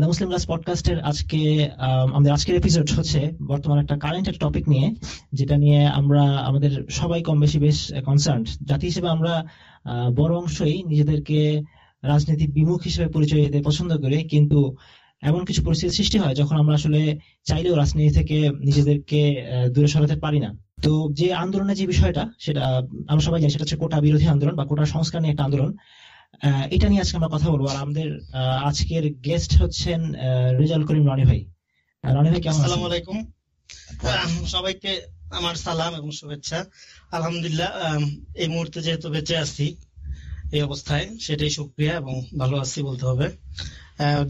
The Muslim glass পডকাস্টের আজকে আমাদের আজকের এপিসোড হচ্ছে বর্তমানে একটা কারেন্ট টপিক নিয়ে, যেটা নিয়ে আমরা, আমাদের সবাই কম বেশি বেশ কনসার্ন জাতি হিসেবে আমরা বড় অংশই নিজেদেরকে রাজনীতি বিমুখ হিসেবে পরিচয় দিতে পছন্দ করি, কিন্তু এমন কিছু পরিস্থিতি সৃষ্টি হয় যখন আমরা আসলে চাইলেও রাজনীতি থেকে নিজেদেরকে দূরে সরাতে পারি না। তো যে আন্দোলনের যে বিষয়টা, সেটা, আমরা সবাই জানি সেটা হচ্ছে কোটা বিরোধী আন্দোলন বা কোটা সংস্কার নিয়ে একটা আন্দোলন। এটা নিয়ে আজকে আমরা কথা বলব। আর আমাদের আজকের গেস্ট হচ্ছেন রেজাল করিম রনি ভাই। রনি ভাই, কেমন আসসালামু আলাইকুম। সবাইকে আমার সালাম এবং শুভেচ্ছা। আলহামদুলিল্লাহ এই মুহূর্তে যেহেতু বেঁচে আছি, এই অবস্থায়, সেটাই সুক্রিয়া এবং ভালো আছি বলতে হবে।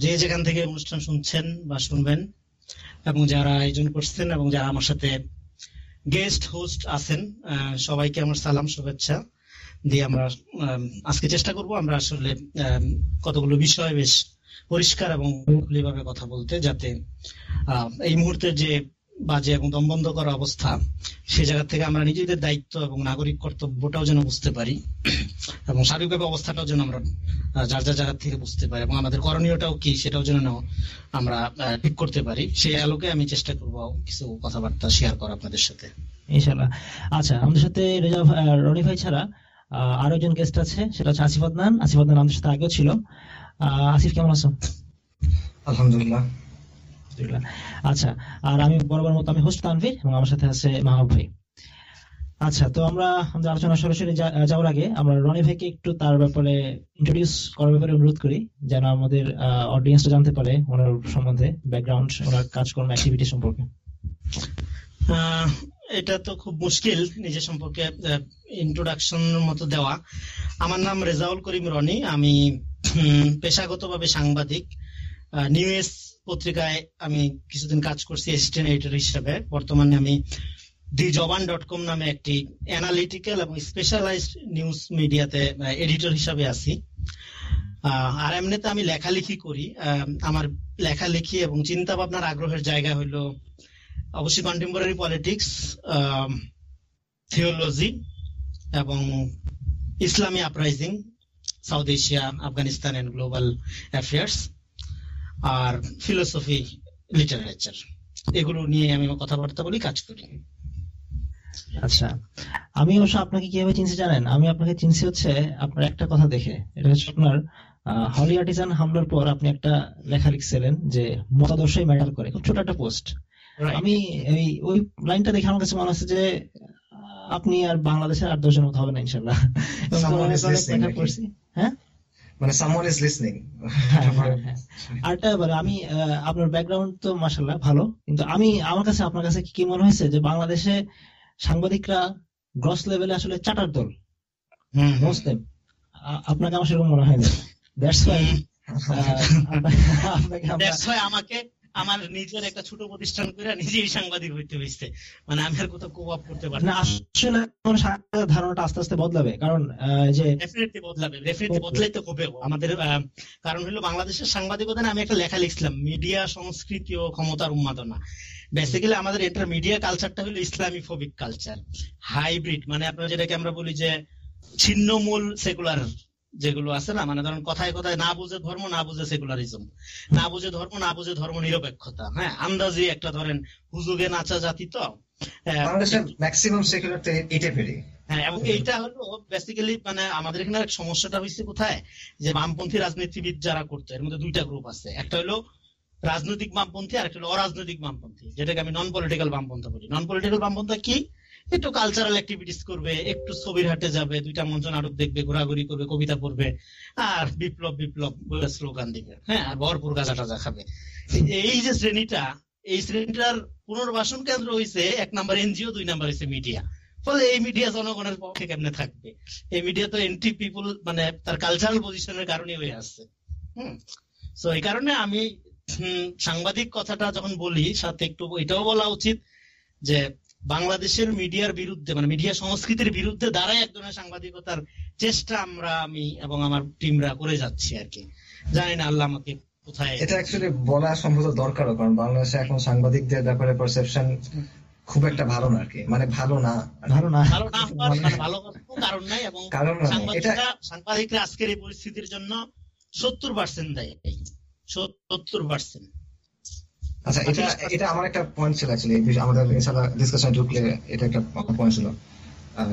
যে যেখান থেকে অনুষ্ঠান শুনছেন বা শুনবেন এবং যারা আয়োজন করছেন এবং যারা আমার সাথে গেস্ট হোস্ট আছেন সবাইকে আমার সালাম, শুভেচ্ছা। দিয়ে আমরা আজকে চেষ্টা করব আমরা আসলে কতগুলো বিষয় বেশ পরিষ্কার এবং ভাবে কথা বলতে, যাতে এই মুহূর্তে যে বাজে এবং দমবন্ধ করা অবস্থা, সে জায়গা থেকে আমরা নিজেদের দায়িত্ব এবং নাগরিক কর্তব্যটাও যেন বুঝতে পারি, এবং স্বাভাবিকভাবে অবস্থাটাও যেন আমরা যার যার জায়গা থেকে বুঝতে পারি, এবং আমাদের করণীয়টাও কি সেটাও যেন আমরা ঠিক করতে পারি, সেই আলোকে আমি চেষ্টা করব কিছু কথাবার্তা শেয়ার করা আপনাদের সাথে। ইনশাল্লাহ আচ্ছা আমাদের সাথে রনি ভাই ছাড়া আরও একজন গেস্ট আছে সেটা হচ্ছে আসিফ আদনান। আসিফ আদনান আমাদের সাথে আগেও ছিল। আসিফ কেমন আছো? আলহামদুলিল্লাহ। আচ্ছা আর আমি বরাবর মতো আমি হোস্ট তানভীর এবং আমার সাথে আছে মাহবুব ভাই। আচ্ছা তো আমরা আমাদের আলোচনা সরাসরি যাওয়ার আগে আমরা রনি ভাইকে একটু তার ব্যাপারে ইন্ট্রোডিউস করার ব্যাপারে অনুরোধ করি যেন আমাদের অডিয়েন্সটা জানতে পারে ওনার সম্বন্ধে ব্যাকগ্রাউন্ড ওনার কাজকর্ম অ্যাক্টিভিটি সম্পর্কে। এটা তো খুব মুশকিল নিজের সম্পর্কে ইন্ট্রোডাকশন মতো দেওয়া। আমার নাম রেজাউল করিম রনি, আমি পেশাগতভাবে সাংবাদিক। নিউ এস পত্রিকায় আমি কিছুদিন কাজ করছি অ্যাসিস্ট্যান্ট এডিটর হিসেবে। বর্তমানে আমি দি জবান ডট কম নামে একটি অ্যানালিটিক্যাল এবং স্পেশালাইজড নিউজ মিডিয়াতে এডিটর হিসাবে আছি। আর এমনিতে আমি লেখালেখি করি। আমার লেখালেখি এবং চিন্তা ভাবনার আগ্রহের জায়গা হলো অবশ্যই কন্টেম্পোরারি পলিটিক্স থিওলজি এবং ইসলামী uprising South Asia Afghanistan and global affairs R philosophy literature এগুলো নিয়ে আমি কথাবার্তা বলি, কাজ করি। আচ্ছা আমি অবশ্য আপনাকে কীভাবে চিনছি জানেন? আমি আপনাকে চিনছি হচ্ছে আপনার একটা কথা দেখে। এটা হচ্ছে আপনার হলি আর্টিজান হামলার পর আপনি একটা লেখা লিখছিলেন যে মতাদর্শই ম্যাটার করে। খুব ছোট একটা পোস্ট আমি এই ওই লাইনটা দেখে আমার কাছে মনে হচ্ছে যে আপনি আর বাংলাদেশের আর দশজনের মতো হবে না ইনশাল্লাহ। হ্যাঁ? মানে সামওয়ান ইজ লিসনিং আরটা এবার আমি আপনার ব্যাকগ্রাউন্ড তো ভালো কিন্তু আমি আমার কাছে আপনার কাছে কি মনে হয়েছে যে বাংলাদেশে সাংবাদিকরা গ্রস লেভেলে আসলে চাটার দল? মুসলিম আপনাকে আমার সেরকম মনে হয় না। দ্যাটস ওয়াই আমাকে আমার নিজের একটা ছোট প্রতিষ্ঠান করে নিজেই সাংবাদিক হইতে হয়েছে মানে আমি আর কোথাও কোপ করতে পারি না। আসলে ধারণাটা আস্তে আস্তে বদলাবে। কারণ যে ডেফিনেটলি বদলাবে ডেফিনেটলি বদলাইতে হবে আমাদের কারণ হলো বাংলাদেশের সাংবাদিকতা আমি একটা লেখা লিখছিলাম মিডিয়া সংস্কৃতি ও ক্ষমতার উন্মাদনা। বেসিক্যালি আমাদের এন্টার মিডিয়া কালচারটা হলো ইসলামী ফোবিক কালচার হাইব্রিড মানে আপনার যেটাকে আমরা বলি যে ছিন্নমূল সেকুলার যেগুলো আছে না মানে ধরেন কথায় কথায় না বুঝে ধর্ম না বুঝে সেকুলারিজম না বুঝে ধর্ম না বুঝে ধর্ম নিরপেক্ষতা হ্যাঁ? আন্দাজি একটা ধরেন হুজুগে নাচা জাতি তো ম্যাক্সিমাম সেকুলার এটা পেরে হ্যাঁ এবং এইটা হলো বেসিক্যালি মানে আমাদের এখানে সমস্যাটা হয়েছে কোথায়? যে বামপন্থী রাজনীতিবিদ যারা করতো এর মধ্যে দুইটা গ্রুপ আছে। একটা হলো রাজনৈতিক বামপন্থী আর একটা হলো অরাজনৈতিক বামপন্থী যেটাকে আমি নন পলিটিক্যাল বামপন্থা বলি। নন পলিটিক্যাল বামপন্থা কি? একটু কালচারাল অ্যাক্টিভিটিস করবে, একটু ছবির হাটে যাবে, দুইটা মঞ্চ নাটক দেখবে, ঘোরাঘুরি করবে, কবিতা পড়বে, আর বিপ্লব বিপ্লব বলে স্লোগান দিবে হ্যাঁ আর ভরপুর গাজা টাজা খাবে। এই যে শ্রেণীটা, এই শ্রেণীটার পুনর্বাসন কেন্দ্র হয়েছে এক নাম্বার এনজিও, দুই নাম্বার হয়েছে মিডিয়া। ফলে এই মিডিয়া জনগণের পক্ষে কেমনে থাকবে? এই মিডিয়া তো এন্টি পিপুল মানে তার কালচারাল পজিশনের কারণে হয়ে আসছে। হম? তো এই কারণে আমি সাংবাদিক কথাটা যখন বলি, সাথে একটু এটাও বলা উচিত যে বাংলাদেশের মিডিয়ার বিরুদ্ধে মানে মিডিয়া সংস্কৃতির বিরুদ্ধে দ্বারাই এক ধরনের সাংবাদিকতার চেষ্টা আমরা আমি এবং আমার টিমরা করে যাচ্ছি আর কি। জানি না আল্লাহ আমাকে কোথায় এটা অ্যাকচুয়ালি বলা সম্ভবত দরকারও কারণ বাংলাদেশে এখন সাংবাদিকদের ব্যাপারে পারসেপশন খুব একটা ভালো না আর কি। মানে ভালো না। ভালো না। ভালো না মানে ভালো কারণ নাই এবং সাংবাদিকরা সাংবাদিকরা আজকের এই পরিস্থিতির জন্য সত্তর পার্সেন্ট দেয়। সত্তর পার্সেন্ট আচ্ছা এটা এটা আমার একটা পয়েন্ট ছিল অ্যাকচুয়ালি আমাদের ইনশাআল্লাহ ডিসকাশনে ঢুকলে এটা একটা পয়েন্ট ছিল।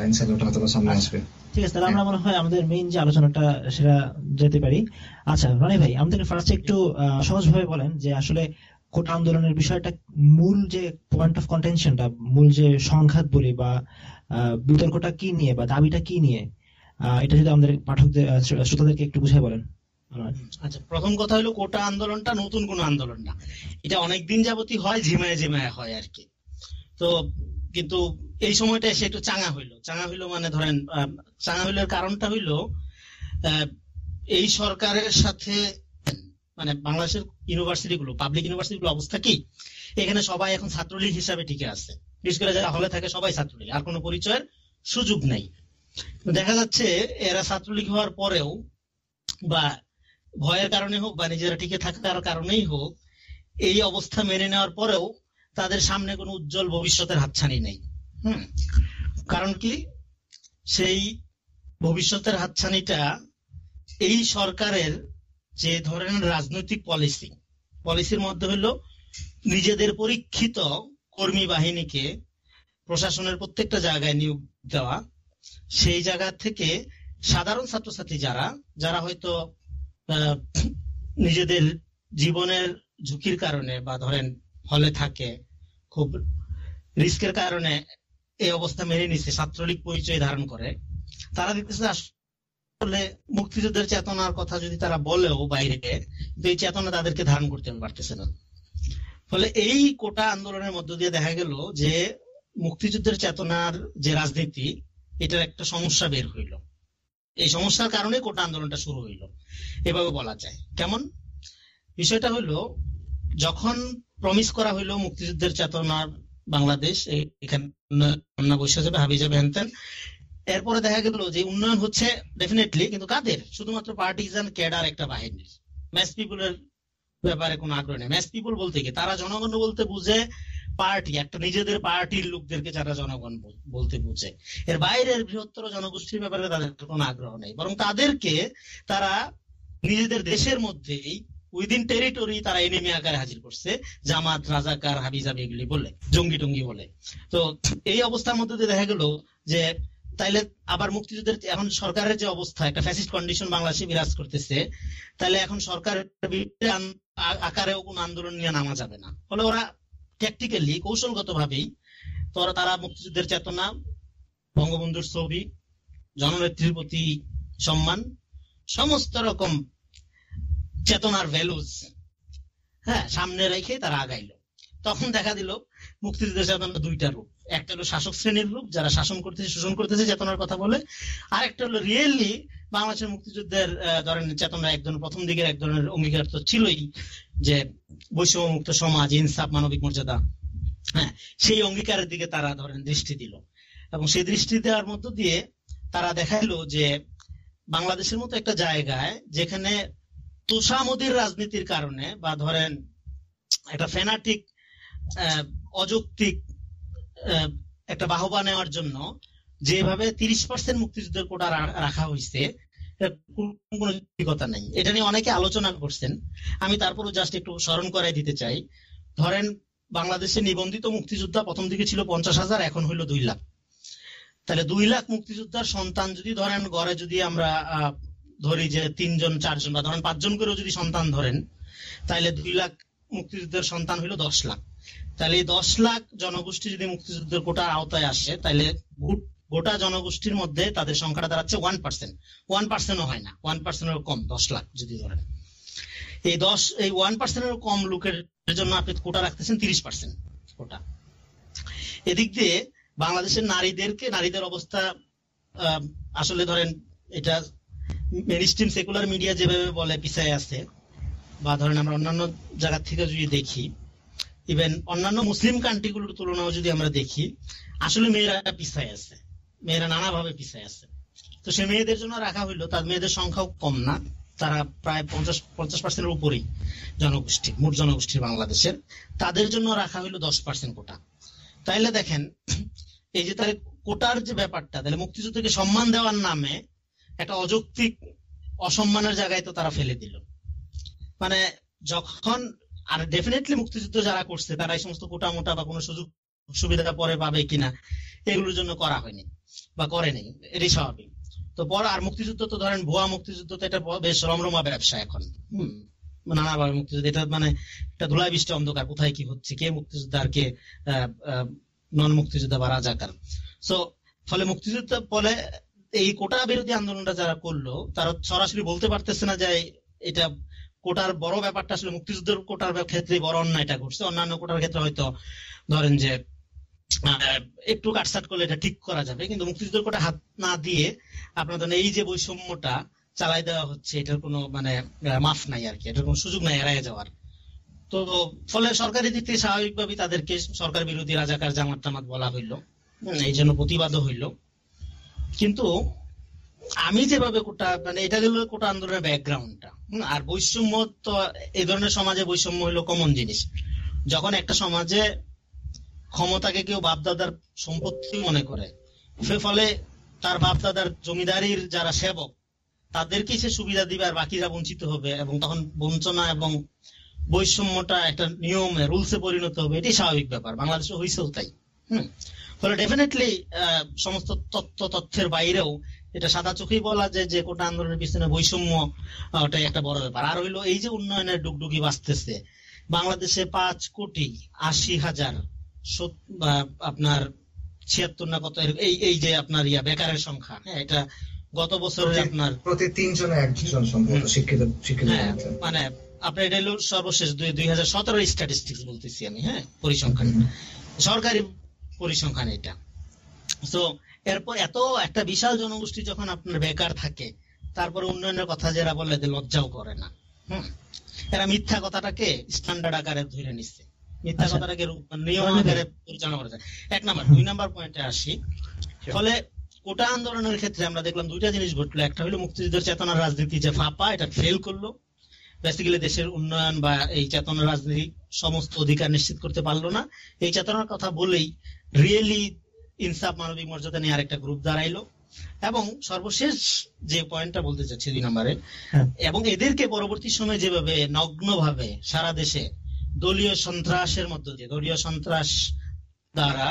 ইনশাআল্লাহ ওটা হয়তো সামনে আচ্ছা। আসবে। ঠিক আছে তাহলে আমরা মনে হয় আমাদের মেইন যে আলোচনাটা সেটা যেতে পারি। আচ্ছা রনি ভাই আমাদের ফার্স্ট একটু সহজভাবে বলেন যে আসলে কোটা আন্দোলনের বিষয়টা মূল যে পয়েন্ট অফ কন্টেনশনটা মূল যে সংঘাত বলি বা বিতর্কটা কি নিয়ে বা দাবিটা কি নিয়ে আহ, এটা যদি আমাদের পাঠকদের শ্রোতাদেরকে একটু বুঝাই বলেন। আচ্ছা প্রথম কথা হলো কোটা আন্দোলনটা, নতুন কোন আন্দোলন না এটা অনেকদিন যাবতই হয়, ঝিমায় ঝিমায় হয় আর কি। তো কিন্তু এই সময়টা এসে একটু চাঙা হইল। চাঙা হইল মানে ধরেন চাঙা হইলোর কারণটা হইল এই সরকারের সাথে মানে বাংলাদেশের ইউনিভার্সিটি গুলো পাবলিক ইউনিভার্সিটি গুলো অবস্থা কি? এখানে সবাই এখন ছাত্রলীগ হিসাবে টিকে আছে। বিশেষ করে যারা হলে থাকে সবাই ছাত্রলীগ, আর কোনো পরিচয়ের সুযোগ নেই। দেখা যাচ্ছে, এরা ছাত্রলীগ হওয়ার পরেও বা ভয়ের কারণে হোক বা নিজেরা টিকে থাকার কারণেই হোক, এই অবস্থা মেনে নেওয়ার পরেও তাদের সামনে কোনো উজ্জ্বল ভবিষ্যতের হাতছানি নেই। হুম? কারণ কি? সেই ভবিষ্যতের হাতছানিটা এই সরকারের যে ধরেন রাজনৈতিক পলিসি, পলিসির মধ্যে হলো নিজেদের পরীক্ষিত কর্মী বাহিনীকে প্রশাসনের প্রত্যেকটা জায়গায় নিয়োগ দেওয়া। সেই জায়গা থেকে সাধারণ ছাত্রছাত্রী যারা যারা হয়তো নিজেদের জীবনের ঝুঁকির কারণে বা ধরেন হলে থাকে, খুব রিস্কের কারণে এই অবস্থা মেনে নিছে, ছাত্রলীগ পরিচয় ধারণ করে, তারা দেখতেছে আসলে মুক্তিযুদ্ধের চেতনার কথা যদি তারা বলেও বাইরে, কিন্তু এই চেতনা তাদেরকে ধারণ করতে পারতেছে না। ফলে এই কোটা আন্দোলনের মধ্য দিয়ে দেখা গেল যে মুক্তিযুদ্ধের চেতনার যে রাজনীতি, এটার একটা সমস্যা বের হইল। এই সমস্যার কারণে কোটা আন্দোলনটা শুরু হইল। এভাবে বলা যায়। কেমন? বিষয়টা হইল, যখন প্রমিস করা হইল মুক্তিযুদ্ধের চেতনার বাংলাদেশ এখানে বসে যাবে হাবি যাবে হ্যান এরপরে দেখা গেল যে উন্নয়ন হচ্ছে ডেফিনেটলি কিন্তু কাদের? শুধুমাত্র পার্টিজান ক্যাডার একটা বাহিনীর। ম্যাস পিপুলের ব্যাপারে কোনো আগ্রহ নেই। ম্যাস পিপুল বলতে কি? তারা জনগণ বলতে বুঝে পার্টি, একটা নিজেদের পার্টির লোকদেরকে যারা জনগণ বলতে বুঝে। এর বাইরের বৃহত্তর জনগোষ্ঠীর ব্যাপারে তাদের কোনো আগ্রহ নেই। বরং তাদেরকে তারা নিজেদের দেশের মধ্যেই উইদিন টেরিটরি তারা এনিমি আকারে হাজির করছে। জামাত, রাজাকার, হাবিজাবি এগুলি বলে জঙ্গি টঙ্গি বলে। তো এই অবস্থার মধ্যে দিয়ে দেখা গেল যে, তাইলে আবার মুক্তিযুদ্ধের এখন সরকারের যে অবস্থা, একটা ফ্যাসিস্ট কন্ডিশন বাংলাদেশে বিরাজ করতেছে তাহলে এখন সরকার আকারেও কোন আন্দোলন নিয়ে নামা যাবে না। ফলে ওরা ট্যাকটিক্যালি কৌশলগত ভাবেই তোরা তারা মুক্তিযুদ্ধের চেতনা, বঙ্গবন্ধুর ছবি, জননেত্রীর প্রতি সম্মান, সমস্ত রকম চেতনার ভ্যালুজ হ্যাঁ সামনে রেখে তারা আগাইলো। তখন দেখা দিল মুক্তিযুদ্ধের চেতনা দুইটা রূপ। একটা হলো শাসক শ্রেণির রূপ, যারা শাসন করতেছে, শোষণ করতেছে, চেতনার কথা বলে। আর একটা হলো রিয়েলি বাংলাদেশের মুক্তিযুদ্ধের ধরেন চেতনা এক ধরনের, প্রথম দিকের এক ধরনের অঙ্গীকার তো ছিলই যে বৈষম্য মুক্ত সমাজ, ইনসাফ, মানবিক মর্যাদা হ্যাঁ সেই অঙ্গীকারের দিকে তারা ধরেন দৃষ্টি দিল। এবং সেই দৃষ্টি দেওয়ার মধ্য দিয়ে তারা দেখাইলো যে বাংলাদেশের মতো একটা জায়গায় যেখানে তোষামদির রাজনীতির কারণে বা ধরেন একটা ফেনাটিক অযৌক্তিক একটা বাহবা নেওয়ার জন্য যেভাবে তিরিশ পার্সেন্ট মুক্তিযুদ্ধের কোটা রাখা হয়েছে কোন- নেই। এটা নিয়ে অনেকে আলোচনা করছেন। আমি তারপরও জাস্ট একটু স্মরণ করাই দিতে চাই। ধরেন, বাংলাদেশে নিবন্ধিত মুক্তিযোদ্ধা প্রথম দিকে ছিল পঞ্চাশ হাজার, এখন হইল দুই লাখ। তাহলে দুই লাখ মুক্তিযোদ্ধার সন্তান যদি ধরেন, গড়ে যদি আমরা ধরি যে তিনজন, চারজন বা ধরেন পাঁচজন করেও যদি সন্তান ধরেন, তাহলে দুই লাখ মুক্তিযুদ্ধের সন্তান হইল দশ লাখ। তাহলে এই দশ লাখ জনগোষ্ঠী যদি মুক্তিযুদ্ধের কোটার আওতায় আসে, তাহলে গো- গোটা জনগোষ্ঠীর মধ্যে তাদের সংখ্যাটা দাঁড়াচ্ছে ওয়ান পার্সেন্ট ওয়ান পার্সেন্টও হয় না। ওয়ান পার্সেন্টের কম, দশ লাখ যদি ধরেন এই দশ, এই ওয়ান পার্সেন্টের কম লোকের জন্য আপনি কোটা রাখতেছেন তিরিশ পার্সেন্ট কোটা এদিক দিয়ে বাংলাদেশের নারীদেরকে, নারীদের অবস্থা আসলে ধরেন এটা মেরিস্ট্রিম সেকুলার মিডিয়া যেভাবে বলে, পিছায় আছে, বা ধরেন আমরা অন্যান্য জায়গা থেকে যদি দেখি ইভেন অন্যান্য মুসলিম কান্ট্রিগুলোর তুলনাও যদি আমরা দেখি, আসলে মেয়েরা পিছায় আছে। মেয়েরা নানাভাবে পিছায় আছে তো সে মেয়েদের জন্য রাখা হইল, তার মেয়েদের সংখ্যাও কম না, তারা প্রায় পঞ্চাশ পঞ্চাশ পার্সেন্টের উপরেই জনগোষ্ঠী, মোট জনগোষ্ঠী বাংলাদেশের। তাদের জন্য রাখা হইল দশ পার্সেন্ট কোটা। তাইলে দেখেন, এই যে তাহলে কোটার যে ব্যাপারটা, তাহলে মুক্তিযুদ্ধকে সম্মান দেওয়ার নামে একটা অযৌক্তিক অসম্মানের জায়গায় তো তারা ফেলে দিল। মানে যখন, আর ডেফিনেটলি মুক্তিযুদ্ধ যারা করছে, তারা এই সমস্ত কোটা মোটা বা কোনো সুযোগ সুবিধা পরে পাবে কিনা, এগুলোর জন্য করা হয়নি। বা করে করেনি এটাই স্বাভাবিক। তো পর আর মুক্তিযুদ্ধ তো ধরেন, ভুয়া মুক্তিযুদ্ধ তো এটা বেশ রমরমা ব্যবসা এখন। হম, নানাভাবে মুক্তিযুদ্ধ, এটা মানে একটা ধুলাই বৃষ্টি অন্ধকার, কোথায় কি হচ্ছে, কে মুক্তিযোদ্ধা আর কে নন মুক্তিযোদ্ধা বা রাজাকার। সো ফলে মুক্তিযুদ্ধ ফলে এই কোটা বিরোধী আন্দোলনটা যারা করল, তারা সরাসরি বলতে পারতেছে না যে এটা কোটার বড় ব্যাপারটা আসলে মুক্তিযুদ্ধের কোটার ক্ষেত্রে বড় অন্যায়টা করছে অন্যান্য কোটার ক্ষেত্রে হয়তো ধরেন যে একটু কাটসাট করলে এটা ঠিক করা যাবে, কিন্তু মুক্তিযুদ্ধের কোটা হাত না দিয়ে আপনার এই যে বৈষম্যটা চালাই দেওয়া হচ্ছে, এটার কোনো মানে মাফ নাই আর কি, এটার কোনো সুযোগ নাই এড়াই যাওয়ার। তো ফলে সরকারি দিক থেকে স্বাভাবিকভাবে তাদেরকে সরকার বিরোধী রাজাকার জামাত টামাত বলা হইল এই জন্য প্রতিবাদও হইল। কিন্তু আমি যেভাবে কোটা মানে এটা গেল কোটা আন্দোলনের ব্যাকগ্রাউন্ডটা আর বৈষম্য তো এই ধরনের সমাজে বৈষম্য হইল কমন জিনিস। যখন একটা সমাজে ক্ষমতাকে কেউ বাপদাদার সম্পত্তি মনে করে। সে ফলে তার বাপদাদার জমিদারির যারা সেবক, তাদেরকে সে সুবিধা দিবে আর বাকিরা বঞ্চিত হবে এবং তখন বঞ্চনা এবং বৈষম্যটা একটা নিয়মে, রুলসে পরিণত হবে। এটি স্বাভাবিক ব্যাপার। বাংলাদেশে হয়েছেও তাই। হম? ফলে ডেফিনেটলি সমস্ত তথ্য তথ্যের বাইরেও এটা সাদা চোখেই বলা যায় যে কোটা আন্দোলনের পিছনে বৈষম্য ওটাই একটা বড় ব্যাপার। আর হইল এই যে উন্নয়নের ডুগডুগি বাঁচতেছে বাংলাদেশে পাঁচ কোটি আশি হাজার আপনার ছিয়াত্তর না কত এই এই যে আপনার ইয়া বেকারের সংখ্যা হ্যাঁ এটা গত বছরে আপনার প্রতি তিনজনে একজন সম্ভবত শিক্ষিত শিক্ষিত হ্যাঁ, মানে আপনার এটা হলো সর্বশেষ দুই হাজার সতেরো স্ট্যাটিস্টিক্স বলতেছি আমি হ্যাঁ পরিসংখ্যান। সরকারি পরিসংখ্যান এটা। তো এরপর এত একটা বিশাল জনগোষ্ঠী যখন আপনার বেকার থাকে তারপরে উন্নয়নের কথা যারা বলে লজ্জাও করে না। হম। এরা মিথ্যা কথাটাকে স্ট্যান্ডার্ড আকারে ধরে নিচ্ছে। মিথ্যা। কথাটাকে নিয়ম আকারে পরিচালনা করেছে এক নাম্বার দুই নাম্বার পয়েন্টে আসি। ফলে কোটা আন্দোলনের ক্ষেত্রে আমরা দেখলাম দুইটা জিনিস ঘটলো। একটা হলো মুক্তিযুদ্ধের চেতনার রাজনীতি যে ফাঁপা এটা ফেল করল। বেসিক্যালি দেশের উন্নয়ন বা এই চেতনা রাজনীতি সমস্ত অধিকার নিশ্চিত করতে পারল না। এই চেতনার কথা বলেই রিয়েলি ইনসাফ মানবিক মর্যাদা নিয়ে আরেকটা গ্রুপ দাঁড়াইলো। এবং সর্বশেষ যে পয়েন্টটা বলতে চাচ্ছি দুই নম্বরে হ্যাঁ। এবং এদেরকে পরবর্তী সময়ে যেভাবে নগ্ন ভাবে সারা দেশে দলীয় সন্ত্রাসের মধ্য দিয়ে, দলীয় সন্ত্রাস দ্বারা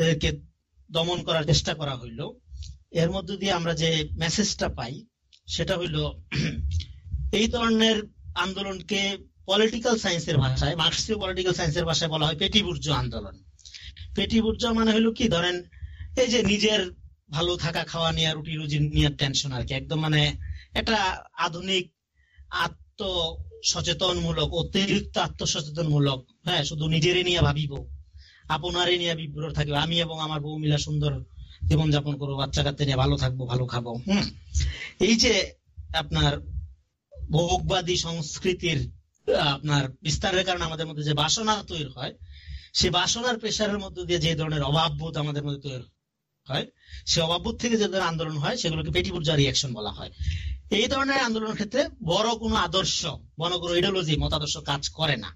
এদেরকে দমন করার চেষ্টা করা হইল। এর মধ্য দিয়ে আমরা যে মেসেজটা পাই, সেটা হইল, এই ধরনের আন্দোলনকে পলিটিক্যাল সায়েন্সের ভাষায় মার্কসীয় পলিটিক্যাল সায়েন্সের ভাষায় বলা হয় পেটিবুর্জ আন্দোলন। পেটিবুর্জ মানে হলো কি? ধরেন, এই যে নিজের ভালো থাকা, খাওয়া নিয়ে রুটি রুজি নিয়ে টেনশন আর কি। একদম মানে একটা আধুনিক আত্ম সচেতনমূলক, অতিরিক্ত আত্মসচেতনমূলক। হ্যাঁ শুধু নিজেরই নিয়ে ভাবিব। আপনারই নিয়ে বিব্রত থাকবে। আমি এবং আমার বউ মিলা সুন্দর জীবন যাপন করব, বাচ্চা কাচ্চা নিয়ে ভালো থাকব, ভালো খাব। হম? এই যে আপনার ভোগবাদী সংস্কৃতির আপনার বিস্তারের কারণে আমাদের মধ্যে যে বাসনা তৈরি হয়, সে বাসনার প্রেশারের মধ্যে দিয়ে যে ধরনের অভাববোধ আমাদের মধ্যে তৈরি হয়, সে অভাববোধ থেকে যে ধরনের আন্দোলন হয়, সেগুলোকে পেটিপুর্জা রিয়াকশন বলা হয়। এই ধরনের আন্দোলনের ক্ষেত্রে বড় কোনো আদর্শ বড় কোনো ইডিওলজি মতাদর্শ কাজ করে না।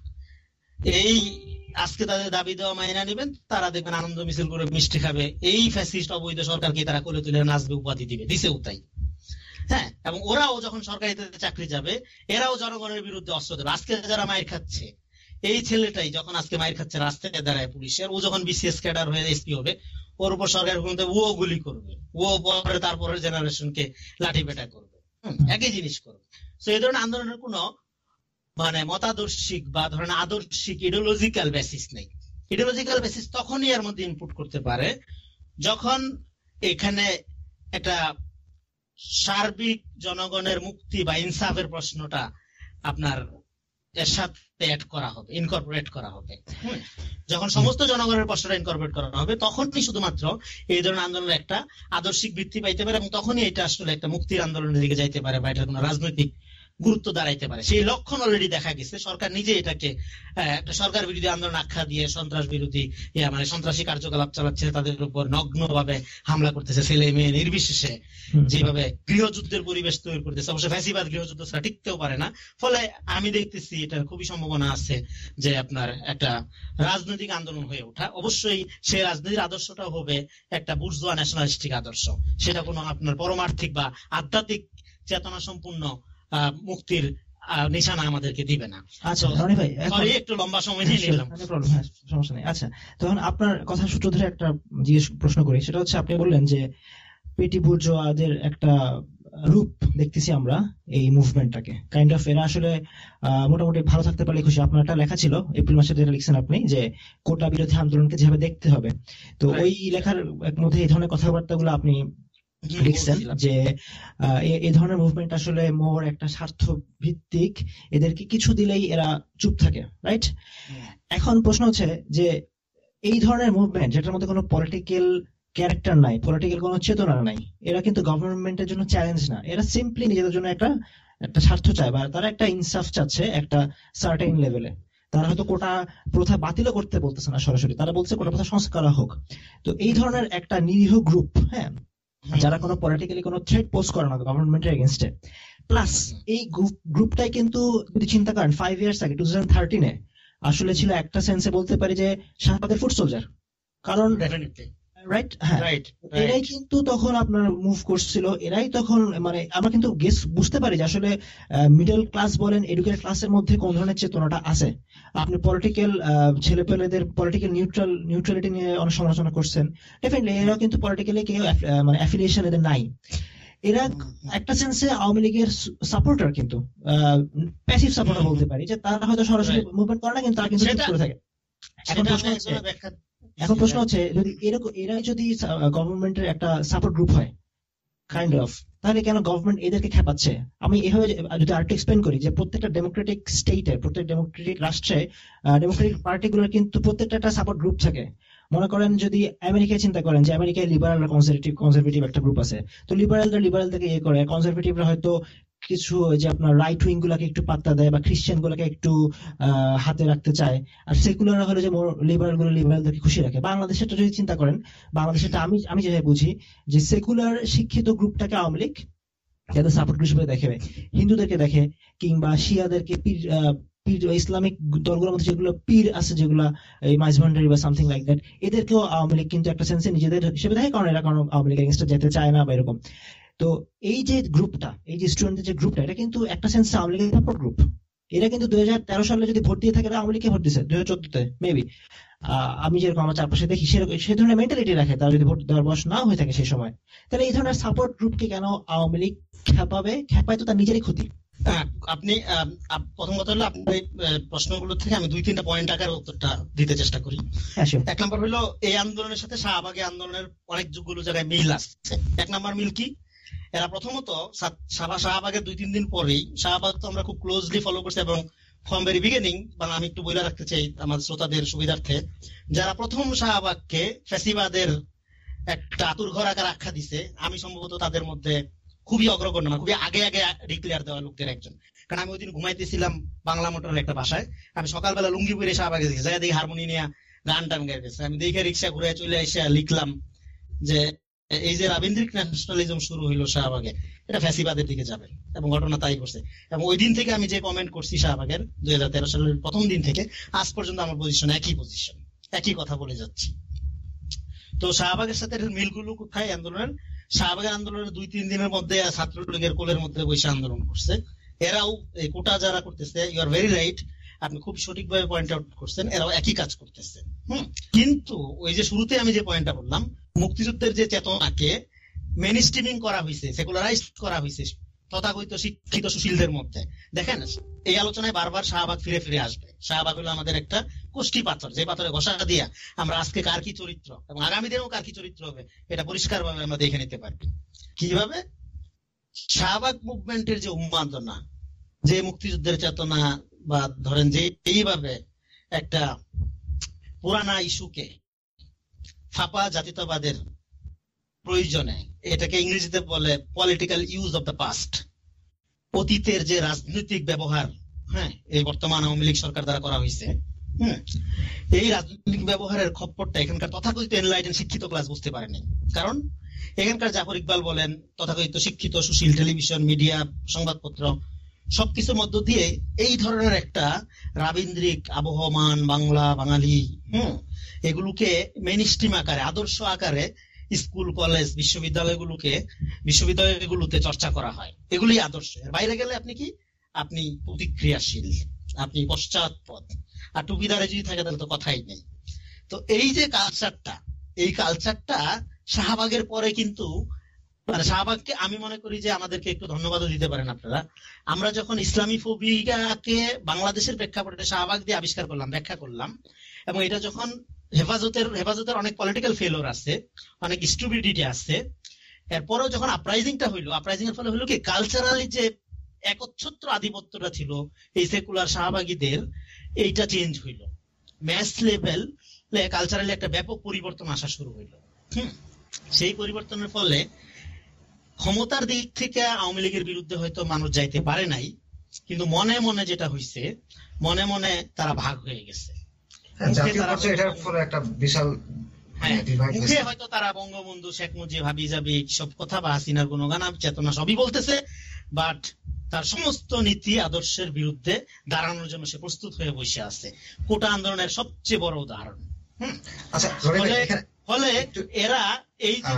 এই আজকে তাদের দাবি দেওয়া মাইনা নেবেন, তারা দেখবেন আনন্দ মিছিল করে মিষ্টি খাবে। এই ফ্যাসিস্ট অবৈধ সরকারকে তারা করে তুলে নাচবে, উপাধি দিবে দিছে তাই। হ্যাঁ এবং ওরাও যখন সরকারিতে চাকরি যাবে, এরাও জনগণের বিরুদ্ধে অস্ত্র দেবে আজকে যারা মায়ের খাচ্ছে, এই ছেলেটাই যখন আজকে মায়ের খাচ্ছে, রাস্তায় দাঁড়ায় পুলিশের, ও যখন বিসিএস ক্যাডার হয়ে এসপি হবে, ওর উপর সরকার ও গুলি করবে। ও পরে তারপরের জেনারেশনকে লাঠি পেটা করবে। একই জিনিস করবে। তো এই ধরনের আন্দোলনের কোন মানে মতাদর্শিক বা ধরেন আদর্শিক ইডিওলজিক্যাল বেসিস নেই। ইডিওলজিক্যাল বেসিস তখনই এর মধ্যে ইনপুট করতে পারে যখন এখানে এটা সার্বিক জনগণের মুক্তি বা ইনসাফের প্রশ্নটা আপনার এর সাথে অ্যাড করা হবে ইনকর্পোরেট করা হবে। যখন সমস্ত জনগণের প্রশ্নটা ইনকর্পোরেট করা হবে, তখনই শুধুমাত্র এই ধরনের আন্দোলনের একটা আদর্শিক বৃদ্ধি পাইতে পারে এবং তখনই এটা আসলে একটা মুক্তির আন্দোলনের দিকে যাইতে পারে বা এটা কোনো রাজনৈতিক গুরুত্ব দাঁড়াইতে পারে। সেই লক্ষণ অলরেডি দেখা গেছে। সরকার নিজে এটাকে একটা সরকার বিরোধী আন্দোলন আখ্যা দিয়ে সন্ত্রাস বিরোধী মানে সন্ত্রাসী কার্যকলাপ চালাচ্ছে তাদের উপর নগ্ন ভাবে হামলা করতেছে। ছেলে মেয়ে নির্বিশেষে যেভাবে গৃহযুদ্ধের পরিবেশ তৈরি করতেছে। অবশ্য ফ্যাসিবাদ গৃহযুদ্ধ ছাড়া টিকতেও পারে না। ফলে আমি দেখতেছি এটা খুবই সম্ভাবনা আছে যে আপনার একটা রাজনৈতিক আন্দোলন হয়ে ওঠা। অবশ্যই সেই রাজনীতির আদর্শটা হবে একটা বুর্জোয়া ন্যাশনালিস্টিক আদর্শ। সেটা কোনো আপনার পরমার্থিক বা আধ্যাত্মিক চেতনা সম্পূর্ণ মুক্তির নিশানা আমাদেরকে দিবে না। আচ্ছা ভাই সরি একটু লম্বা সময় নিয়ে নিলাম। problem, হ্যাঁ, সমস্যা নেই। আচ্ছা তখন আপনার কথা সূত্র ধরে একটা জিজ্ঞেস প্রশ্ন করি। সেটা হচ্ছে আপনি বললেন যে পেটি বুর্জোয়াদের একটা রূপ দেখতেছি আমরা এই মুভমেন্টটাকে কাইন্ড অফ এরা আসলে আহ, মোটামুটি ভালো থাকতে পারলে খুশি। আপনার একটা লেখা ছিল এপ্রিল মাসে যেটা লিখছেন আপনি যে কোটা বিরোধী আন্দোলনকে যেভাবে দেখতে হবে। তো ওই লেখার মধ্যে এই ধরনের কথাবার্তাগুলো আপনি লিখছেন যে এ- এই ধরনের মুভমেন্ট আসলে মোর একটা স্বার্থ ভিত্তিক এদেরকে কিছু দিলেই এরা চুপ থাকে রাইট এখন প্রশ্ন হচ্ছে যে এই ধরনের মুভমেন্ট যেটার মধ্যে কোনো পলিটিক্যাল ক্যারেক্টার নাই পলিটিক্যাল কোনো চেতনা নাই এরা কিন্তু গভর্নমেন্টের জন্য চ্যালেঞ্জ না। এরা সিম্পলি নিজেদের জন্য একটা একটা স্বার্থ চায় বা তারা একটা ইনসাফ চাচ্ছে একটা সার্টেন লেভেলে তারা হয়তো কোটা প্রথা বাতিলও করতে বলতেছে না সরাসরি তারা বলছে কোটা প্রথা সংস্কার হোক। তো এই ধরনের একটা নিরীহ গ্রুপ হ্যাঁ। যারা কোনো পলিটিক্যালি কোনো থ্রেট পোস্ট করে না গভর্নমেন্টের এগেনস্টে প্লাস এই গ্রুপ গ্রুপটাই কিন্তু যদি চিন্তা করেন ফাইভ ইয়ার্স আগে টু থাউজেন্ড থার্টিনে আসলে ছিল একটা সেন্সে বলতে পারি যে শাহবাগের ফুট সোলজার কারণ. রাইট হ্যাঁ। এরাই কিন্তু তখন আপনার মুভ করছিল এরাই তখন মানে আমরা কিন্তু গেস বুঝতে পারি যে আসলে মিডল ক্লাস বলেন এডুকেটেড ক্লাসের মধ্যে কোন ধরনের চেতনাটা আছে। আপনি পলিটিক্যাল ছেলেপেলেদের পলিটিক্যাল নিউট্রাল নিউট্রালিটি নিয়ে অনেক সমালোচনা করছেন। ডেফিনেটলি এরাও কিন্তু পলিটিক্যালি কেউ মানে অ্যাফিলিয়েশন এদের নাই। এরা একটা সেন্সে আওয়ামী লীগের সাপোর্টার কিন্তু প্যাসিভ সাপোর্টার বলতে পারি। যে তারা হয়তো সরাসরি মুভমেন্ট করে না কিন্তু তারা কিন্তু করে থাকে। এখন প্রশ্ন হচ্ছে এখন প্রশ্ন হচ্ছে, যদি এরকম, এরাই যদি গভর্নমেন্টের একটা সাপোর্ট গ্রুপ হয় কাইন্ড অফ তাহলে কেন গভর্নমেন্ট এদেরকে খেপাচ্ছে? আমি এভাবে যদি আরেকটু এক্সপ্লেন করি যে প্রত্যেকটা ডেমোক্রেটিক স্টেটে প্রত্যেক ডেমোক্রেটিক রাষ্ট্রে ডেমোক্রেটিক পার্টি পার্টিগুলোর কিন্তু প্রত্যেকটা একটা সাপোর্ট গ্রুপ থাকে। মনে করেন যদি আমেরিকায় চিন্তা করেন যে আমেরিকায় লিবারাল কনজারভেটিভ কনজারভেটিভ একটা গ্রুপ আছে, তো লিবারালরা লিবারালদেরকে ইয়ে করে কনজারভেটিভরা হয়তো কিছু যে আপনার রাইট উইং গুলাকে একটু পাত্তা দেয় বা খ্রিস্টান গুলাকে একটু হাতে রাখতে চায়। আর সেকুলার হলো যে লিবারালগুলো লিবারালদেরকে খুশি রাখে। বাংলাদেশেরটা যদি চিন্তা করেন বাংলাদেশেরটা আমি আমি যেভাবে বুঝি, যে সেকুলার শিক্ষিত গ্রুপটাকে আওয়ামী লীগ যাদের সাপোর্ট হিসেবে দেখে, হিন্দুদেরকে দেখে, কিংবা শিয়াদেরকে পীর ইসলামিক দলগুলোর মধ্যে যেগুলো পীর আছে, যেগুলো এই মাইজভান্ডারি বা সামথিং লাইক দ্যাট এদেরকেও আওয়ামী লীগ কিন্তু একটা সেন্সে নিজেদের হিসেবে দেখে। কারণ এরা কারণ আওয়ামী লীগ যেতে চায় না বা এরকম। তো এই যে গ্রুপটা এই যে স্টুডেন্টদের যে গ্রুপটা এটা কিন্তু একটা সেন্সে আওয়ামী লীগের সাপোর্ট গ্রুপ এরা কিন্তু দুই সালে যদি ভোট দিয়ে থাকে আওয়ামী লীগকে ভোট দিচ্ছে দুই হাজার চোদ্দতে মেবি আমি যেরকম আমার চারপাশে দেখি সেরকম সে ধরনের মেন্টালিটি রাখে তারা যদি ভোট দেওয়ার বয়স না হয়ে থাকে সেই সময়। তাহলে এই ধরনের সাপোর্ট গ্রুপকে কেন আওয়ামী লীগ খেপাবে? খেপায় তো তার নিজেরই ক্ষতি। হ্যাঁ, আপনি প্রথম কথা হলো আপনার এই প্রশ্নগুলো থেকে আমি দুই তিনটা পয়েন্ট আকার উত্তরটা দিতে চেষ্টা করি। হ্যাঁ এক নম্বর হলো এই আন্দোলনের সাথে শাহবাগী আন্দোলনের অনেক যুগগুলো জায়গায় মিল আসছে এক নম্বর মিল কি? এরা প্রথমত শাহবাগের দুই, তিন দিন পরেই, শাহবাগ তো আমরা খুব ক্লোজলি ফলো করছি এবং ফ্রম ভেরি বিগিনিং বা আমি একটু বলে রাখতে চাই আমার শ্রোতাদের সুবিধার্থে, যারা প্রথম শাহবাগকে ফ্যাসিবাদের একটা আতুর ঘর আকার আখ্যা দিছে, আমি সম্ভবত তাদের মধ্যে খুবই অগ্রগণ্য মানে খুবই আগে আগে ডিক্লেয়ার দেওয়া লোকদের একজন। কারণ আমি ওই দিন ঘুমাইতেছিলাম বাংলা মোটরের একটা বাসায়, আমি সকালবেলা লুঙ্গি পরে শাহবাগে দেখি জায়গা দেখি হারমোনি নিয়ে গান টান গাইতেছে। আমি দেখে রিক্সা ঘুরে চলে এসে লিখলাম যে এই যে রাবীন্দ্রিক ন্যাশনালিজম শুরু হইল শাহবাগে, এটা ফ্যাসিবাদের দিকে যাবে এবং ঘটনা তাই করছে এবং ওই দিন থেকে আমি যে কমেন্ট করছি শাহবাগের, দুই সালের প্রথম দিন থেকে, আজ পর্যন্ত আমার পজিশন একই পজিশন একই কথা বলে যাচ্ছি। তো শাহবাগের সাথে মিলগুলো কোথায় আন্দোলনের? শাহবাগের আন্দোলনের দুই তিন দিনের মধ্যে ছাত্রলীগের কোলের মধ্যে বসে আন্দোলন করছে। এরাও এই কোটা যারা করতেছে ইউ আর ভেরি রাইট আপনি খুব সঠিকভাবে পয়েন্ট আউট করছেন, এরাও একই কাজ করতেছে। হুম, কিন্তু ওই যে শুরুতে আমি যে পয়েন্টটা বললাম মুক্তিযুদ্ধের যে চেতনাকে মেন স্ট্রিমিং করা হয়েছে সেকুলারাইজ করা হয়েছে তথাকথিত শিক্ষিত সুশীলদের মধ্যে। দেখেন, এই আলোচনায় বারবার শাহবাগ ফিরে ফিরে আসবে। শাহবাগ হলো আমাদের একটা কোষ্ঠী পাথর, যে পাথরে ঘষা দিয়া আমরা আজকে কার কি চরিত্র এবং আগামী দিনেও কার কি চরিত্র হবে, এটা পরিষ্কার ভাবে আমরা দেখে নিতে পারবি। কীভাবে? শাহবাগ মুভমেন্টের যে উন্মাদনা, যে মুক্তিযুদ্ধের চেতনা বা ধরেন যে এইভাবে একটা পুরানা ইস্যুকে ফাপা জাতীয়তাবাদের প্রয়োজনে, এটাকে ইংরেজিতে বলে political use of the past অতীতের যে রাজনৈতিক ব্যবহার হ্যাঁ এই বর্তমান আওয়ামী লীগ সরকার দ্বারা করা হয়েছে হম এই রাজনৈতিক ব্যবহারের খপ্পরটা এখানকার তথাকথিত এনলাইটেন শিক্ষিত ক্লাস বুঝতে পারেনি। কারণ এখানকার জাফর ইকবাল বলেন, তথাকথিত শিক্ষিত সুশীল টেলিভিশন মিডিয়া সংবাদপত্র সবকিছুর মধ্য দিয়ে এই ধরনের একটা রাবীন্দ্রিক, আবহমান, বাংলা, বাঙালি, হুম, এগুলোকে মেন স্ট্রিম আকারে, আদর্শ আকারে স্কুল, কলেজ, বিশ্ববিদ্যালয়গুলোকে, বিশ্ববিদ্যালয়গুলোতে চর্চা করা হয়। এগুলি আদর্শ। এর বাইরে গেলে আপনি কি? আপনি প্রতিক্রিয়াশীল, আপনি পশ্চাৎপদ। আর টুপিদারে যদি থাকে তাহলে তো কথাই নেই। তো এই যে কালচারটা এই কালচারটা শাহবাগের পরে কিন্তু শাহবাগকে আমি মনে করি যে আমাদেরকে একটু ধন্যবাদও দিতে পারেন আপনারা। আমরা যখন ইসলামী ফোবিয়াকে বাংলাদেশের প্রেক্ষাপটে শাহবাগ দিয়ে আবিষ্কার করলাম, ব্যাখ্যা করলাম, এবং এটা যখন হেফাজতের হেফাজতের অনেক পলিটিক্যাল ফেলোর আছে, অনেক স্টুবিডিটি আছে, এরপরেও যখন আপরাইজিংটা হইল আপরাইজিং এর ফলে হলো কি কালচারালি যে একচ্ছত্র আধিপত্যটা ছিল এই সেকুলার শাহবাগীদের, এইটা চেঞ্জ হইল। ম্যাস লেভেল কালচারালি একটা ব্যাপক পরিবর্তন আসা শুরু হইল। হুম, সেই পরিবর্তনের ফলে ক্ষমতার দিক থেকে আওয়ামী লীগের বিরুদ্ধে হয়তো মানুষ যাইতে পারে নাই কিন্তু মনে মনে যেটা হইছে মনে মনে তারা ভাগ হয়ে গেছে। হ্যাঁ, একটা বিশাল হ্যাঁ, divide মুখে হয়তো তারা বঙ্গবন্ধু শেখ মুজিব হাবি সব কথা বা হাসিনার গুণগান চেতনা সবই বলতেছে বাট তার সমস্ত নীতি আদর্শের বিরুদ্ধে দাঁড়ানোর জন্য সে প্রস্তুত হয়ে বসে আছে। কোটা আন্দোলনের সবচেয়ে বড় উদাহরণ। আচ্ছা ফলে- এরা এই যে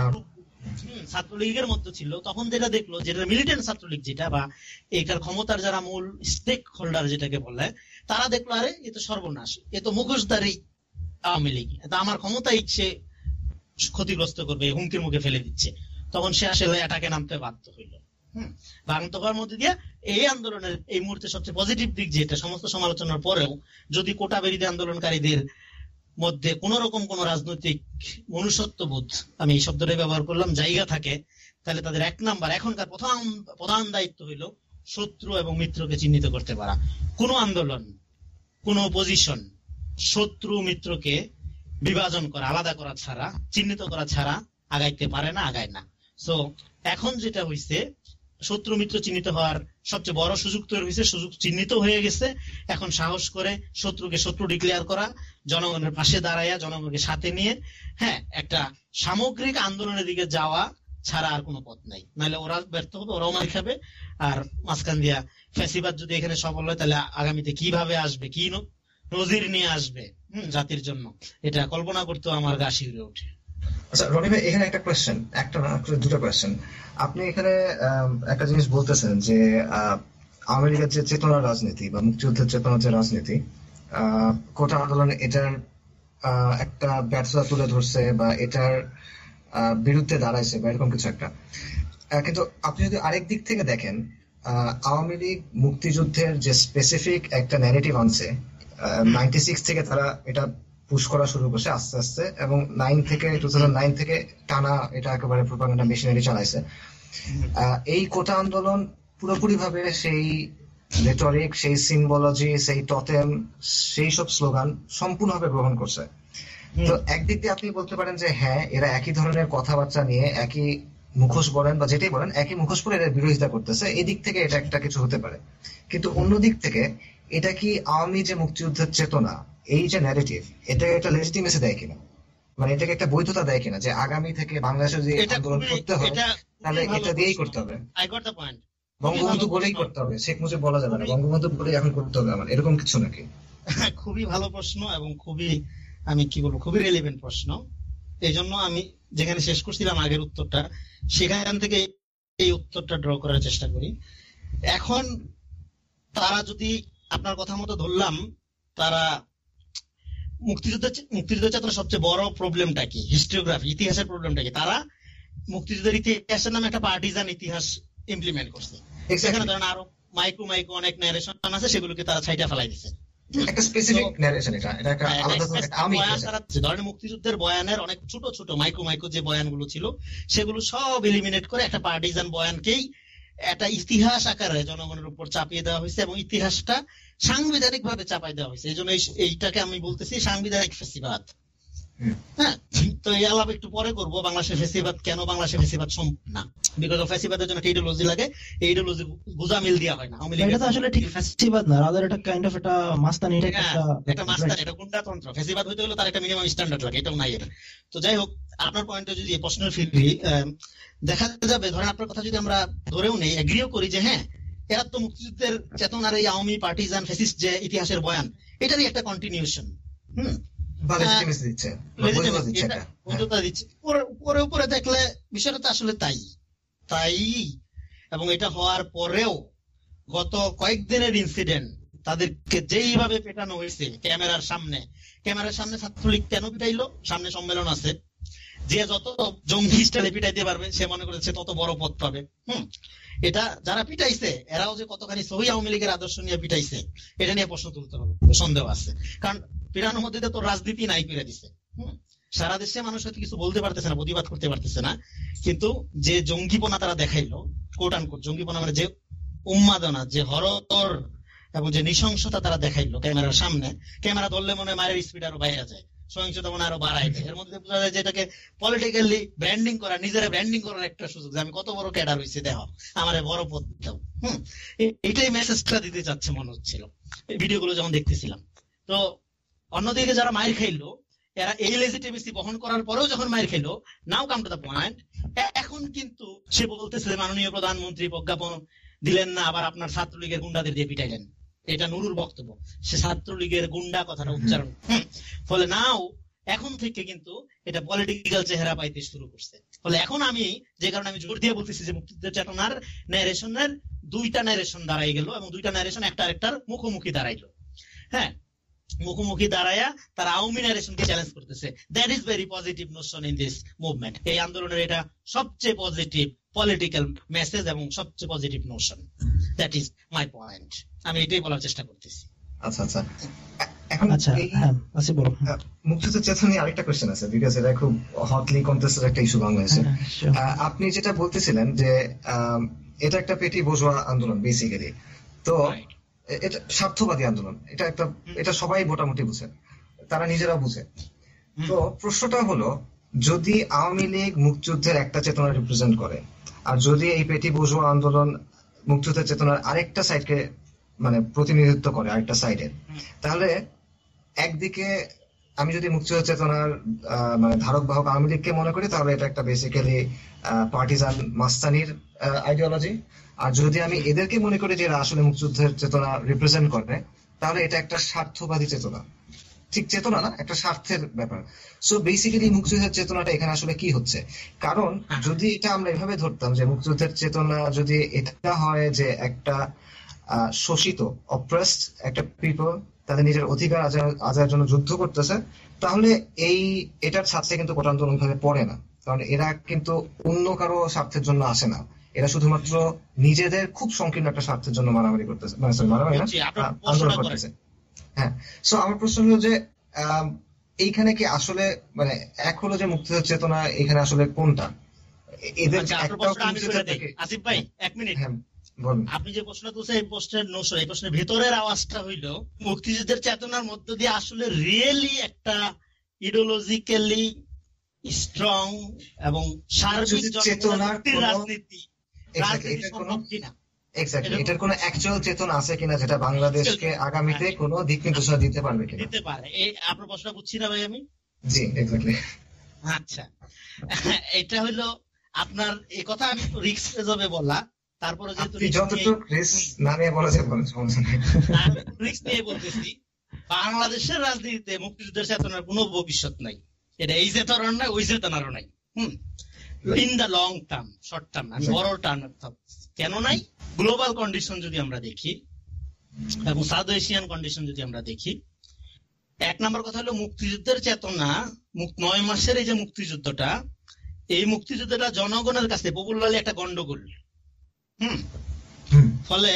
ছাত্রলীগের মধ্যে ছিল, তখন যেটা দেখল, যেটা মিলিটেন্ট ছাত্রলীগ যেটা বা এইটার ক্ষমতার যারা মূল স্টেক হোল্ডার যেটাকে বলে, তারা দেখল, আরে, এ তো সর্বনাশ, এ তো মুখোশধারী আওয়ামী লীগ আমার ক্ষমতাই সে ক্ষতিগ্রস্ত করবে হুমকির মুখে ফেলে দিচ্ছে। তখন সে আসলে এটাকে নামতে বাধ্য হইল। বাধ্য হওয়ার মধ্যে দিয়ে এই আন্দোলনের এই মুহূর্তে সবচেয়ে পজিটিভ দিক যেটা, সমস্ত সমালোচনার পরেও যদি কোটা বিরোধী আন্দোলনকারীদের মধ্যে কোন রকম কোন রাজনৈতিক মনুষ্যত্ববোধ, আমি এই শব্দটাই ব্যবহার করলাম, জায়গা থাকে, তাহলে তাদের এক নাম্বার, এখনকার প্রধান প্রধান দায়িত্ব হইল শত্রু এবং মিত্রকে চিহ্নিত করতে পারা। কোন আন্দোলন, কোন পজিশন শত্রু, মিত্রকে বিভাজন করা, আলাদা করা ছাড়া, চিহ্নিত করা ছাড়া আগাইতে পারে না, আগায় না। সো এখন যেটা হইছে, শত্রু, মিত্র চিহ্নিত হওয়ার সবচেয়ে বড় সুযোগ তৈরি হয়েছে সুযোগ চিহ্নিত হয়ে গেছে। এখন সাহস করে শত্রুকে শত্রু ডিক্লেয়ার করা জনগণের পাশে দাঁড়াইয়া জনগণকে সাথে নিয়ে হ্যাঁ একটা সামগ্রিক আন্দোলনের দিকে যাওয়া ছাড়া আর কোনো পথ নাই। নাহলে ওরা ব্যর্থ হবে, ওরাও মার খাবে। আর মাঝখান দিয়া ফ্যাসিবাদ যদি এখানে সফল হয়, তাহলে আগামীতে কীভাবে আসবে, কি নজির নিয়ে আসবে, হম, জাতির জন্য? এটা কল্পনা করতেও আমার গা শিউরে ওঠে। আচ্ছা এখানে একটা কোয়েশ্চেন একটা দুটো আপনি এখানে একটা জিনিস বলতেছেন যে লীগের যে চেতনা রাজনীতি বা মুক্তিযুদ্ধের চেতনা যে রাজনীতি কোটা আন্দোলন এটার একটা ব্যর্থতা তুলে ধরছে বা এটার বিরুদ্ধে দাঁড়াইছে বা এরকম কিছু একটা। কিন্তু আপনি যদি আরেক দিক থেকে দেখেন আওয়ামী লীগ মুক্তিযুদ্ধের যে স্পেসিফিক একটা ন্যারেটিভ আনছে নাইনটি সিক্স থেকে তারা এটা পুশ করা শুরু করছে আস্তে আস্তে এবং নাইন থেকে টু থাউজেন্ড নাইন থেকে টানা এটা একেবারে প্রোপাগান্ডা মেশিনারি চালাইছে। আহ, এই কোটা আন্দোলন পুরোপুরি ভাবে সেই রেটরিক সেই সিম্বলজি সেই টটেম সেই সব স্লোগান সম্পূর্ণভাবে গ্রহণ করছে। তো একদিক দিয়ে আপনি বলতে পারেন যে হ্যাঁ এরা একই ধরনের কথাবার্তা নিয়ে একই মুখোশ বলেন বা যেটাই বলেন একই মুখোশ পরে এরা বিরোধিতা করতেছে। এদিক থেকে এটা একটা কিছু হতে পারে। কিন্তু অন্য দিক থেকে এটা কি আওয়ামী যে মুক্তিযুদ্ধের চেতনা এই যে ন্যারেটিভ এটা একটা লেজিটিমেসি দেয় কিনা? মানে এটাকে একটা বৈধতা দেয় কিনা যে আগামী থেকে বাংলাদেশে যদি এটা আন্দোলন করতে হয় এটা তাহলে এটা দিয়েই করতে হবে। I got the point Bangabandhu বলেই করতে হবে। শেখ মুজিব বলা যাবে না। বঙ্গবন্ধু বলেই এখন করতে হবে আমার। এরকম কিছু নাকি? খুবই ভালো প্রশ্ন এবং খুবই, আমি কি বলব, খুবই রেলিভেন্ট প্রশ্ন। এই জন্য আমি যেখানে শেষ করছিলাম আগের উত্তরটা, সেখান থেকে এই উত্তরটা ড্র করার চেষ্টা করি। এখন তারা যদি আপনার কথা মতো ধরলাম, তারা মুক্তিযুদ্ধ মুক্তিযুদ্ধের চেতনা সবচেয়ে বড় প্রবলেমটা কি? হিস্টোগ্রাফি ইতিহাসের প্রবলেমটা কি? তারা মুক্তিযুদ্ধের ইতিহাসের নামে একটা পার্টিজান ইতিহাস ইমপ্লিমেন্ট করছে। আরও মাইক্রো মাইক্রো অনেক ন্যারেশন আছে সেগুলোকে তারা ছাইটা ফেলাই দিছে। একটা স্পেসিফিক ন্যারেশন এটা এটা একটা হ্যাঁ, আলাদা আমি ধরেন মুক্তিযুদ্ধের বয়ানের অনেক ছোট ছোট মাইক্রো মাইক্রো যে বয়ানগুলো ছিল সেগুলো সব এলিমিনেট করে একটা পার্টিজান বয়ানকেই একটা ইতিহাস আকারে জনগণের উপর চাপিয়ে দেওয়া হয়েছে এবং ইতিহাসটা সাংবিধানিক ভাবে চাপাই দেওয়া হয়েছে। এই জন্য এই- এইটাকে আমি বলতেছি সাংবিধানিক ফেসিবাদ। হ্যাঁ তো এই আলাপ একটু পরে করব বাংলাদেশের ফেসিবাদ কেন বাংলাদেশের ফেসিবাদ সম্ভব না। বিকজ ফেসিবাদের জন্য একটা ইডিওলজি লাগে এই ইডিওলজি বুঝা মিল দেওয়া হয় না আওয়ামী এটা আসলে ঠিক ফেস্টিভাল না রাদার এটা কাইন্ড অফ একটা মাস্তানি হ্যাঁ, একটা একটা মাস্টার এটা গুন্ডাতন্ত্র। ফেসিবাদ হইতে হলে তার একটা মিনিমাম স্ট্যান্ডার্ড লাগে এটাও নাই এর তো যাই হোক আপনার পয়েন্টে যদি এই প্রশ্নের ফিরি দেখা যাবে ধরেন আপনার কথা যদি আমরা ধরেও নেই এগ্রিও করি যে হ্যাঁ এরা তো মুক্তিযুদ্ধের চেতনার এই আওয়ামী পার্টিজান ফেসিস্ট যে ইতিহাসের বয়ান এটারই একটা কন্টিনিউশন হম? দিচ্ছে হ্যাঁ। বৈধতা দিচ্ছে। উপরে- দেখলে বিষয়টা আসলে তাই। তাই এবং এটা হওয়ার পরেও গত কয়েকদিনের ইনসিডেন্ট তাদেরকে যেইভাবে পেটানো হয়েছে ক্যামেরার সামনে ক্যামেরার সামনে ছাত্রলীগ কেন পিটাইলো? সামনে সম্মেলন আছে। যে যত জঙ্গি স্টাইলে পিটাইতে পারবে সে মনে করেছে তত বড় পদ পাবে। হুম। এটা যারা পিটাইছে এরাও যে কতখানি সহি আওয়ামী লীগের আদর্শ নিয়ে পিটাইছে এটা নিয়ে প্রশ্ন তুলতে হবে। সন্দেহ আছে। কারণ মধ্যে তো রাজনীতি নাই দিছে। সারা দেশে মানুষ হয়তো কিছু বলতে পারতেছে না, প্রতিবাদ করতে পারতেছে না। কিন্তু যে জঙ্গিপনা তারা দেখাইলো কোট আন কোট জঙ্গিপনা মানে যে যে হরর এবং যে নৃশংসতা তারা দেখাইলো ক্যামেরার সামনে, ক্যামেরা ধরলে মনে মায়ের স্পিড আরও বাইরে যায়, সহিংসতা মনে আরও বাড়ায়। এর মধ্যে বোঝা যায় যে এটাকে পলিটিক্যালি ব্র্যান্ডিং করা, নিজেরা ব্র্যান্ডিং করার একটা সুযোগ আমি কত বড় ক্যাডার হয়েছে দেখো আমার বড় পদ হম? এটাই মেসেজটা দিতে চাচ্ছে মনে হচ্ছিল। ভিডিওগুলো যখন দেখতেছিলাম। তো অন্যদিকে যারা মায়ের খাইলো এরা এই লেজিটিমেসি বহন করার পরেও যখন মায়ের খেলো, now come to the point. এখন কিন্তু সে বলতেছে, মাননীয় প্রধানমন্ত্রী প্রজ্ঞাপন দিলেন না, আবার আপনার ছাত্রলীগের গুন্ডাদের দিয়ে পিটাইলেন। এটা নুরুর বক্তব্য। সে ছাত্রলীগের গুন্ডা কথাটা উচ্চারণ। ফলে নাও, এখন থেকে কিন্তু এটা পলিটিক্যাল চেহারা পাইতে শুরু করছে। ফলে এখন আমি, যে কারণে আমি জোর দিয়ে বলতেছি যে মুক্তিযুদ্ধের চেতনার ন্যারেশনের দুইটা ন্যারেশন দাঁড়াই গেল এবং দুইটা ন্যারেশন একটা আরেকটার মুখোমুখি দাঁড়াইলো। হ্যাঁ মুখোমুখি দাঁড়াইয়া তারা আওয়ামী ন্যারেশনকে চ্যালেঞ্জ করতেছে। That is very positive notion in this movement এই আন্দোলনের এটা সবচেয়ে পজিটিভ পলিটিক্যাল মেসেজ এবং সবচেয়ে positive notion that is my point আমি এটাই বলার চেষ্টা করতেছি। আচ্ছা আচ্ছা। এখন আচ্ছা হ্যাঁ মুক্তিযুদ্ধ চেতনা নিয়ে আরেকটা কোয়েশ্চেন আছে বিকজ এটা খুব হটলি কন্টেস্টেড একটা ইস্যু বাংলাদেশে। হ্যাঁ, আহ, আপনি যেটা বলতেছিলেন যে এটা একটা পেটি বোঝোয়া আন্দোলন বেসিক্যালি তো এটা স্বার্থবাদী আন্দোলন। এটা একটা এটা সবাই মোটামুটি বুঝে। তারা নিজেরা বুঝে। তো প্রশ্নটা হলো যদি আওয়ামী লীগ মুক্তিযুদ্ধের একটা চেতনা রিপ্রেজেন্ট করে আর যদি এই পেটি আন্দোলন মুক্তিযুদ্ধের চেতনার আরেকটা সাইডকে মানে প্রতিনিধিত্ব করে আরেকটা সাইডের হুম। তাহলে একদিকে আমি যদি মুক্তিযুদ্ধ চেতনার মানে ধারক বাহক আওয়ামী লীগকে মনে করি তাহলে এটা একটা বেসিক্যালি পার্টিজান মাস্তানির আইডিওলজি আর যদি আমি এদেরকে মনে করি যে এরা আসলে মুক্তিযুদ্ধের চেতনা রিপ্রেজেন্ট করে তাহলে এটা একটা স্বার্থবাদী চেতনা। ঠিক চেতনা না একটা স্বার্থের ব্যাপার। সো বেসিক্যালি মুক্তিযুদ্ধের চেতনাটা এখানে আসলে কি হচ্ছে? কারণ যদি এটা আমরা এভাবে ধরতাম যে মুক্তিযুদ্ধের চেতনা যদি এটা হয় যে একটা আহ, শোষিত অপ্রেসড একটা পিপল তাদের নিজের অধিকার আজার জন্য যুদ্ধ করতেছে তাহলে এই এটার সাথে কিন্তু কোটা আন্দোলন ভাবে পড়ে না। কারণ এরা কিন্তু অন্য কারও স্বার্থের জন্য আসে না। এরা শুধুমাত্র নিজেদের খুব সংকীর্ণ একটা স্বার্থের জন্য মারামারি করতেছে। মানে sorry, মারামারি না আন্দোলন করতেছে। হ্যাঁ সো আমার প্রশ্ন হলো যে এইখানে কি আসলে মানে এক হলো যে মুক্তিযুদ্ধ চেতনা এখানে আসলে কোনটা? এদের আচ্ছা দিই আসিফ ভাই এক মিনিট। হ্যাঁ আপনি যে প্রশ্ন তুলছেন এই প্রশ্নের নোশন এই প্রশ্নের ভেতরের আওয়াজটা হইল মুক্তিযুদ্ধের চেতনার মধ্য দিয়ে আসলে রিয়েলি একটা ইডিওলজিক্যালি স্ট্রং এবং সার্বিক চেতনার রাজনীতি। রাজনীতি সম্ভব কিনা এক্স্যাক্টলি এটার কোনো অ্যাকচুয়াল চেতনা আছে কিনা যেটা বাংলাদেশকে আগামীতে কোনো দিক নির্দেশনা দিতে পারবে কিনা? দিতে পারে। এই আপনার প্রশ্নটা বুঝছি না ভাই আমি? জি এক্স্যাক্টলি আচ্ছা। এটা আপনার এই কথা আমি রিক্স বলা তারপরে যেহেতু আপনি risk যতটুকু নিয়ে- রিস্ক না নিয়ে বলা যায় বলেন সমস্যা নেই। রিক্স নিয়ে বলতেছি। বাংলাদেশের রাজনীতিতে মুক্তিযুদ্ধের চেতনার কোনো ভবিষ্যৎ নাই। এটা এই চেতনার নাই ওই চেতনারও নাই। হুম? In the long term short term আমি বড় টার্ম কেন নাই? গ্লোবাল কন্ডিশন যদি আমরা দেখি এবং সাউথ এশিয়ান কন্ডিশন যদি আমরা দেখি এক নম্বর কথা হলো মুক্তিযুদ্ধের চেতনা নয় মাসের এই যে মুক্তিযুদ্ধটা এই মুক্তিযুদ্ধটা জনগণের কাছে পপুলারলি একটা গন্ডগোল। হুম? ফলে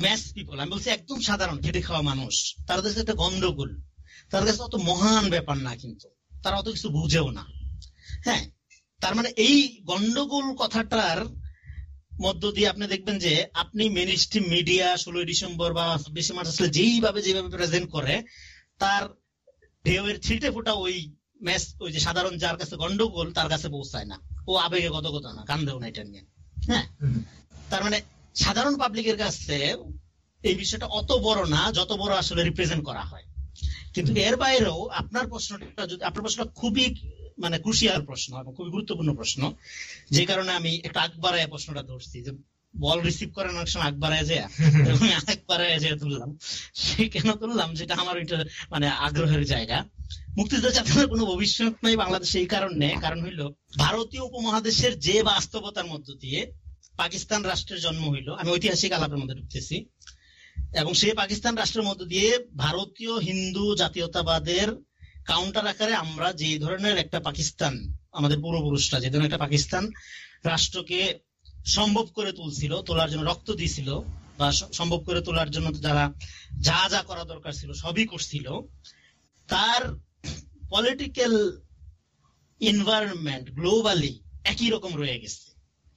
ম্যাস পিপল আমি বলছি একদম সাধারণ খেটে খাওয়া মানুষ তাদের কাছে একটা গন্ডগোল। তার কাছে অত মহান ব্যাপার না কিন্তু তারা অত কিছু বুঝেও না। হ্যাঁ? তার মানে এই গন্ডগোল কথাটার মধ্য দিয়ে আপনি দেখবেন যে আপনি মেন স্ট্রিম মিডিয়া ষোলোই ডিসেম্বর বা বেশি মার্চ আসলে যেইভাবে যেভাবে প্রেজেন্ট করে, তার ঢেউয়ের ছিটে ফোটা ওই ম্যাচ, ওই যে সাধারণ যার কাছে গন্ডগোল, তার কাছে পৌঁছায় না। ও আবেগে গদগদ না কান্দেও না এটা নিয়ে। হ্যাঁ? তার মানে সাধারণ পাবলিকের কাছে এই বিষয়টা অত বড় না, যত বড় আসলে রিপ্রেজেন্ট করা হয়। কিন্তু এর বাইরেও আপনার প্রশ্নটা যদি, আপনার প্রশ্নটা খুবই মানে ক্রুশিয়াল প্রশ্ন এবং খুবই গুরুত্বপূর্ণ প্রশ্ন। যে কারণে আমি একটু আকবারায় প্রশ্নটা ধরছি। যে বল রিসিভ করেন অনেক সময় আকবারায় যায় আকবারায় যে তুললাম। সে কেন তুললাম? যেটা আমার ওইটা মানে আগ্রহের জায়গা। মুক্তিযুদ্ধ চেতনার কোনো ভবিষ্যৎ নাই বাংলাদেশে এই কারণে। কারণ হইল, ভারতীয় উপমহাদেশের যে বাস্তবতার মধ্য দিয়ে পাকিস্তান রাষ্ট্রের জন্ম হইল। আমি ঐতিহাসিক আলাপের মধ্যে ঢুকতেছি। এবং সেই পাকিস্তান রাষ্ট্রের মধ্য দিয়ে ভারতীয় হিন্দু জাতীয়তাবাদের কাউন্টার আকারে আমরা যে ধরনের একটা পাকিস্তান, আমাদের পূর্বপুরুষরা যে ধরনের একটা পাকিস্তান রাষ্ট্রকে সম্ভব করে তুলছিল, তোলার জন্য রক্ত দিয়েছিল বা সম্ভব করে তোলার জন্য যারা যা যা করা দরকার ছিল সবই করছিল, তার পলিটিক্যাল এনভায়রনমেন্ট গ্লোবালি একই রকম রয়ে গেছে।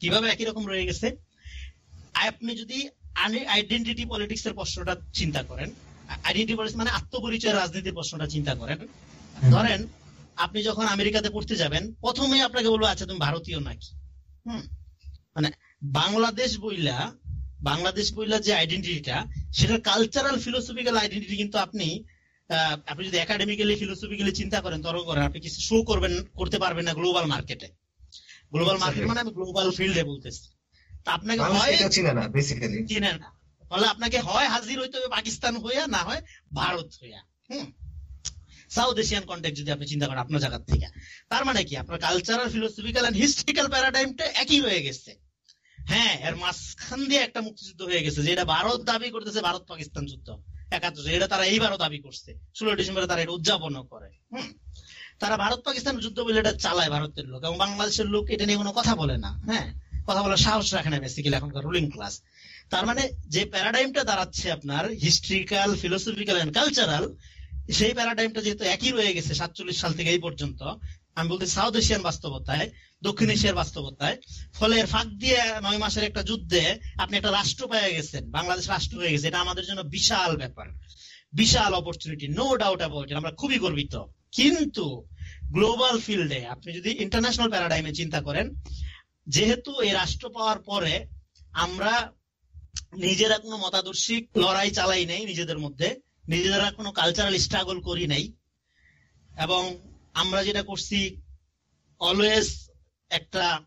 কীভাবে একই রকম রয়ে গেছে? আপনি যদি আইডেন্টিটি পলিটিক্স এর প্রশ্নটা চিন্তা করেন আইডেন্টিটি পলিটিক্স মানে আত্মপরিচয় রাজনীতির প্রশ্নটা চিন্তা করেন ধরেন আপনি যখন আমেরিকাতে পড়তে যাবেন প্রথমে আপনাকে বলব আচ্ছা তুমি ভারতীয় নাকি? হুম। মানে বাংলাদেশ বইলা বাংলাদেশ বইলা যে আইডেন্টিটিটা সেটা কালচারাল ফিলোসফিক্যাল আইডেন্টিটি কিন্তু আপনি আপনি যদি একাডেমিক্যালি ফিলোসফিক্যালি চিন্তা করেন তর্ক করেন আপনি কিছু শো করবেন করতে পারবেন না গ্লোবাল মার্কেটে গ্লোবাল মার্কেট মানে আমি গ্লোবাল ফিল্ডে বলতেছি। তা আপনাকে হয় চিনে না বেসিক্যালি চিনে না। ফলে আপনাকে হয় হাজির হইতে হবে পাকিস্তান হইয়া না হয় ভারত হইয়া। হুম। সাউথ এশিয়ান কন্টেক্ট যদি আপনি চিন্তা করেন আপনার জায়গা থেকে। তার মানে কি? আপনার কালচারাল ফিলোসফিক্যাল এন্ড হিস্ট্রিক্যাল প্যারাডাইমটা একই হয়ে গেছে। হ্যাঁ এর মাঝখান দিয়ে একটা মুক্তিযুদ্ধ হয়ে গেছে, যেটা ভারত দাবি করতেছে ভারত পাকিস্তান যুদ্ধ। এটা তারা এইবারও দাবি করছে। ষোলো ডিসেম্বরে তারা এটা উদযাপনও করে। হম। তারা ভারত পাকিস্তান যুদ্ধ বলে এটা চালায় ভারতের লোক এবং বাংলাদেশের লোক এটা নিয়ে কোনো কথা বলে না। হ্যাঁ কথা বলার সাহস রাখে না বেসিক্যালি এখনকার রুলিং ক্লাস তার মানে যে প্যারাডাইমটা দাঁড়াচ্ছে আপনার হিস্ট্রিক্যাল ফিলোসফিক্যাল এন্ড কালচারাল সেই প্যারাডাইমটা যেহেতু একই রয়ে গেছে সাতচল্লিশ সাল থেকে এই পর্যন্ত, আমি বলতে সাউথ এশিয়ান বাস্তবতায়, দক্ষিণ এশিয়ার বাস্তবতায়, ফলে ফাঁক দিয়ে নয় মাসের একটা যুদ্ধে আপনি একটা রাষ্ট্র পেয়ে গেছেন, বাংলাদেশ রাষ্ট্র হয়ে গেছে। এটা আমাদের জন্য বিশাল ব্যাপার, বিশাল অপরচুনিটি নো ডাউট অ্যাবাউট আমরা খুবই গর্বিত। কিন্তু গ্লোবাল ফিল্ডে আপনি যদি ইন্টারন্যাশনাল প্যারাডাইমে চিন্তা করেন, যেহেতু এই রাষ্ট্র পাওয়ার পরে আমরা নিজেরা কোনো মতাদর্শিক লড়াই চালাই নেই নিজেদের মধ্যে নিজেরা কোনো কালচারাল স্ট্রাগল করি নাই। এবং আমরা যেটা করছি অলওয়েজ একটা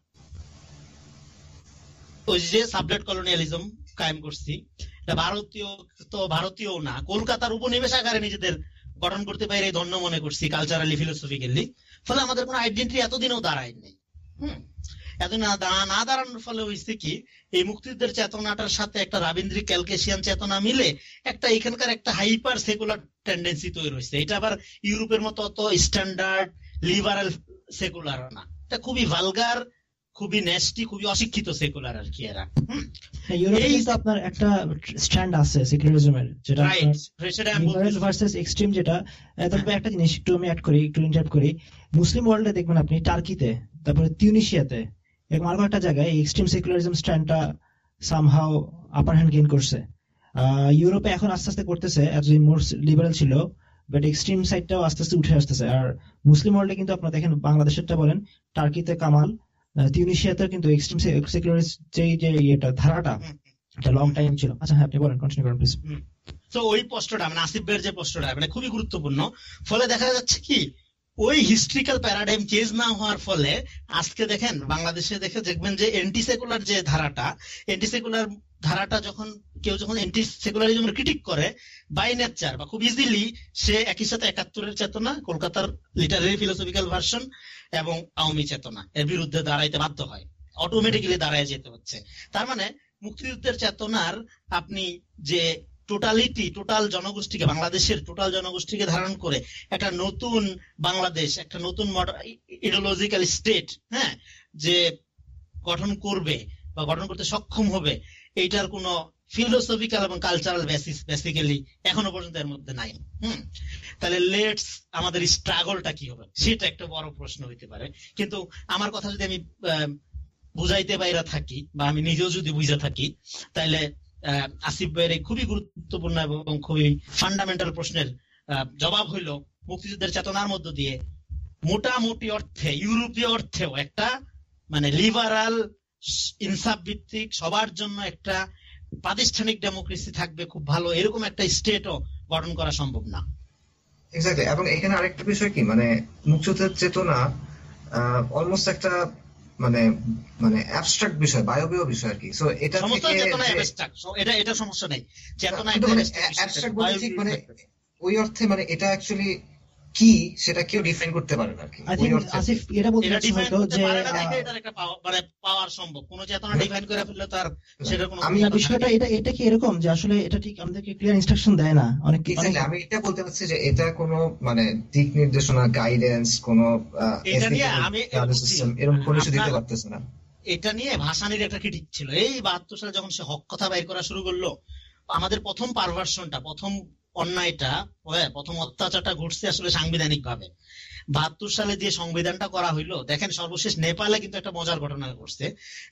ওই যে সাবলেট কলোনিয়ালিজম কায়েম করছি। এটা ভারতীয় তো ভারতীয় না, কলকাতার উপনিবেশ আকারে নিজেদের গঠন করতে পারে ধন্য মনে করছি কালচারালি ফিলোসফিক্যালি ফলে আমাদের কোনো আইডেন্টি এতদিনও দাঁড়ায় নেই। হম? এতদিন না দাঁড়ানোর ফলে হয়েছে কি এই মুক্তিযুদ্ধের চেতনাটার সাথে একটা রাবীন্দ্রিক ক্যালকেশিয়ান চেতনা মিলে একটা এখানকার একটা হাইপার সেকুলার টেন্ডেন্সি তৈরি হয়েছে। এটা আবার ইউরোপের মতো অত স্ট্যান্ডার্ড লিবারাল সেকুলার না। এটা খুবই ভালগার খুবই নেস্টি খুবই অশিক্ষিত সেকুলার আর কি এরা। ইউরোপে কিন্তু আপনার একটা স্ট্যান্ড আছে সেকুলারিজমের যেটা লিবারেল ভার্সেস এক্সট্রিম যেটা তবে একটা জিনিস একটু আমি অ্যাড করি একটু ইন্টারাপ্ট করি। মুসলিম ওয়ার্ল্ডে দেখবেন আপনি টার্কিতে তারপরে তিউনিশিয়াতে আরও একটা জায়গায় এক্সট্রিম সেকুলারিজম স্ট্যান্ডটা সামহাও আপার হ্যান্ড গেইন করছে। ইউরোপে এখন আস্তে আস্তে করতেছে এতদিন মোর লিবারেল ছিল বাট এক্সট্রিম সাইডটাও আস্তে আস্তে উঠে আসতেছে। আর মুসলিম ওয়ার্ল্ডে কিন্তু আপনার দেখেন বাংলাদেশেরটা বলেন টার্কিতে কামাল তিউনিশিয়াতে কিন্তু এক্সট্রিম সেকুলারিস্ট যে যে ইয়েটা ধারাটা এটা লং টাইম ছিল। আচ্ছা হ্যাঁ আপনি বলেন কন্টিনিউ করেন প্লিজ তো ওই পোস্টটা মানে আসিফ বের যে পোস্টটা মানে খুবই গুরুত্বপূর্ণ। ফলে দেখা যাচ্ছে কি ওই হিস্ট্রিক্যাল প্যারাডাইম চেঞ্জ না হওয়ার ফলে আজকে দেখেন, বাংলাদেশে দেখে দেখবেন যে এন্টি সেকুলার যে ধারাটা এন্টি সেকুলার ধারাটা যখন কেউ যখন এন্টি সেকুলারিজম ক্রিটিক করে বাই নেচার বা খুব ইজিলি সে একই সাথে একাত্তরের চেতনা, কলকাতার লিটারারি ফিলোসফিক্যাল ভার্সন এবং আওয়ামী চেতনা, এর বিরুদ্ধে দাঁড়াইতে বাধ্য হয়। অটোমেটিক্যালি দাঁড়ায় যেতে হচ্ছে। তার মানে মুক্তিযুদ্ধের চেতনার আপনি যে টোটালিটি টোটাল জনগোষ্ঠীকে, বাংলাদেশের টোটাল জনগোষ্ঠীকে ধারণ করে একটা নতুন বাংলাদেশ, একটা নতুন ইডিওলজিক্যাল স্টেট হ্যাঁ যে গঠন করবে বা গঠন করতে সক্ষম হবে, এইটার কোন ফিলোসফিক্যাল এবং কালচারাল বেসিস বেসিক্যালি এখনও পর্যন্ত এর মধ্যে নাই। হুম, তাহলে লেটস আমাদের স্ট্রাগলটা কি হবে? সেটা একটা বড় প্রশ্ন হইতে পারে। কিন্তু আমার কথা যদি আমি বুঝাইতে বাইরা থাকি বা আমি নিজেও যদি বুঝে থাকি, তাহলে আসিফ ভাইয়ের এই খুবই গুরুত্বপূর্ণ এবং খুবই ফান্ডামেন্টাল প্রশ্নের জবাব হইল মুক্তিযুদ্ধের চেতনার মধ্য দিয়ে। মোটামুটি অর্থে, ইউরোপীয় অর্থেও একটা মানে লিবারাল ইনসাফ ভিত্তিক, সবার জন্য একটা প্রাতিষ্ঠানিক ডেমোক্রেসি থাকবে খুব ভালো, এরকম একটা স্টেটও গঠন করা সম্ভব না। এক্স্যাক্টলি এবং এখানে আরেকটা বিষয় কি মানে মুক্তিযুদ্ধের চেতনা অলমোস্ট একটা মানে মানে অ্যাবস্ট্রাক্ট বিষয় বায়বীয় বিষয় আর কি। সো এটা থেকে এটা এটা সমস্যা নেই। চেতনা অ্যাবস্ট্রাক্ট মানে ওই অর্থে মানে এটা অ্যাকচুয়ালি কি সেটা কেউ ডিফাইন করতে পারে না আসিফ এটা বলতে চাচ্ছে হয়তো যে পাওয়া- মানে পাওয়ার সম্ভব। কোন চেতনা ডিফাইন করে ফেললে তার সেটা কোনো আমি বিষয়টা এটা এটা কি এরকম যে আসলে এটা ঠিক আমাদেরকে ক্লিয়ার ইনস্ট্রাকশন দেয় না? অনেক আমি এটা বলতে চাচ্ছি যে এটা কোনো মানে দিক নির্দেশনা গাইডেন্স কোনো এটা নিয়ে আমি এরকম কোনো কিছু দিতে না। এটা নিয়ে ভাসানির একটা ক্রিটিক ছিল। এই বাহাত্তর সালে যখন সে হক কথা বাইর করা শুরু করল আমাদের প্রথম পারভার্সনটা প্রথম অন্যায়টা হ্যাঁ, প্রথম অত্যাচারটা ঘটছে আসলে সাংবিধানিক ভাবে বাহাত্তর সালে যে সংবিধানটা করা হইল দেখেন সর্বশেষ নেপালে কিন্তু একটা মজার ঘটনা ঘটছে।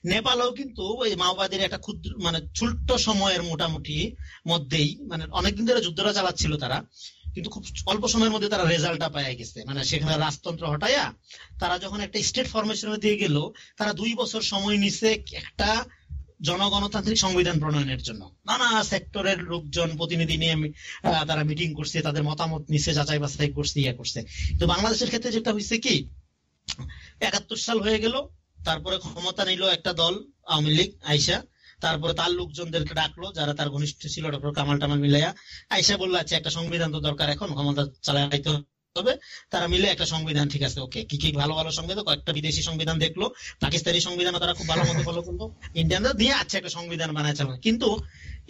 নেপালেও কিন্তু ওই মাওবাদীর একটা ক্ষুদ্র মানে ছোট্ট সময়ের মোটামুটি মধ্যেই মানে অনেকদিন ধরে যুদ্ধটা চালাচ্ছিল তারা কিন্তু খুব অল্প সময়ের মধ্যে তারা রেজাল্টটা পেয়ে গেছে। মানে সেখানে রাজতন্ত্র হটাইয়া তারা যখন একটা স্টেট ফরমেশনে দিয়ে গেল তারা দুই বছর সময় নিছে একটা জনগণতান্ত্রিক সংবিধান প্রণয়নের জন্য। নানা সেক্টরের লোকজন প্রতিনিধি নিয়ে তারা মিটিং করছে, তাদের মতামত নিচ্ছে, যাচাই বাছাই করছে ইয়ে করছে। তো বাংলাদেশের ক্ষেত্রে যেটা হয়েছে কি, একাত্তর সাল হয়ে গেল, তারপরে ক্ষমতা নিল একটা দল, আওয়ামী লীগ আইসা তারপরে তার লোকজনদেরকে ডাকলো, যারা তার ঘনিষ্ঠ ছিল, ডক্টর কামাল টামাল মিলাইয়া। আইসা বলল আচ্ছা একটা সংবিধান তো দরকার এখন, ক্ষমতা চালাইতে হবে তারা মিলে একটা সংবিধান, ঠিক আছে ওকে কি কি ভালো ভালো সংবিধান? কয়েকটা বিদেশি সংবিধান দেখল, পাকিস্তানি সংবিধান তারা খুব ভালো মতো ফলো করল। ইন্ডিয়ানরা দিয়ে আচ্ছা একটা সংবিধান বানায় চালানো। কিন্তু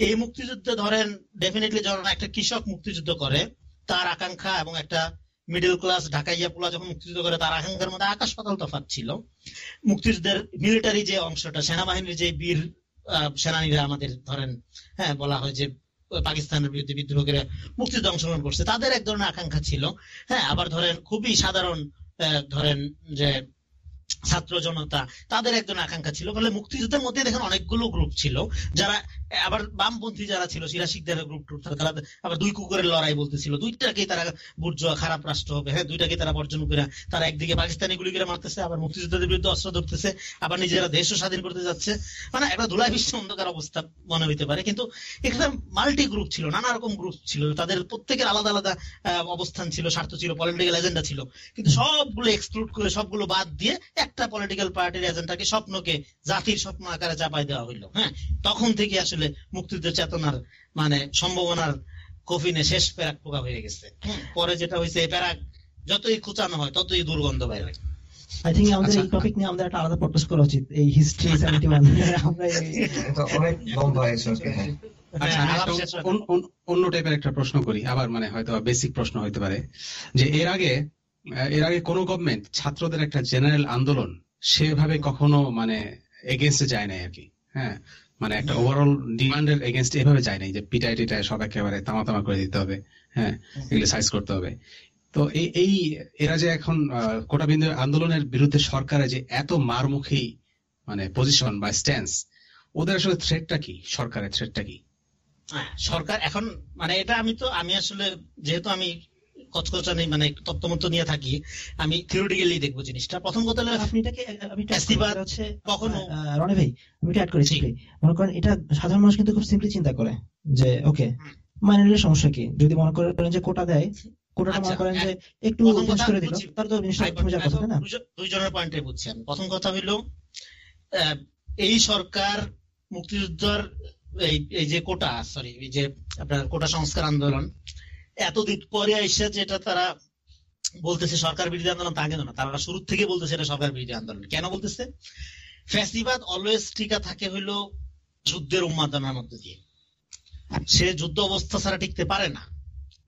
এই মুক্তিযুদ্ধে ধরেন ডেফিনেটলি যখন একটা কৃষক মুক্তিযুদ্ধ করে, তার আকাঙ্ক্ষা এবং একটা মিডল ক্লাস ঢাকাইয়া পোলা যখন মুক্তিযুদ্ধ করে, তার আকাঙ্ক্ষার মধ্যে আকাশ পাতাল তফাৎ ছিল। মুক্তিযুদ্ধের মিলিটারি যে অংশটা, সেনাবাহিনীর যে বীর সেনানীরা আমাদের ধরেন হ্যাঁ বলা হয় যে পাকিস্তানের বিরুদ্ধে বিদ্রোহীরা মুক্তিযুদ্ধ অংশগ্রহণ করছে। তাদের এক ধরনের আকাঙ্ক্ষা ছিল। হ্যাঁ আবার ধরেন খুবই সাধারণ ধরেন যে ছাত্র জনতা, তাদের একজন আকাঙ্ক্ষা ছিল। ফলে মুক্তিযুদ্ধের মধ্যে দেখেন অনেকগুলো গ্রুপ ছিল যারা আবার বামপন্থী যারা ছিল সিরাশিকদের গ্রুপ টুপ তারা আবার দুই কুকুরের লড়াই বলতেছিল। দুইটাকেই তারা বুর্জোয়া, খারাপ রাষ্ট্র হবে। হ্যাঁ দুইটাকে তারা বর্জন করে তারা একদিকে পাকিস্তানি গুলি করে মারতেছে, আবার মুক্তিযোদ্ধাদের বিরুদ্ধে অস্ত্র ধরতেছে, আবার নিজেরা দেশও স্বাধীন করতে যাচ্ছে। মানে একটা ধুলাই বিশ্ব অন্ধকার অবস্থা মনে হইতে পারে। কিন্তু এখানে মাল্টি গ্রুপ ছিল, নানা রকম গ্রুপ ছিল। তাদের প্রত্যেকের আলাদা আলাদা অবস্থান ছিল, স্বার্থ ছিল পলিটিক্যাল এজেন্ডা ছিল। কিন্তু সবগুলো এক্সক্লুড করে, সবগুলো বাদ দিয়ে একটা পলিটিক্যাল পার্টির এজেন্ডাকে স্বপ্নকে, জাতির স্বপ্ন আকারে চাপাই দেওয়া হইল। হ্যাঁ তখন থেকে আসলে মুক্তিযুদ্ধ চেতনার মানে সম্ভাবনার কফিনে শেষ প্যারাক পোকা হয়ে গেছে। পরে যেটা হয়েছে এই প্যারাক যতই খুচানো হয় ততই দুর্গন্ধ বাইরে আই থিঙ্ক আমাদের আচ্ছা। এই টপিক নিয়ে আমাদের একটা আলাদা পডকাস্ট করা উচিত এই হিস্ট্রি সেভেন্টি ওয়ান আমরা অনেক লম্বা হয়েছে আজকে, হ্যাঁ। আচ্ছা অন্য টাইপের একটা প্রশ্ন করি আবার মানে হয়তো বেসিক প্রশ্ন হইতে পারে যে এর আগে এর আগে কোন গভর্নমেন্ট ছাত্রদের একটা জেনারেল আন্দোলন সেভাবে কখনো মানে এগেনস্টে যায় নাই আর কি হ্যাঁ। মানে একটা ওভারঅল ডিমান্ডের এগেনস্ট এভাবে যায় নাই যে পিটাই টিটাই সব একেবারে তামা তামা করে দিতে হবে হ্যাঁ এগুলো সাইজ করতে হবে। তো এই এরা যে এখন কোটা বিন্দু আন্দোলনের বিরুদ্ধে সরকারের যে এত মারমুখী মানে পজিশন বা স্ট্যান্স ওদের আসলে থ্রেটটা কি? সরকারের থ্রেটটা কি? হ্যাঁ, সরকার এখন মানে এটা আমি তো আমি আসলে যেহেতু আমি কচকচানি মানে তত্ত্বমত্ত নিয়ে থাকি আমি থিওরিটিক্যালি দেখব জিনিসটা। প্রথম কথা হলো আপনি এটাকে আমি হচ্ছে কখনো- রনি ভাই আমি এটা অ্যাড করি জি। simply। মনে করেন এটা সাধারণ মানুষ কিন্তু খুব সিম্পলি চিন্তা করে যে ওকে নিলে সমস্যা কি? যদি মনে করেন যে কোটা দেয় কোটাটা আচ্ছা, মনে করেন যে একটু করে দিল তার তো জিনিসটা থেমে যাওয়ার কথা না? দুইজনের পয়েন্টে বুঝছি আমি। প্রথম কথা হইল এই সরকার মুক্তিযুদ্ধর এই এই যে কোটা সরি এই যে আপনার কোটা সংস্কার আন্দোলন এতদিন পরে এসে যেটা তারা বলতেছে সরকার বিরোধী আন্দোলন, তা কিন্তু না। তারা শুরু থেকে বলতেছে এটা সরকার বিরোধী আন্দোলন। কেন বলতেছে? ফ্যাসিবাদ অলওয়েজ টিকা থাকে হইল যুদ্ধের উন্মাদনার মধ্যে দিয়ে। সে যুদ্ধ অবস্থা ছাড়া টিকতে পারে না।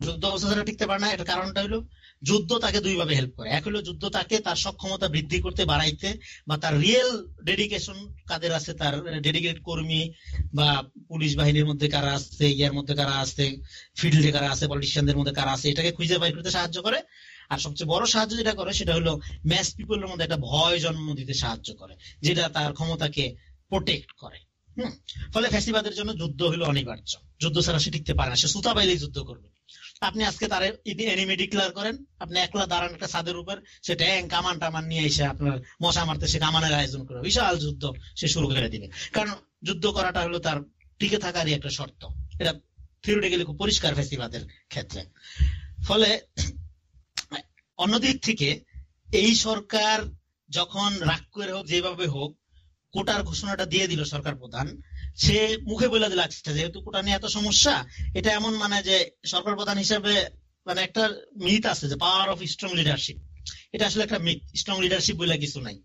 যুদ্ধ অবস্থা ছাড়া টিকতে পারে না, এটার কারণটা হলো যুদ্ধ তাকে দুইভাবে হেল্প করে। এক হলো যুদ্ধ তাকে তার সক্ষমতা বৃদ্ধি করতে বাড়াইতে বা তার রিয়েল ডেডিকেশন কাদের আছে, তার ডেডিকেট কর্মী বা পুলিশ বাহিনীর মধ্যে কারা আছে, ইয়ার মধ্যে কারা আছে ফিল্ডে কারা আছে পলিটিশিয়ানদের মধ্যে কারা আছে, এটাকে খুঁজে বাইর করতে সাহায্য করে। আর সবচেয়ে বড় সাহায্য যেটা করে সেটা হলো ম্যাস পিপলের মধ্যে একটা ভয় জন্ম দিতে সাহায্য করে, যেটা তার ক্ষমতাকে প্রোটেক্ট করে। হুম? ফলে ফ্যাসিবাদের জন্য যুদ্ধ হলো অনিবার্য। যুদ্ধ ছাড়া সে টিকতে পারে না। সে সুতা বাইলেই যুদ্ধ করবে। আপনি আজকে তার এনিমি ডিক্লেয়ার করেন, আপনি একলা দাঁড়ান একটা ছাদের উপর, সে ট্যাঙ্ক, কামান টামান নিয়ে এসে আপনার মশা মারতে সে কামানের আয়োজন করবে। বিশাল যুদ্ধ সে শুরু করে দিবে। কারণ যুদ্ধ করাটা হলো তার টিকে থাকারই একটা শর্ত। এটা থিওরিটিক্যালি খুব পরিষ্কার ফেসিবাদের ক্ষেত্রে। ফলে অন্যদিক থেকে এই সরকার যখন রাগ করে হোক, যেভাবে হোক, কোটার ঘোষণাটা দিয়ে দিল সরকার প্রধান সে মুখে বলে লাগছে আচ্ছা যেহেতু কোটা নিয়ে এত সমস্যা, এটা এমন মানে যে সরকার প্রধান হিসেবে মানে একটা মিথ আছে যে পাওয়ার অফ স্ট্রং লিডারশিপ এটা আসলে একটা মিথ স্ট্রং লিডারশিপ বলে কিছু নাই।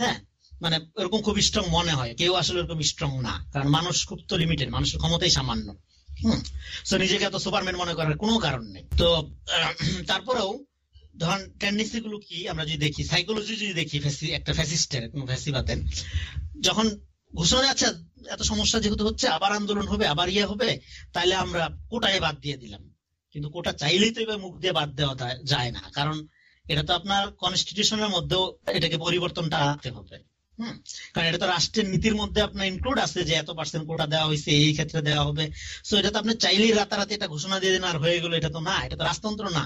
হ্যাঁ? মানে এরকম খুব স্ট্রং মনে হয়, কেউ আসলে এরকম স্ট্রং না, কারণ মানুষ খুব তো লিমিটেড মানুষের ক্ষমতাই সামান্য। হম? তো নিজেকে এত সুপারম্যান মনে করার কোনো কারণ নেই। তো তারপরেও, ধরেন টেন্ডেন্সি গুলো কি, আমরা যদি দেখি সাইকোলজি যদি দেখি একটা ফ্যাসিস্টের কোনো ফ্যাসিবাদের যখন ঘোষণা যাচ্ছে এত সমস্যা যেহেতু হচ্ছে আবার আন্দোলন হবে আবার ইয়ে হবে তাহলে আমরা কোটায় বাদ দিয়ে দিলাম। কিন্তু কোটা চাইলেই তো এবার মুখ দিয়ে বাদ দেওয়া যায় না। কারণ এটা তো আপনার কনস্টিটিউশনের মধ্যেও এটাকে পরিবর্তনটা আনতে হবে। হুম? কারণ এটা তো রাষ্ট্রের নীতির মধ্যে আপনার ইনক্লুড আছে যে এত পার্সেন্ট কোটা দেওয়া হয়েছে এই ক্ষেত্রে দেওয়া হবে। সো এটা তো আপনি চাইলেই রাতারাতি এটা ঘোষণা দিয়ে দিন আর হয়ে গেল এটা তো না এটা তো রাজতন্ত্র না।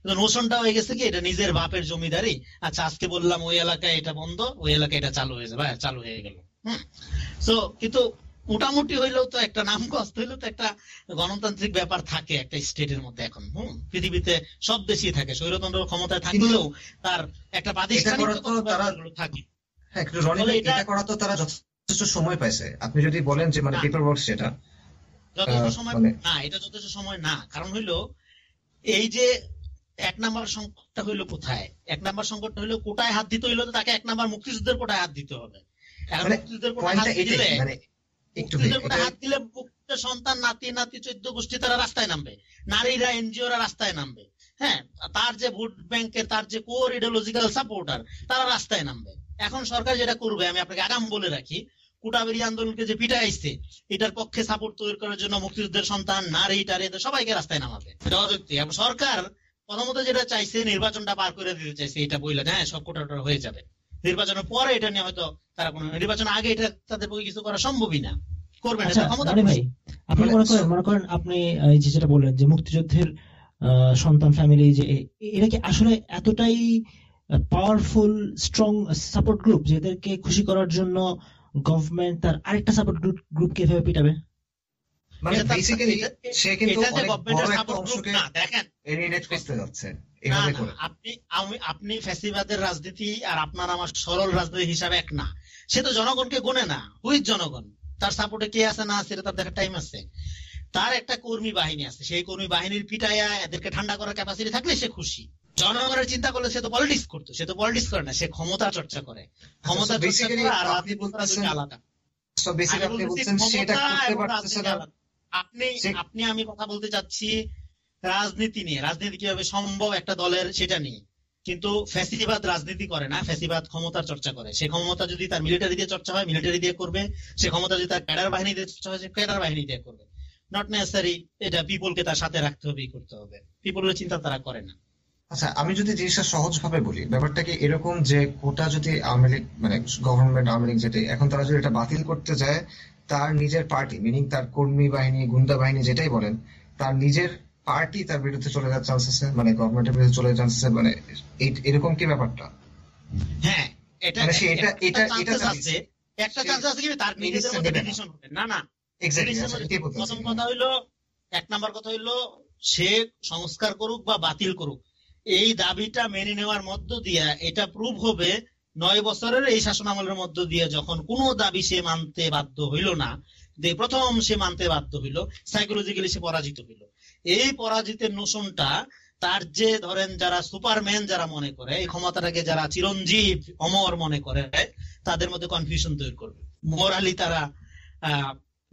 কিন্তু নোশনটা হয়ে গেছে কি এটা নিজের বাপের জমিদারি। আচ্ছা আজকে বললাম ওই এলাকায় এটা বন্ধ ওই এলাকায় এটা চালু হয়ে যাবে হ্যাঁ, চালু হয়ে গেল। সো কিন্তু মোটামুটি হইলেও তো একটা নাম কষ্ট হইলেও তো একটা গণতান্ত্রিক ব্যাপার থাকে একটা স্টেটের মধ্যে এখন হম? পৃথিবীতে সব দেশই থাকে স্বৈরতন্ত্র ক্ষমতায় থাকলেও তার একটা প্রাতিষ্ঠানিক থাকে। হ্যাঁ একটু রনি বলে ভাই, এটা- এটা করা তো তারা যথেষ্ট সময় পাইছে। আপনি যদি বলেন যে মানে পেপার ওয়ার্ক সেটা যথেষ্ট সময় মানে- না এটা যথেষ্ট সময় না। কারণ হইল এই যে এক নাম্বার সংকটটা হইল কোথায়? এক নাম্বার সংকটটা হইল কোটায় হাত দিতে হইল তাকে এক নাম্বার মুক্তিযুদ্ধের কোটায় হাত দিতে হবে। মানে পয়েন্টটা এটাই মানে একটু হাত দিলে সন্তান নাতি নাতি চোদ্দ গোষ্ঠী তারা রাস্তায় নামবে। নারীরা এনজিওরা রাস্তায় নামবে। হ্যাঁ তার যে ভোট ব্যাংকের তার যে কোর ইডিওলজিক্যাল সাপোর্টার তারা রাস্তায় নামবে। এখন সরকার যেটা করবে আমি আপনাকে আগাম বলে রাখি কুটাবেরি আন্দোলনকে যে পিটাইছে এটার পক্ষে সাপোর্ট তৈরি করার জন্য মুক্তিযুদ্ধের সন্তান নারী টারি সবাইকে রাস্তায় নামাবে। এটা সরকার প্রথমত যেটা চাইছে নির্বাচনটা পার করে দিতে চাইছে এটা বইলে যে হ্যাঁ সব কোটাটা হয়ে যাবে। নির্বাচনের পরে এটা নিয়ে হয়তো তারা কোনো নির্বাচন আগে এটা তাদের পক্ষে কিছু করা সম্ভবই না। করবে না এটা ক্ষমতা রানি ভাই আপনি মানে- করেন মনে করেন আপনি আহ, এই যে যেটা বললেন যে মুক্তিযুদ্ধের সন্তান ফ্যামিলি যে এরা কি আসলে এতটাই পাওয়ারফুল স্ট্রং সাপোর্ট গ্রুপ যে এদেরকে খুশি করার জন্য গভর্নমেন্ট তার আরেকটা সাপোর্ট গ্রুপকে এভাবে পিটাবে? মানে এটা বেসিক্যালি সে কিন্তু অনেক বড় একটা গ্রুপ অংশকে না দেখেন। এলিমিনেট করতে যাচ্ছে। না, এভাবে করে। আপনি আমি আপনি ফ্যাসিবাদের রাজনীতি আর আপনার আমার সরল রাজনীতি হিসাবে এক না। সে তো জনগণকে গোনে না জনগণ? তার সাপোর্টে কে আছে না আছে তার দেখার টাইম আছে। তার একটা কর্মী বাহিনী আছে সেই কর্মী বাহিনীর পিটাইয়া এদেরকে ঠান্ডা করার ক্যাপাসিটি থাকলে সে খুশি। জনগণের চিন্তা করলে সে তো পলিটিক্স করতো সে তো পলিটিক্স করে না সে ক্ষমতা চর্চা করে। ক্ষমতা চর্চা আচ্ছা, করা আর রাজনীতি করা ক্ষমতা না। আলাদা। আপনি আপনি আমি কথা বলতে চাচ্ছি রাজনীতি নিয়ে। রাজনীতি কীভাবে সম্ভব একটা দলের সেটা নিয়ে। কিন্তু ফ্যাসিবাদ রাজনীতি করে না, ফ্যাসিবাদ ক্ষমতার চর্চা করে। সে ক্ষমতা যদি তার মিলিটারি দিয়ে চর্চা হয় মিলিটারি দিয়ে করবে। সে ক্ষমতা যদি তার ক্যাডার বাহিনী দিয়ে চর্চা হয়, সে ক্যাডার বাহিনী দিয়ে করবে। নট নেসেসারি এটা পিপলকে তার সাথে রাখতে হবে করতে হবে। পিপলের চিন্তা তারা করে না। আচ্ছা আমি যদি জিনিসটা সহজ ভাবে বলি, ব্যাপারটা কি এরকম যে কোটা যদি আওয়ামী লীগ মানে গভর্নমেন্ট আওয়ামী লীগ এখন তারা যদি এটা বাতিল করতে যায়, তার নিজের পার্টি মিনিং তার কর্মী বাহিনী, গুন্ডা বাহিনী যেটাই বলেন, তার নিজের পার্টি তার বিরুদ্ধে চলে যাওয়ার চান্স আছে মানে গভর্নমেন্টের বিরুদ্ধে চলে যাওয়ার চান্স আছে মানে এরকম কি ব্যাপারটা? হ্যাঁ এটা মানে সে এটা- এটা- এটা আছে একটা চান্স আছে কি তার মধ্যে হবে। না না। এক্স্যাক্টলি বলতেছি প্রথম কথা এক নাম্বার কথা সে সংস্কার করুক বা বাতিল করুক এই দাবিটা মেনে নেওয়ার মধ্য দিয়া এটা প্রুভ হবে নয় বছরের এই শাসন আমলের মধ্য দিয়ে যখন কোনো দাবি সে মানতে বাধ্য হইল না প্রথম সে মানতে বাধ্য হইল সাইকোলজিক্যালি সে পরাজিত হইল। এই পরাজিতের নোশনটা তার যে ধরেন যারা সুপারম্যান যারা মনে করে, এই ক্ষমতাটাকে যারা চিরঞ্জীব, অমর মনে করে, তাদের মধ্যে কনফিউশন তৈরি করবে। মোরালি তারা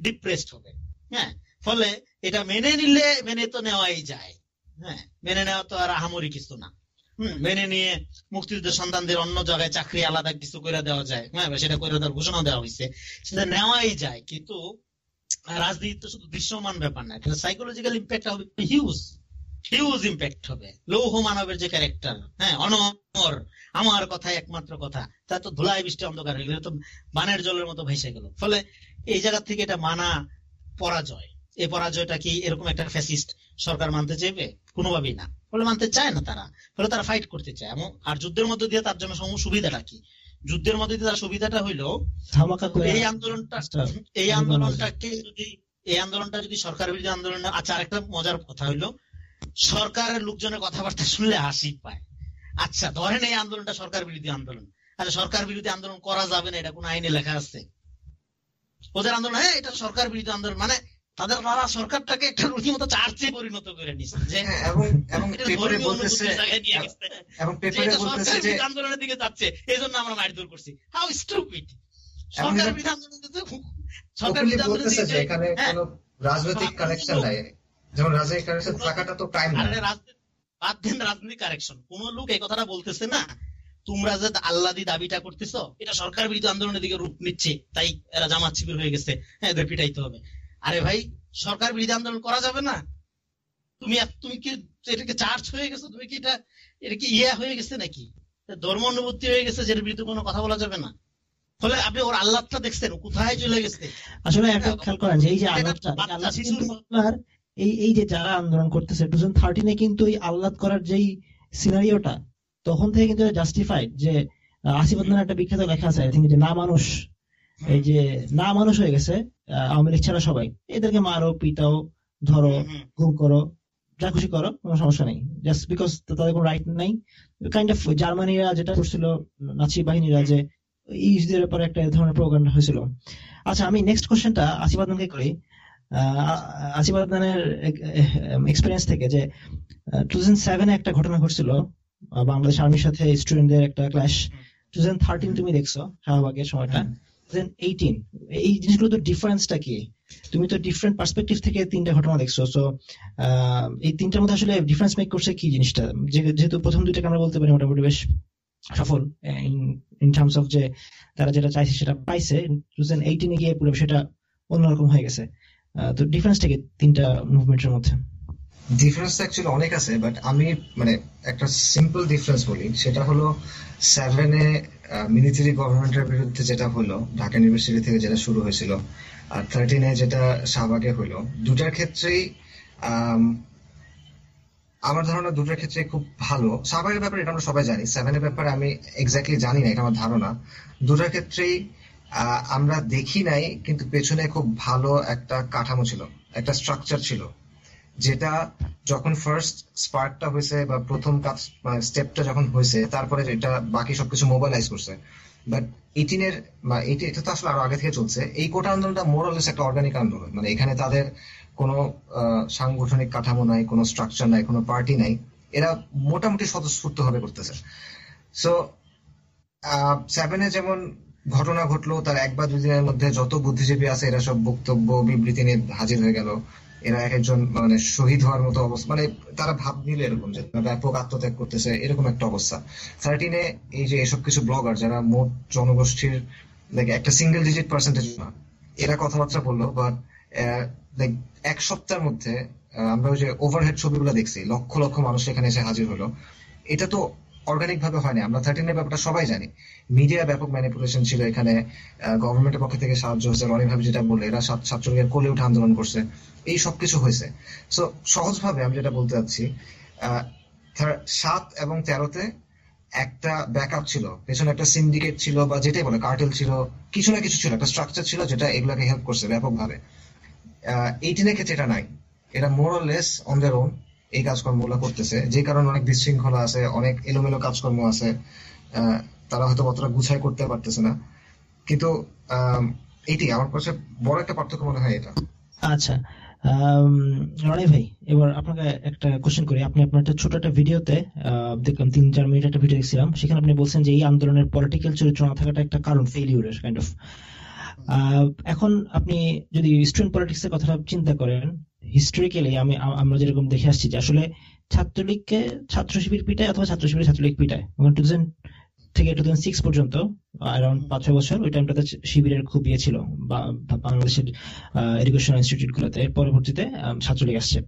ডিপ্রেসড হবে। হ্যাঁ? ফলে এটা মেনে নিলে, মেনে তো নেওয়াই যায়। হ্যাঁ? মেনে নেওয়া তো আর আহামরি কিছু না। মেনে নিয়ে মুক্তিযুদ্ধের সন্তানদের অন্য জায়গায় চাকরি আলাদা কিছু করে দেওয়া যায়। হ্যাঁ? সেটা করে দেওয়ার ঘোষণা দেওয়া হয়েছে। সেটা নেওয়াই যায়। কিন্তু রাজনীতি তো শুধু দৃশ্যমান ব্যাপার না এটা সাইকোলজিক্যাল ইম্প্যাক্ট হবে হিউজ হিউজ ইম্প্যাক্ট হবে। লৌহ মানবের যে ক্যারেক্টার হ্যাঁ অনর আমার কথা একমাত্র কথা। তা তো বৃষ্টি অন্ধকার হয়ে গেল তো বানের জলের মতো ভেসে গেল। ফলে এই জায়গা থেকে এটা মানা পরাজয়। এই পরাজয়টা কি এরকম একটা ফ্যাসিস্ট সরকার মানতে চাইবে? কোনোভাবেই না। ফলে মানতে চায় না তারা। ফলে তারা ফাইট করতে চায়। এবং আর যুদ্ধের মধ্যে দিয়ে তার জন্য সম সুবিধাটা কি? যুদ্ধের মধ্যে তার সুবিধাটা হইল এই আন্দোলনটা এই আন্দোলনটাকে যদি এই আন্দোলনটা যদি সরকার বিরোধী আন্দোলন আচ্ছা আরেকটা মজার কথা হইল সরকারের লোকজনের কথাবার্তা শুনলে হাসি পায়। আচ্ছা ধরেন এই আন্দোলনটা সরকার বিরোধী আন্দোলন। আচ্ছা সরকার বিরোধী আন্দোলন করা যাবে না এটা কোন আইনে লেখা আছে? ওদের আন্দোলন হ্যাঁ এটা সরকার বিরোধী আন্দোলন মানে তাদের তারা সরকারটাকে একটা রীতিমতো চার্চে পরিণত করে নিচ্ছে যে হ্যাঁ, এবং এবং পেপারে বলতেছে অনুভূতির জায়গায় নিয়ে গেছে। এবং পেপারে বলতেছে যে আন্দোলনের দিকে যাচ্ছে আমরা মারধর করছি। হাউ স্টুপিড সরকার বলতেছে যে এখানে হ্যাঁ। কোনো রাজনৈতিক কানেকশন নাই। যেমন রাজনৈতিক কানেকশন থাকাটা তো টাইম না। বাদ দেন রাজনীতি কারেকশন কোন লোক এই কথাটা বলতেছে না তোমরা যে আল্লাদি দাবিটা করতেছ এটা সরকার বিরুদ্ধে আন্দোলনের দিকে রূপ নিচ্ছে তাই এরা জামাত শিবির হয়ে গেছে। হ্যাঁ এদের পিটাইতে হবে। আরে ভাই সরকার বিরোধী আন্দোলন করা যাবে না। তুমি তুমি কি এটাকে চার্জ হয়ে গেছো? তুমি কি এটা এটা কি ইয়া হয়ে গেছে নাকি? ধর্ম অনুভূতি হয়ে গেছে যেটার বিরুদ্ধে কোনো কথা বলা যাবে না। ফলে আপনি ওর আল্লাহটা দেখছেন কোথায় চলে গেছে? আসলে একটা খেয়াল করেন যে এই যে আল্লাহ এই এই যে যারা আন্দোলন করতেছে টু থাউজেন্ড থার্টিনে কিন্তু এই আল্লাহ করার যেই সিনারিওটা তখন থেকে কিন্তু জাস্টিফাইড যে আসিফ আদনানের একটা বিখ্যাত লেখা আছে আই থিঙ্ক যে না মানুষ এই যে না মানুষ হয়ে গেছে আওয়ামী লীগ ছাড়া সবাই এদেরকে মারো পিটাও ধরো হুম। করো যা খুশি করো কোনো সমস্যা নেই। জাস্ট বিকজ তাদের কোনো রাইট নাই কাইন্ড অফ জার্মানিরা যেটা করছিল নাচি বাহিনীরা যে ইহুদিদের ব্যাপারে একটা ধরনের প্রোগ্রাম হয়েছিল। আচ্ছা আমি নেক্সট কোশ্চেনটা আসিফ আদনানকে করি। আসিফ আদনানের এক্সপিরিয়েন্স থেকে যে টু থাউজেন্ড সেভেনে একটা ঘটনা ঘটছিল বাংলাদেশ আর্মির সাথে স্টুডেন্টদের একটা ক্লাস টু থাউজেন্ড থার্টিন তুমি দেখছ শাহবাগের সময়টা। এই জিনিসগুলো তো ডিফারেন্সটা কি? তুমি তো ডিফারেন্ট পার্সপেক্টিভ থেকে তিনটা ঘটনা দেখছ সো এই তিনটার মধ্যে আসলে ডিফারেন্স মেক করছে কি জিনিসটা? যেহেতু প্রথম আমরা বলতে পারি মোটামুটি বেশ সফল ইন টার্মস অফ যে, তারা যেটা চাইছে সেটা পাইছে টু থাউজেন্ড গিয়ে পুরো সেটা অন্যরকম হয়ে গেছে। তো ডিফারেন্সটা কি তিনটা মুভমেন্টের মধ্যে। ডিফারেন্স অ্যাকচুয়ালি অনেক আছে বাট আমি মানে একটা সিম্পল ডিফারেন্স বলি, সেটা হলো সেভেনে মিলিটারি গভর্নমেন্টের বিরুদ্ধে যেটা হলো, ঢাকা ইউনিভার্সিটি থেকে যেটা শুরু হয়েছিল, আর থার্টিনে যেটা শাহবাগে হলো, দুটার ক্ষেত্রেই আমার ধারণা দুটার ক্ষেত্রে খুব ভালো। শাহবাগের ব্যাপারে এটা আমরা সবাই জানি সেভেনের ব্যাপারে আমি এক্স্যাক্টলি জানি না, এটা আমার ধারণা। দুটার ক্ষেত্রেই আমরা দেখি নাই, কিন্তু পেছনে খুব ভালো একটা কাঠামো ছিল, একটা স্ট্রাকচার ছিল। যেটা যখন ফার্স্ট স্পার্কটা হয়েছে বা প্রথম কাজ স্টেপটা যখন হয়েছে, তারপরে এটা বাকি সবকিছু মোবাইলাইজ করছে। বাট এইটিনের বা এইটি এটা তো আসলে আরও আগে থেকে চলছে। এই কোটা আন্দোলনটা মোরালেস একটা অর্গানিক আন্দোলন। মানে এখানে তাদের কোনো সাংগঠনিক কাঠামো নাই, কোনো স্ট্রাকচার নাই, কোনো পার্টি নাই। এরা মোটামুটি স্বতঃস্ফূর্ত ভাবে করতেছে সো সেভেনে যেমন ঘটনা ঘটলো, তার এক বা দুই দিনের মধ্যে যত বুদ্ধিজীবী আছে, এরা সব বক্তব্য, বিবৃতি নিয়ে হাজির হয়ে গেল। এরা এক একজন মানে শহীদ হওয়ার মতো অবস্থা। মানে তারা ভাব নিলে এরকম যে ব্যাপক আত্মত্যাগ করতেছে, এরকম একটা অবস্থা। থার্টিনে এই যে এসব কিছু ব্লগার, যারা মোট জনগোষ্ঠীর লাইক একটা সিঙ্গেল ডিজিট পার্সেন্টেজ না, এরা কথাবার্তা বলল বাট লাইক এক সপ্তাহের মধ্যে আমরা ওই যে ওভারহেড ছবিগুলো দেখছি, লক্ষ লক্ষ মানুষ এখানে এসে হাজির হলো। এটা তো অর্গানিক ভাবে হয়নি আমরা থার্টিনের ব্যাপারটা সবাই জানি। মিডিয়া ব্যাপক ম্যানিপুলেশন ছিল এখানে গভর্নমেন্টের পক্ষ থেকে সাহায্য হয়েছে রনি ভাবি যেটা বললে, এরা ছাত্র- ছাত্রলীগের কোলে উঠে আন্দোলন করছে। এই সব কিছু হয়েছে। সো সহজভাবে আমি যেটা বলতে চাচ্ছি সাত এবং তেরোতে একটা ব্যাকআপ ছিল। পেছনে একটা সিন্ডিকেট ছিল বা যেটাই বলে কার্টেল ছিল, কিছু না কিছু ছিল, একটা স্ট্রাকচার ছিল যেটা এগুলাকে হেল্প করছে ব্যাপকভাবে। এইটিনের ক্ষেত্রে এটা নাই। এটা মোরলেস অন দের ওন এই কাজকর্মগুলো করতেছে। যে কারণে অনেক বিশৃঙ্খলা আছে, অনেক এলোমেলো কাজকর্ম আছে তারা হয়তো অতটা গুছাই করতে পারতেছে না। কিন্তু এইটি আমার কাছে বড় একটা পার্থক্য মনে হয় এটা। আচ্ছা রনি ভাই, এবার আপনাকে একটা কোশ্চেন করি। আপনি আপনার একটা ছোট একটা ভিডিওতে দেখলাম তিন, চার মিনিট একটা ভিডিও দেখছিলাম। সেখানে আপনি বলছেন যে এই আন্দোলনের পলিটিক্যাল চরিত্র না থাকাটা একটা কারণ ফেলিউরের কাইন্ড অফ এখন আপনি যদি স্টুডেন্ট পলিটিক্স এর কথাটা চিন্তা করেন হিস্টোরিক্যালি আমি আমরা যেরকম দেখে আসছি যে আসলে ছাত্রলীগকে ছাত্র শিবির পিটায় অথবা ছাত্র শিবির ছাত্রলীগ পিটায়। টু থেকে টু সিক্স পর্যন্ত অ্যারাউন্ড পাঁচ ছয় বছর, ওই টাইমটাতে শিবিরের খুব ইয়ে ছিল বাংলাদেশের এডুকেশন ইনস্টিটিউট গুলোতে এর পরবর্তীতে ছাত্রলীগ আসছে।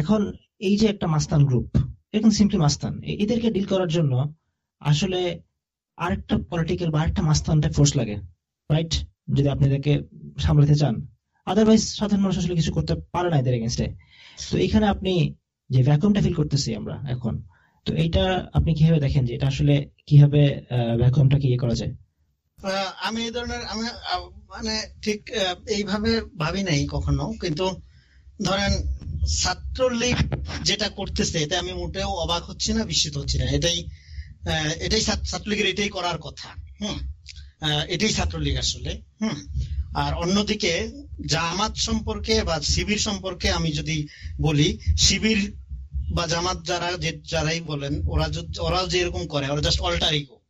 এখন এই যে একটা মাস্তান গ্রুপ এরকম সিম্পলি মাস্তান এদেরকে ডিল করার জন্য আসলে আরেকটা পলিটিক্যাল বা আরেকটা মাস্তানটা ফোর্স লাগে রাইট যদি আপনি এদেরকে সামলাতে চান। আদারওয়াইজ সাধারণ মানুষ আসলে কিছু করতে পারে না এদের এগেনস্টে তো এখানে আপনি যে ভ্যাকুয়ামটা ফিল করতেছি আমরা এখন, তো এইটা আপনি কীভাবে দেখেন যে এটা আসলে কীভাবে ভ্যাকুয়ামটাকে ইয়ে করা যায়? আমি এই ধরনের, আমি মানে ঠিক এইভাবে ভাবি নাই কখনো, কিন্তু ধরেন ছাত্রলীগ যেটা করতেছে, এতে আমি মোটেও অবাক হচ্ছি না, বিস্মিত হচ্ছি না। এটাই এটাই ছাত্রলীগের এটাই করার কথা, হুম? এটাই ছাত্রলীগ আসলে, হুম? আর অন্যদিকে জামাত সম্পর্কে বা শিবির সম্পর্কে আমি যদি বলি, শিবির বা জামাত যারা, যে যারাই বলেন, ওরা যদি- ওরাও যে এরকম করে, ওরা জাস্ট অল্টার ইগো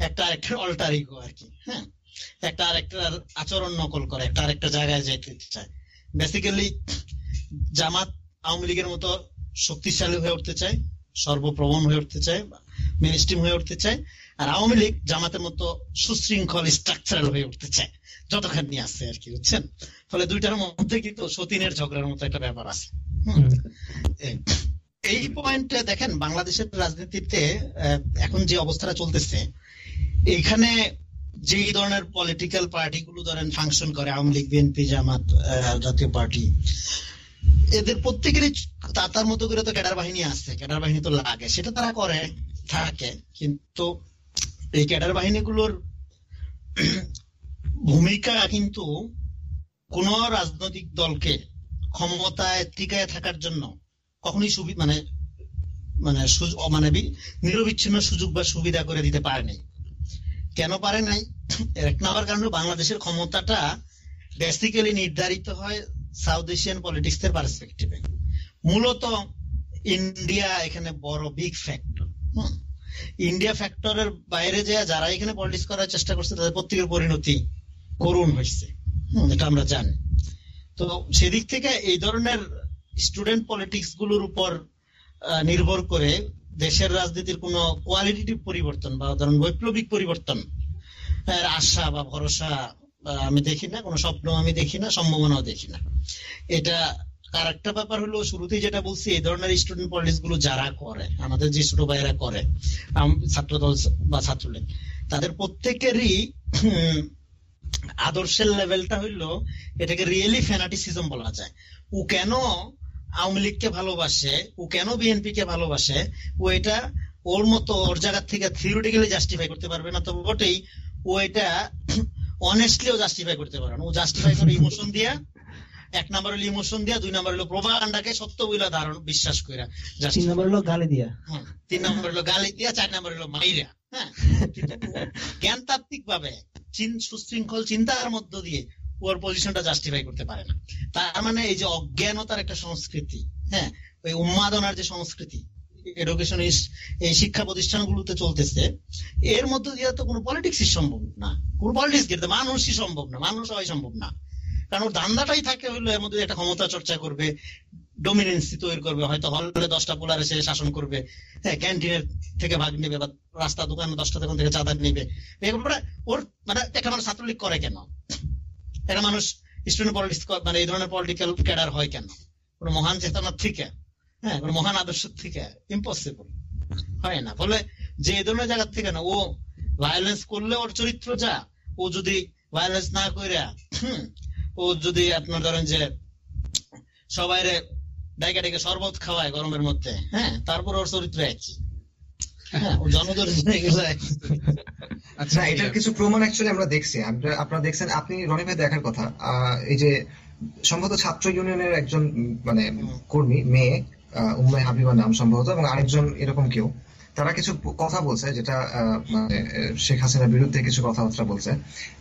একটা আরেকটার অল্টার ইগো আর কি হ্যাঁ? একটা আরেকটার আচরণ নকল করে, একটা আরেকটা জায়গায় যেতে চায়। বেসিক্যালি জামাত আওয়ামী লীগের মতো শক্তিশালী হয়ে উঠতে চায়, সর্বপ্রবণ হয়ে উঠতে চায় মেনস্ট্রিম হয়ে উঠতে চায়, আর আওয়ামী লীগ জামাতের মতো সুশৃঙ্খল স্ট্রাকচারাল হয়ে উঠতে চায়। যতখানি আছে আর কি বুঝছেন? ফলে দুইটার মধ্যে কিন্তু সতীনের ঝগড়ার মতো একটা ব্যাপার আছে। এই- পয়েন্টে দেখেন বাংলাদেশের রাজনীতিতে এখন যে অবস্থাটা চলতেছে এখানে যে ধরনের পলিটিক্যাল পার্টি গুলো ধরেন ফাংশন করে আওয়ামী লীগ বিএনপি জামাত জাতীয় পার্টি এদের প্রত্যেকেরই তার মতো করে তো ক্যাডার বাহিনী আছে ক্যাডার বাহিনী তো লাগে সেটা তারা করে থাকে কিন্তু এই ক্যাডার বাহিনীগুলোর ভূমিকা কিন্তু কোন রাজনৈতিক দলকে ক্ষমতায় টিকায় থাকার জন্য কখনোই মানে মানে মানে নিরবিচ্ছিন্ন সুযোগ বা সুবিধা করে দিতে পারে নাই। কেন পারে নাই? এক নম্বর কারণ বাংলাদেশের ক্ষমতাটা বেসিক্যালি নির্ধারিত হয় সাউথ এশিয়ান পলিটিক্স এর পার্সপেক্টিভে মূলত ইন্ডিয়া এখানে বড় বিগ ফ্যাক্টর ইন্ডিয়া ফ্যাক্টরের বাইরে যে যারা এখানে পলিটিক্স করার চেষ্টা করছে, তাদের প্রত্যেকের পরিণতি করুণ হয়েছে। এটা আমরা জানি। তো সেদিক থেকে এই ধরনের স্টুডেন্ট পলিটিক্সগুলোর উপর নির্ভর করে দেশের রাজনীতির কোনো কোয়ালিটিটিভ পরিবর্তন বা ধরুন বৈপ্লবিক পরিবর্তন আশা বা ভরসা আমি দেখি না কোনো স্বপ্ন আমি দেখি না সম্ভাবনাও দেখি না। এটা আর একটা ব্যাপার হলো শুরুতেই যেটা বলছি এই ধরনের স্টুডেন্ট পলিটিক্সগুলো যারা করে আমাদের যে ছোট ভাইয়েরা করে ছাত্রদল বা ছাত্রলীগ তাদের প্রত্যেকেরই আদর্শের লেভেলটা হইল এটাকে রিয়েলি ফ্যানাটিসিজম বলা যায়। ও কেন আওয়ামী লীগকে ভালোবাসে? ও কেন বিএনপি কে ভালোবাসে? ও এটা ওর মতো ওর জায়গা থেকে থিওরিটিক্যালি জাস্টিফাই করতে পারবে না তো বটেই ও এটা অনেস্টলিও জাস্টিফাই করতে পারে না। ও জাস্টিফাই করে ইমোশন দিয়া এক নাম্বার হলো ইমোশন দিয়া দুই নাম্বার হলো প্রভাকাণ্ডাকে সত্য বইলা ধারণ বিশ্বাস করে তিন নম্বর হলো গালি দিয়া। হ্যাঁ, তিন নম্বর হলো গালি দিয়া চার নাম্বার হলো মাইরা। হ্যাঁ কিন্তু জ্ঞান তাত্ত্বিক ভাবে সুশৃঙ্খল, চিন্তার মধ্য দিয়ে ওর পজিশনটা জাস্টিফাই করতে পারে না। তার মানে এই যে অজ্ঞানতার একটা সংস্কৃতি হ্যাঁ ওই উন্মাদনার যে সংস্কৃতি এডুকেশন এই শিক্ষা প্রতিষ্ঠানগুলোতে চলতেছে, এর মধ্যে দিয়ে তো কোনো পলিটিক্সই সম্ভব না। কোনো পলিটিক্স করতে মানুষই সম্ভব না, মানুষ হওয়াই সম্ভব না। কারণ ওর ধান্দাটাই থাকে হইল এর মধ্যে একটা ক্ষমতা চর্চা করবে ডোমিনেন্সি তৈরি করবে। হয়তো হলে দশটা পোলার এসে শাসন করবে। হ্যাঁ ক্যান্টিনের থেকে ভাগ নেবে বা রাস্তা, দোকানে দশটা দোকান থেকে চাঁদা নেবে। ওর মানে একটা মানুষ ছাত্রলীগ করে কেন? একটা মানুষ স্টুডেন্ট পলিটিক্স মানে এই ধরনের পলিটিক্যাল ক্যাডার হয় কেন? কোন মহান চেতনার থেকে? হ্যাঁ কোন মহান আদর্শ থেকে? ইম্পসিবল হয় না। ফলে যে এই ধরনের জায়গা থেকে না, ও ভায়োলেন্স করলে ওর চরিত্র যা, ও যদি ভায়োলেন্স না করে ও যদি আপনার ধরেন যে সবাই ডাইকে ডেকে শরবত খাওয়ায় গরমের মধ্যে হ্যাঁ? তারপর ওর চরিত্র একই। হ্যাঁ আচ্ছা এটার কিছু প্রমাণ অ্যাকচুয়ালি আমরা দেখছি। আপনারা দেখছেন আপনি রনি ভাই দেখার কথা। এই যে সম্ভবত ছাত্র ইউনিয়নের একজন মানে কর্মী মেয়ে আহ, উম্মে হাবিবা নাম সম্ভবত এবং আরেকজন এরকম কেউ। তারা কিছু কথা বলছে যেটা আহ, মানে শেখ হাসিনার বিরুদ্ধে কিছু কথাবার্তা বলছে।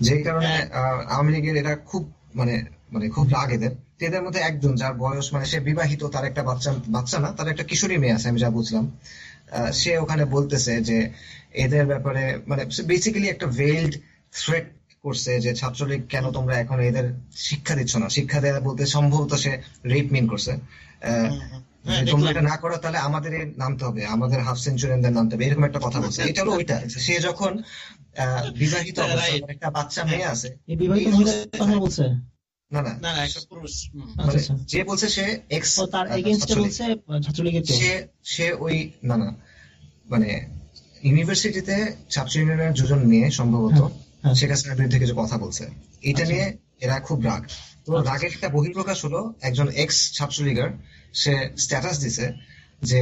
যেই কারণে আহ, আওয়ামী লীগের এরা খুব মানে মানে খুব রাগ এদের এদের মধ্যে একজন যার বয়স মানে সে বিবাহিত তার একটা বাচ্চা বাচ্চা না তার একটা কিশোরী মেয়ে আছে আমি যা বুঝলাম। আহ, সে ওখানে বলতেছে যে এদের ব্যাপারে মানে বেসিক্যালি একটা ভেইল্ড থ্রেট করছে যে ছাত্রলীগ কেন তোমরা এখন এদের শিক্ষা দিচ্ছ না? শিক্ষা দেওয়া বলতে সম্ভবত সে রেপ মিন করছে। আহ, হ্যাঁ, তোমরা এটা না করো তাহলে আমাদের নামতে হবে। আমাদের হাফ সেঞ্চুরিয়ানদের নামতে হবে। এরকম একটা কথা বলছে। এটা হলো ওইটা। সে যখন আহ, বিবাহিত. তার একটা বাচ্চা মেয়ে আছে। বিবাহিত কথা বলছে? না না। না না পুরুষ হুম। আচ্ছা মানে আচ্ছা যে বলছে সে এক্স তার এগেনস্টে বলছে ছাত্রলীগের সে সে ওই না না। মানে ইউনিভার্সিটিতে ছাত্র ইউনিয়নের দুজন মেয়ে সম্ভবত হ্যাঁ, হ্যাঁ। শেখ হাসিনার বিরুদ্ধে কিছু কথা বলছে। এটা আচ্ছা। নিয়ে এরা খুব রাগ। তো আচ্ছা। রাগের একটা বহিঃপ্রকাশ হলো একজন এক্স ছাত্রলীগার সে স্ট্যাটাস দিছে যে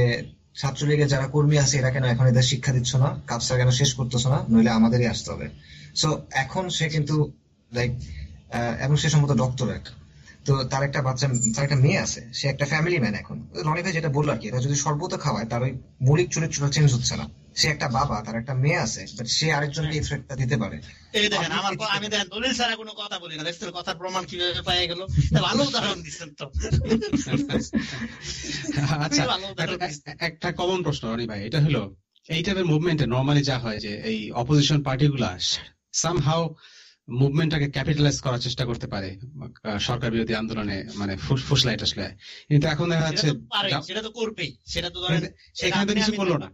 ছাত্রলীগের যারা কর্মী আছে এরা কেন এখন এদের শিক্ষা দিচ্ছ না? কাজটা কেন শেষ করতেছ না? নইলে আমাদেরই আসতে হবে। সো এখন সে কিন্তু লাইক এবং সে সম্ভবত ডক্টরেট তো তার একটা বাচ্চা তার একটা মেয়ে আছে সে একটা ফ্যামিলি ম্যান এখন। রনি ভাই যেটা বলল আর কি এটা যদি শরবত খাওয়ায় তার ওই মৌলিক চরিত্রটা চেঞ্জ হচ্ছে না। সে একটা বাবা তার একটা মেয়ে আছে বাট সে আরেকজনকে এই থ্রেটটা দিতে পারে। এই দেখেন আমার আমি দেখেন দলিল ছাড়া কোনো কথা বলি না। দেখছেন কথার প্রমাণ কীভাবে পাওয়া গেল? ভালো উদাহরণ দিচ্ছেন তো। আচ্ছা একটা- কমন প্রশ্ন রনি ভাই এটা হলো এই টাইপের মুভমেন্টে নর্মালি যা হয় যে এই অপোজিশন পার্টিগুলা সামহাও মুভমেন্টটাকে ক্যাপিটালাইজ করার চেষ্টা করতে পারে সরকার বিরোধী আন্দোলনে মানে ফুস- ফুসলাই টাসলাই কিন্তু এখন দেখা যাচ্ছে সেটা তো করবেই। সেটা তো ধরেন এখানে তো কিছু করল না।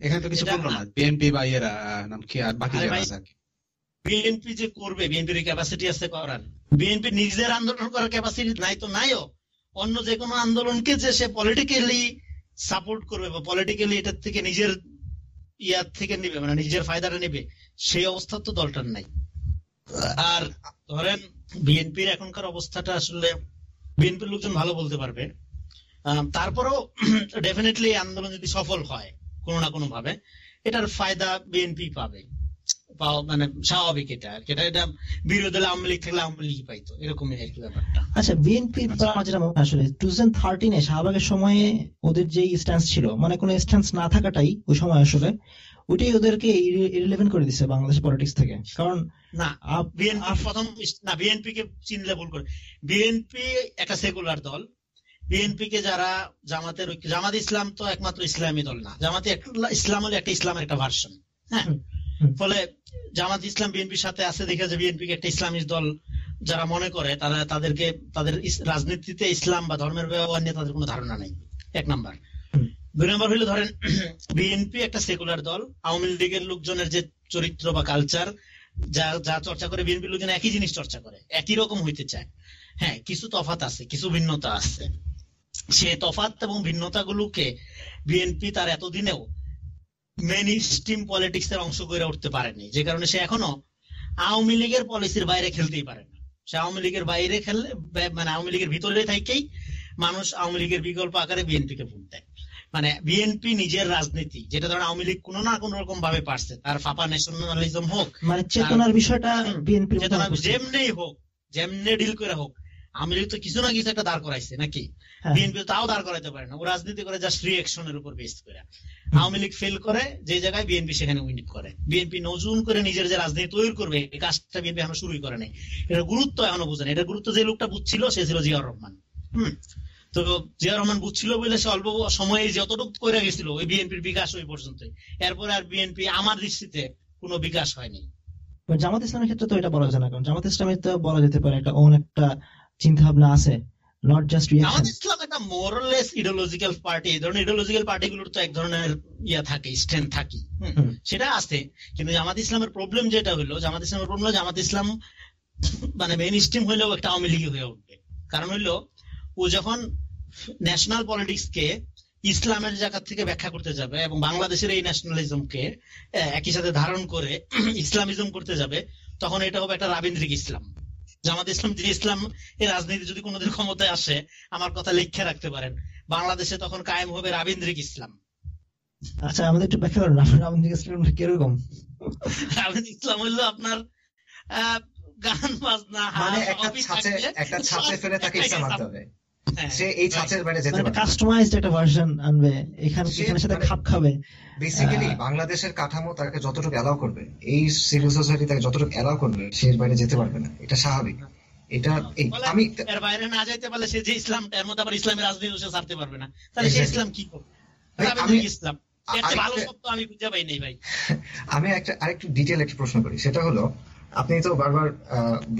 এখানে তো কিছু করল না। বিএনপি বা ইয়েরা নাম কি আর বাকি যারা আছে বিএনপি যে করবে বিএনপির ক্যাপাসিটি আছে করার। বিএনপি নিজের আন্দোলন করার ক্যাপাসিটি নাই তো নাইও। অন্য যে কোনো আন্দোলনকে যে সে পলিটিক্যালি সাপোর্ট করবে বা পলিটিক্যালি এটার থেকে নিজের ইয়ার থেকে নিবে মানে নিজের ফায়দাটা নেবে সেই অবস্থা তো দলটার নাই। আর ধরেন বিএনপির এখনকার অবস্থাটা আসলে বিএনপির লোকজন ভালো বলতে পারবে। তারপরেও ডেফিনেটলি আন্দোলন যদি সফল হয় কোনো না কোনো ভাবে এটার ফায়দা বিএনপি পাবে। মানে স্বাভাবিক এটা আর এটা এটা বিরোধী আওয়ামী লীগ থাকলে আওয়ামী লীগ পাইতো। এরকমই আর কি ব্যাপারটা। আচ্ছা বিএনপি হয় আসলে টু থাউজেন্ড থার্টিনে শাহবাগের সময়ে ওদের যে স্ট্যান্স ছিল মানে কোনো স্ট্যান্স না থাকাটাই ওই সময় আসলে ওইটাই ওদেরকে ইরিলেভেন্ট করে দিচ্ছে বাংলাদেশ পলিটিক্স থেকে। কারণ না বিএনপি প্রথম না বিএনপি কে চিনলে ভুল করে। বিএনপি একটা সেকুলার দল। বিএনপি কে যারা জামাতের জামাত ইসলাম তো একমাত্র ইসলামী দল না। জামাতে ইসলাম হলে একটা ইসলামের একটা ভার্সন হ্যাঁ। ফলে জামাত ইসলাম বিএনপির সাথে আছে দেখে যে বিএনপি একটা ইসলামী দল যারা মনে করে তারা তাদেরকে তাদের রাজনীতিতে ইসলাম বা ধর্মের ব্যবহার নিয়ে তাদের কোনো ধারণা নেই। এক নাম্বার। দুই নম্বর হলো ধরেন বিএনপি একটা সেকুলার দল, আওয়ামী লীগের লোকজনের যে চরিত্র বা কালচার যা যা চর্চা করে বিএনপি লোকজন একই জিনিস চর্চা করে, একই রকম হইতে চায়। হ্যাঁ কিছু তফাত আছে, কিছু ভিন্নতা আছে। সে তফাত এবং ভিন্নতাগুলোকে বিএনপি তার এতদিনেও মেন স্ট্রিম পলিটিক্স এর অংশ করে উঠতে পারেনি, যে কারণে সে এখনও আওয়ামী লীগের পলিসির বাইরে খেলতেই পারে না। সে আওয়ামী লীগের বাইরে খেললে মানে আওয়ামী লীগের ভিতরে থাকেই মানুষ আওয়ামী লীগের বিকল্প আকারে বিএনপি কে ভোট দেয়। মানে বিএনপি নিজের রাজনীতি যেটা ধরেন আওয়ামী লীগ কোনো না কোনো রকম ভাবে পারছে তার ফাপা ন্যাশনালিজম হোক মানে চেতনার বিষয়টা হুম, বিএনপির চেতনা যেমনেই হোক যেমনে ডিল করে হোক আওয়ামী লীগ তো কিছু না কিছু একটা দাঁড় করাইছে নাকি? হ্যাঁ। বিএনপি তাও দাঁড় করাইতে পারে না ও রাজনীতি করে জাস্ট রিয়েকশনের উপর বেস করে। আওয়ামী লীগ ফেল করে যে জায়গায় বিএনপি সেখানে উইন করে। বিএনপি নজুন করে নিজের যে রাজনীতি তৈরি করবে এই কাজটা বিএনপি এখনও শুরুই করে নাই। এটা গুরুত্ব এখনও বুঝে না। এটা গুরুত্ব যে লোকটা বুঝছিল সে ছিল জিয়াউর রহমান। হম? তো জিয়াউর রহমান বুঝছিল বলে সে অল্প সময়ে যতটুকু করে গেছিল ওই বিএনপির বিকাশ ওই পর্যন্ত। এরপরে আর বিএনপি আমার দৃষ্টিতে কোনো বিকাশ হয়নি। জামাত ইসলামের ক্ষেত্রে তো এটা বলা যায় না কারণ জামাত ইসলামের তো বলা যেতে পারে একটা ওন একটা চিন্তা ভাবনা আছে নট জাস্ট রিয়াকশন ইসলাম একটা মোরলেস ইডিওলজিক্যাল পার্টি এই ধরনের ইডিওলজিক্যাল পার্টিগুলোর তো এক ধরনের ইয়া থাকে স্ট্রেন্থ থাকে। সেটা আছে কিন্তু জামাত ইসলামের প্রবলেম যেটা হলো জামাত ইসলামের প্রবলেম জামাত ইসলাম মানে মেইন স্ট্রিম হইলেও একটা আওয়ামী লীগই হয়ে উঠবে। কারণ হইল ও যখন ন্যাশনাল পলিটিক্স কে ইসলামের জায়গা থেকে ব্যাখ্যা করতে যাবে এবং বাংলাদেশের এই ন্যাশনালিজমকে একই সাথে ধারণ করে ইসলামিজম করতে যাবে তখন এটা হবে একটা রাবীন্দ্রিক ইসলাম। জামাত ইসলাম যে ইসলাম এই রাজনীতি যদি কোনোদিন ক্ষমতায় আসে আমার কথা লিখে রাখতে পারেন বাংলাদেশে তখন কায়েম হবে রাবীন্দ্রিক ইসলাম। আচ্ছা আমাদের একটু ব্যাখ্যা করেন আমাদের ইসলামটা কীরকম? রাবীন্দ্রিক ইসলাম হইল আপনার গান বাজনা মানে একটা ছাঁচে একটা ছাঁচে ফেলে তাকে ইসলাম আনতে হবে। সে এই ছাঁচের বাইরে যেতে মানে পারে কাস্টমাইজড একটা ভার্সন আনবে এখানে এখানের সাথে মানে- খাপ খাবে। বেসিক্যালি বাংলাদেশের কাঠামো তাকে যতটুকু অ্যালাউ করবে এই সিভিল সোসাইটি তাকে যতটুকু অ্যালাউ করবে সে এর বাইরে যেতে পারবে না। এটা স্বাভাবিক। এটা এই আমি এর বাইরে না যাইতে পারলে সে যে ইসলাম এর মধ্যে আবার ইসলামের রাজনীতি সে ছাড়তে পারবে না। তাহলে সে ইসলাম কি করবে? আমি- ইসলাম। আমি খুঁজে পাই নাই ভাই। আমি একটা আরেকটু ডিটেল একটা প্রশ্ন করি। সেটা হলো আপনি তো বারবার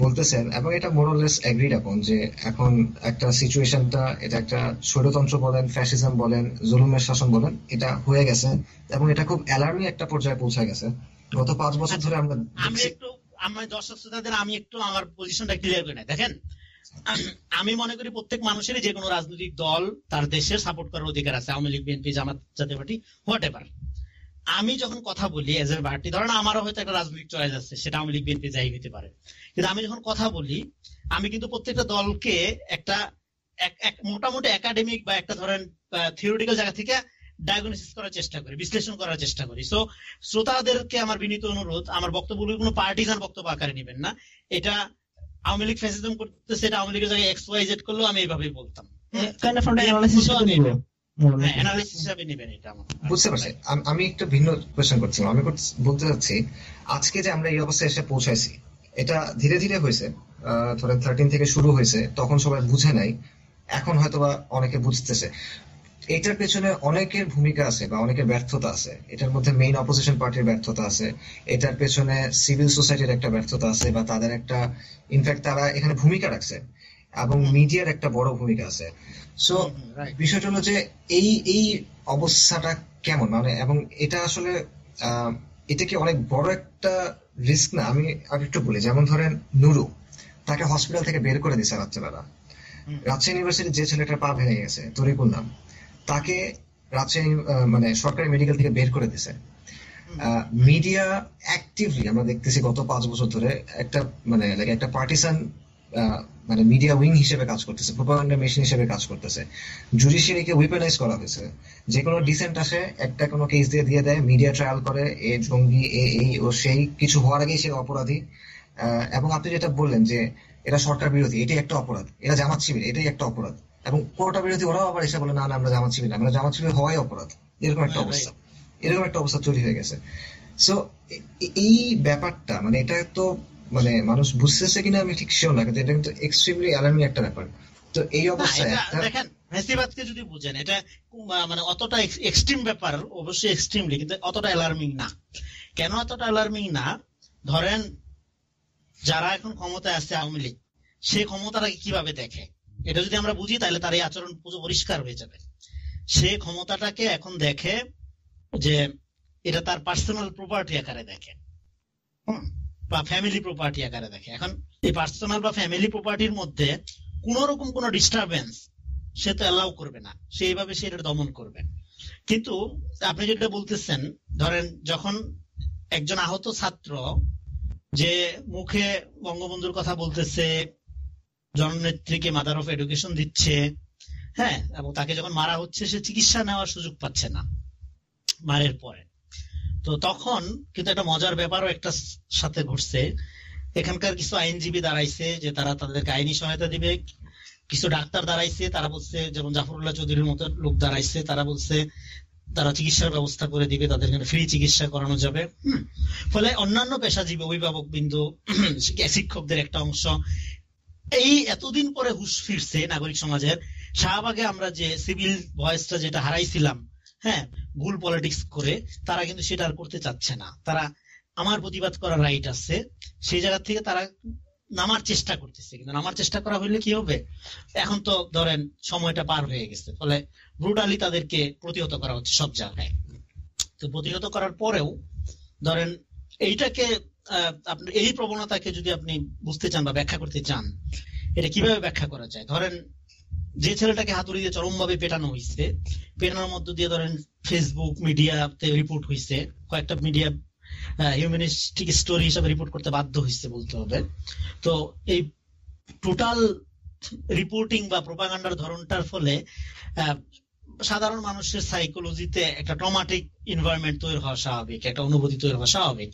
বলতেছেন এবং এটা মোরলেস এগ্রিড আপন যে এখন একটা সিচুয়েশনটা এটা একটা স্বৈরতন্ত্র বলেন ফ্যাসিজম বলেন জুলুমের শাসন বলেন এটা হয়ে গেছে এবং এটা খুব অ্যালার্মি একটা পর্যায়ে পৌঁছে গেছে। গত পাঁচ বছর ধরে আমরা আমি একটু আমার দর্শক শ্রোতাদের আমি একটু আমার পজিশনটা ক্লিয়ার করে নেই। দেখেন আমি মনে করি প্রত্যেক মানুষেরই যে কোনো রাজনৈতিক দল তার দেশের সাপোর্ট করার অধিকার আছে। আওয়ামী লীগ বিএনপি জামাত জাতীয় পার্টি হোয়াট এভার আমি যখন কথা বলি এজ এ পার্টি ধরেন আমারও হয়তো একটা রাজনৈতিক চয়েস আছে সেটা আওয়ামী লীগ বিএনপি যাই হতে পারে। কিন্তু আমি যখন কথা বলি আমি কিন্তু প্রত্যেকটা দলকে একটা এক- এক মোটামুটি একাডেমিক বা একটা ধরেন থিওরিটিক্যাল জায়গা থেকে ডায়াগনোসিস করার চেষ্টা করি বিশ্লেষণ করার চেষ্টা করি। সো শ্রোতাদেরকে আমার বিনীত অনুরোধ আমার বক্তব্যগুলো কোনো পার্টিজান বক্তব্য আকারে নেবেন না। এটা আওয়ামী লীগ ফ্যাসিজম করতেছে এটা আওয়ামী লীগের জায়গায় এক্স ওয়াই জেড করলেও আমি এইভাবেই বলতাম। কাইন্ড অফ অ্যানালাইসিস হ্যাঁ আমি একটা ভিন্ন কোয়েশ্চেন করছিলাম। আমি বলতে চাচ্ছি আজকে যে আমরা এই অবস্থায় এসে পৌঁছাইছি এটা ধীরে ধীরে হয়েছে। ধরেন থার্টিন থেকে শুরু হয়েছে তখন সবাই বুঝে নাই। এখন হয়তোবা অনেকে বুঝতেছে। এটার পেছনে অনেকের ভূমিকা আছে বা অনেকের ব্যর্থতা আছে। এটার মধ্যে মেইন অপোজিশন পার্টির ব্যর্থতা আছে। এটার পেছনে সিভিল সোসাইটির একটা ব্যর্থতা আছে বা তাদের একটা ইনফ্যাক্ট তারা এখানে ভূমিকা রাখছে। এবং মিডিয়ার একটা বড় ভূমিকা আছে। সো. বিষয়টা হলো যে এই এই অবস্থাটা কেমন? মানে এবং এটা আসলে এটা কি অনেক বড় একটা রিস্ক না আমি আর একটু বলি। যেমন ধরেন নুরু তাকে হসপিটাল থেকে বের করে দিছে রাত্রেবেলা। রাজশাহী ইউনিভার্সিটির যে ছেলেটার পা ভেঙে গেছে তরিকুল নাম তাকে রাজশাহী মানে সরকারি মেডিকেল থেকে বের করে দিছে। মিডিয়া অ্যাক্টিভলি আমরা দেখতেছি গত পাঁচ বছর ধরে একটা মানে like একটা পার্টিসান মানে মিডিয়া উইং হিসেবে কাজ করতেছে প্রোপাগান্ডা মেশিন হিসেবে কাজ করতেছে। জুডিশিয়ারিকে উইপেনাইজ করা হয়েছে। যে কোনো ডিসেন্ট আসে একটা কোনো কেস দিয়ে দিয়ে দেয় মিডিয়া ট্রায়াল করে এ জঙ্গি এ এই ও সেই কিছু হওয়ার আগেই সে অপরাধী। এবং আপনি যেটা বললেন যে এটা সরকার বিরোধী এটাই একটা অপরাধ। এরা জামাত শিবির এটাই একটা অপরাধ। এবং কোটা বিরোধী ওরাও আবার এসে বলে না না আমরা জামাত শিবির না, আমরা জামাত শিবির হওয়াই অপরাধ। এরকম একটা হ্যাঁ, অবস্থা। এরকম একটা অবস্থা তৈরি হয়ে গেছে। সো এই ব্যাপারটা মানে এটা তো মানে মানুষ বুঝতেছে কিনা আমি ঠিক শিওর না কিন্তু এটা কিন্তু এক্সট্রিমলি অ্যালার্মিং একটা ব্যাপার। তো এই অবস্থায় দেখেন ফেসিবাদকে যদি বুঝেন এটা মানে অতটা এক্সট্রিম ব্যাপার অবশ্যই এক্সট্রিমলি কিন্তু অতটা অ্যালার্মিং না। কেন অতটা অ্যালার্মিং না? ধরেন যারা এখন ক্ষমতায় আছে আওয়ামী লীগ সে ক্ষমতাটাকে কীভাবে দেখে? এটা যদি আমরা বুঝি তাহলে তার এই আচরণ পুজো পরিষ্কার হয়ে যাবে। সে ক্ষমতাটাকে এখন দেখে যে এটা তার পার্সোনাল প্রপার্টি আকারে দেখে। হুম, বা ফ্যামিলি প্রপার্টি আকারে দেখে। এখন এই পার্সোনাল বা ফ্যামিলি প্রপার্টির মধ্যে কোন রকম কোন ডিস্টারবেন্স সে তো অ্যালাউ করবে না। সে এইভাবে সে এটা দমন করবে। কিন্তু আপনি যেটা বলতেছেন, ধরেন যখন একজন আহত ছাত্র যে মুখে বঙ্গবন্ধুর কথা বলতেছে, জননেত্রীকে মাদার অফ এডুকেশন দিচ্ছে হ্যাঁ এবং তাকে যখন মারা হচ্ছে, সে চিকিৎসা নেওয়ার সুযোগ পাচ্ছে না, মারের পরে। তো তখন কিন্তু একটা মজার ব্যাপারও একটা সাথে ঘটছে। এখানকার কিছু আইনজীবী দাঁড়াইছে যে তারা তাদেরকে আইনি সহায়তা দিবে। কিছু ডাক্তার দাঁড়াইছে, তারা বলছে, যেমন জাফরুল্লাহ চৌধুরীর মতো লোক দাঁড়াইছে, তারা বলছে, তারা চিকিৎসার ব্যবস্থা করে দিবে, তাদের ফ্রি চিকিৎসা করানো যাবে। ফলে অন্যান্য পেশাজীবী, অভিভাবক বিন্দু শিক্ষকদের একটা অংশ, এই এতদিন পরে হুশ ফিরছে নাগরিক সমাজের। শাহবাগে আমরা যে সিভিল ভয়েসটা যেটা হারাইছিলাম হ্যাঁ ভুল পলিটিক্স করে তারা কিন্তু সেটা আর করতে চাচ্ছে না। তারা আমার প্রতিবাদ করার রাইট আছে, সেই জায়গা থেকে তারা নামার চেষ্টা করতেছে। কিন্তু নামার চেষ্টা করা হইলে কি হবে? এখন তো ধরেন সময়টা পার হয়ে গেছে, ফলে ব্রুটালি তাদেরকে প্রতিহত করা হচ্ছে সব জায়গায়। তো প্রতিহত করার পরেও ধরেন এইটাকে আপনি, এই প্রবণতাকে যদি আপনি বুঝতে চান বা ব্যাখ্যা করতে চান, এটা কীভাবে ব্যাখ্যা করা যায়? ধরেন যে ছেলেটাকে হাতুড়ি দিয়ে চরমভাবে পেটানো হয়েছে পেটানোর মধ্য দিয়ে ধরেন ফেসবুক মিডিয়াতে রিপোর্ট হয়েছে কয়েকটা মিডিয়া হিউম্যানিস্টিক স্টোরি হিসাবে রিপোর্ট করতে বাধ্য হয়েছে বলতে হবে। তো এই টোটাল রিপোর্টিং বা প্রোপাগান্ডার ধরনটার ফলে সাধারণ মানুষের সাইকোলজিতে একটা ট্রমাটিক এনভায়রনমেন্ট তৈরি হওয়া স্বাভাবিক, একটা অনুভূতি তৈরি হওয়া স্বাভাবিক।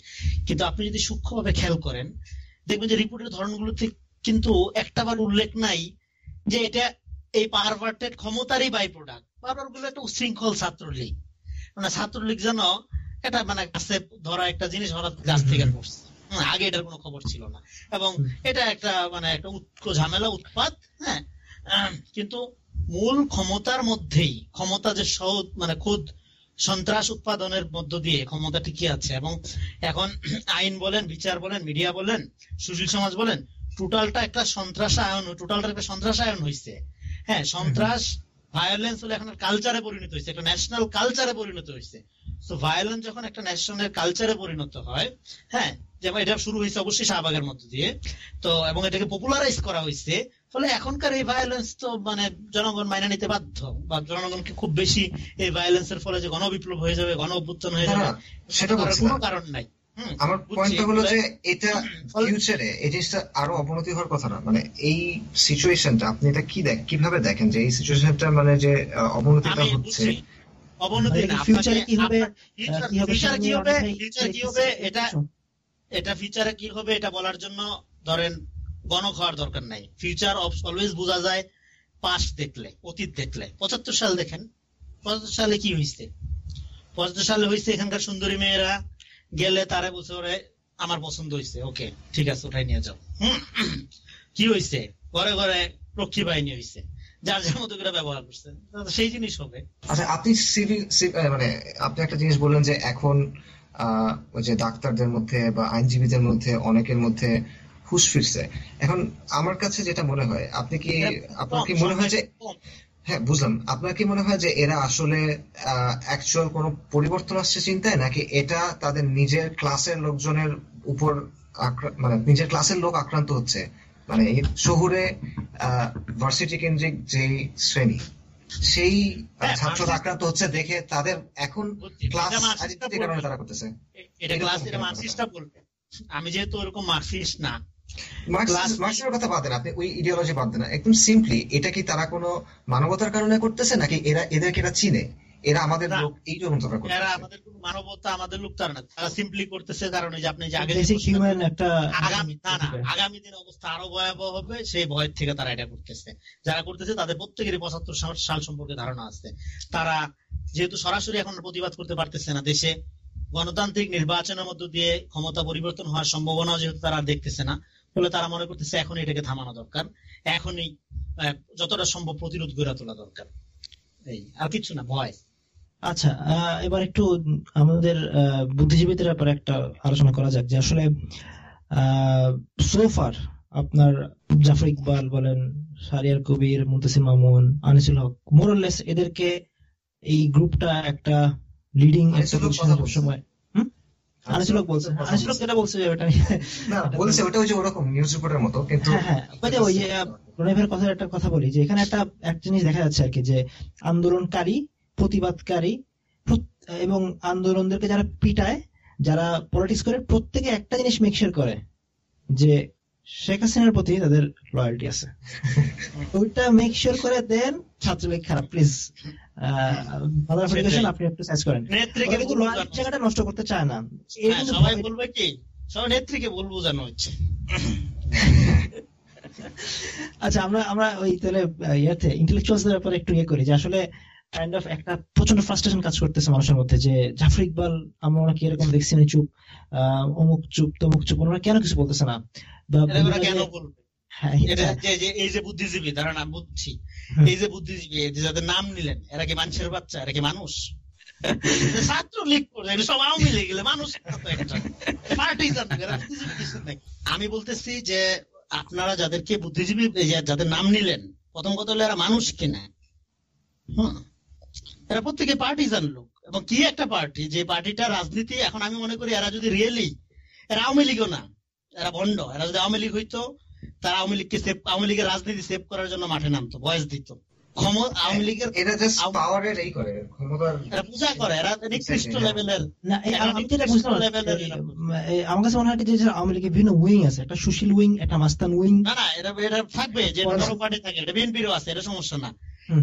কিন্তু আপনি যদি সূক্ষ্মভাবে খেয়াল করেন, দেখবেন যে রিপোর্টের ধরনগুলোতে কিন্তু একটাবার উল্লেখ নাই যে এটা এই পারভার্টেড ক্ষমতারই বাই প্রোডাক্টগুলো একটা উশৃঙ্খল ছাত্রলীগ। মানে ছাত্রলীগ যেন এটা মানে গাছে ধরা একটা জিনিস হঠাৎ গাছ থেকে পড়ছে। আগে এটার কোনো খবর ছিল না। এবং এটা একটা মানে একটা উৎক ঝামেলা উৎপাত হ্যাঁ? কিন্তু মূল ক্ষমতার মধ্যেই ক্ষমতা যে সহজ মানে খুদ সন্ত্রাস উৎপাদনের মধ্য দিয়ে ক্ষমতা টিকে আছে। এবং এখন আইন বলেন বিচার বলেন মিডিয়া বলেন সুশীল সমাজ বলেন টোটালটা একটা সন্ত্রাসায়ন টোটালটা একটা সন্ত্রাসায়ন হয়েছে হ্যাঁ সন্ত্রাস ভায়োলেন্স হলে এখন কালচারে পরিণত হয়েছে একটা ন্যাশনাল কালচারে পরিণত হয়েছে। তো ভায়োলেন্স যখন একটা ন্যাশনাল কালচারে পরিণত হয় হ্যাঁ যেমন এটা শুরু হয়েছে অবশ্যই শাহবাগের মধ্য দিয়ে তো এবং এটাকে পপুলারাইজ করা হয়েছে ফলে এখনকার এই ভায়োলেন্স তো মানে জনগণ মাইনে নিতে বাধ্য বা জনগণকে খুব বেশি এই ভায়োলেন্সের ফলে যে গণবিপ্লব হয়ে যাবে গণ অভ্যুত্থান হয়ে যাবে সেটা করার কোনো কারণ নাই। আমার পয়েন্টটা হলো যে এটা ফিউচারে এই জিনিসটা আরও অবনতি হওয়ার কথা না। মানে এই সিচুয়েশনটা আপনি এটা কি দেখ কীভাবে দেখেন যে এই সিচুয়েশনটা মানে যে অবনতিটা হচ্ছে? অবনতি মানে না ফিউচারে কি হবে? ফিউচার কি হবে? ফিউচার কি হবে? ফিউচার কি হবে? এটা এটা ফিউচারে কি হবে? এটা বলার জন্য ধরেন গণক হওয়ার দরকার নাই। ফিউচার অলওয়েজ বোঝা যায় পাস্ট দেখলে অতীত দেখলে। পঁচাত্তর সাল দেখেন। পঁচাত্তর সালে কি হয়েছে পঁচাত্তর সালে হয়েছে এখানকার সুন্দরী মেয়েরা গেলে তারা বলছে ওরে আমার পছন্দ হয়েছে ওকে ঠিক আছে ওঠাই নিয়ে যাও। কি হয়েছে ঘরে ঘরে রক্ষী বাহিনী হয়েছে যার যার মতো করে ব্যবহার করছে সেই জিনিস হবে। আচ্ছা আপনি সিভিল মানে আপনি একটা জিনিস বললেন যে এখন আহ, ওই যে ডাক্তারদের মধ্যে বা আইনজীবীদের মধ্যে অনেকের মধ্যে হুশ ফিরছে। এখন আমার কাছে যেটা মনে হয় আপনি কি আপনার কি মনে হয় যে। হ্যাঁ বুঝলাম। আপনার কি মনে হয় যে এরা আসলে অ্যাকচুয়াল কোনো পরিবর্তন আসছে চিন্তায় নাকি এটা তাদের নিজের ক্লাসের লোকজনের উপর মানে নিজের ক্লাসের লোক আক্রান্ত হচ্ছে? মানে শহুরে ভার্সিটি কেন্দ্রিক যে শ্রেণি সেই আহ, হ্যাঁ, ছাত্ররা আক্রান্ত হচ্ছে দেখে তাদের এখন ক্লাস আইডেন্টিটির কারণে তারা করতেছে। এটা এরকম ক্লাস এটা কেন বলবে। আমি যেহেতু ওরকম মার্কসিস্ট না মার্কসের কথা বাদ দেন আপনি ওই ইডিওলজি বাদ দেন একদম সিম্পলি এটা কি তারা কোনো মানবতার কারণে করতেছে নাকি এরা এদেরকে এরা চিনে? এরা আমাদের না। লোক এইরকম তারা এরা আমাদের কোনো মানবতা আমাদের লোক তারা না। তারা সিম্পলি করতেছে কারণ যে আপনি যে আগে বেসিক হিউম্যান একটা আগামী না না আগামী দিনে অবস্থা আরও ভয়াবহ হবে সেই ভয় থেকে তারা এটা করতেছে। যারা করতেছে তাদের প্রত্যেকেরই পঁচাত্তর সাল সম্পর্কে ধারণা আছে। তারা যেহেতু সরাসরি এখন প্রতিবাদ করতে পারতেছে না দেশে গণতান্ত্রিক নির্বাচনের মধ্য দিয়ে ক্ষমতা পরিবর্তন হওয়ার সম্ভাবনা যেহেতু তারা দেখতেছে না ফলে তারা মনে করতেছে এখন এটাকে থামানো দরকার। এখনই আহ, যতটা সম্ভব প্রতিরোধ গড়ে তোলা দরকার। এই আর কিছু না ভয়। আচ্ছা আহ, এবার একটু আমাদের আহ, বুদ্ধিজীবীদের ব্যাপারে একটা আলোচনা করা যাক যে আসলে সোফার আপনার জাফর ইকবাল বলেন সারিয়ার কবির মুন্তাসির মামুন আনিসুল হক মোরলেস এদেরকে এই গ্রুপটা একটা লিডিং একটা হক বলছে। যেটা ওটা না বলছে ওটা ওই যে ওরকম নিউজ রিপোর্টের মতো কিন্তু হ্যাঁ হ্যাঁ মানে ওই যে প্রণয় একটা কথা বলি যে এখানে একটা একটা জিনিস দেখা যাচ্ছে আর কি যে আন্দোলনকারী প্রতিবাদকারী এবং আন্দোলনদেরকে যারা পিটায় যারা পলিটিক্স করে প্রত্যেকে একটা জিনিস মিক্সার করে যে শেখ হাসিনার প্রতি তাদের লয়্যালটি আছে। ওইটা মেকশিওর করে দেন ছাত্রলীগ খারাপ প্লিজ আপনি একটু সার্চ করেন। নেত্রীকে কিন্তু জায়গাটা নষ্ট করতে চায় না। হ্যাঁ, সবাই বলবে কি? সবাই নেত্রীকে ভুল বোঝানো হচ্ছে। আচ্ছা আমরা আমরা ওই তাহলে ইয়াতে ইন্টেলেকচুয়ালসদের ব্যাপারে একটু ইয়ে করি যে আসলে কাইন্ড অফ একটা প্রচণ্ড ফ্রাস্ট্রেশন কাজ করতেছে মানুষের মধ্যে যে জাফর ইকবাল আমরা ওনাকে এরকম দেখছি উনি চুপ আহ, অমুক চুপ তমুক চুপ ওনারা কেন কিছু বলতেছে না? বা কেন বলবে? হ্যাঁ, এটা এটা- যে যে- এই যে বুদ্ধিজীবী তারা নাম বুঝছি। এই যে বুদ্ধিজীবী যাদের নাম নিলেন এরা কি মানুষের বাচ্চা? এরা কি মানুষ? আমি বলতেছি যে আপনারা যাদেরকে বুদ্ধিজীবী যাদের নাম নিলেন প্রথম কথা হলো এরা মানুষ কিনা? হুম। এরা প্রত্যেকে পার্টি পার্টিজান লোক। এবং কি একটা পার্টি? যে পার্টিটা রাজনীতি এখন আমি মনে করি এরা যদি রিয়েলি এরা আওয়ামী লীগও না। এরা ভণ্ড। এরা যদি আওয়ামী লীগ হইতো তারা আওয়ামী লীগকে সেভ আওয়ামী লীগের রাজনীতি সেভ করার জন্য মাঠে নামতো বয়স দিত। আওয়ামী লীগের এরা জাস্ট পাওয়ারের এই করে ক্ষমতার এরা পূজা করে এরা নিকৃষ্ট লেভেলের না আমি যেটা বুঝলাম না, level-এর এই, এরা। উম, এই, আমার কাছে মনে হয় যে যে আওয়ামী লীগের বিভিন্ন উইং আছে। একটা সুশীল উইং একটা মাস্তান উইং না না এরা এরা থাকবে যে পার্টি থাকে এটা বিএনপিরও আছে এটা সমস্যা না।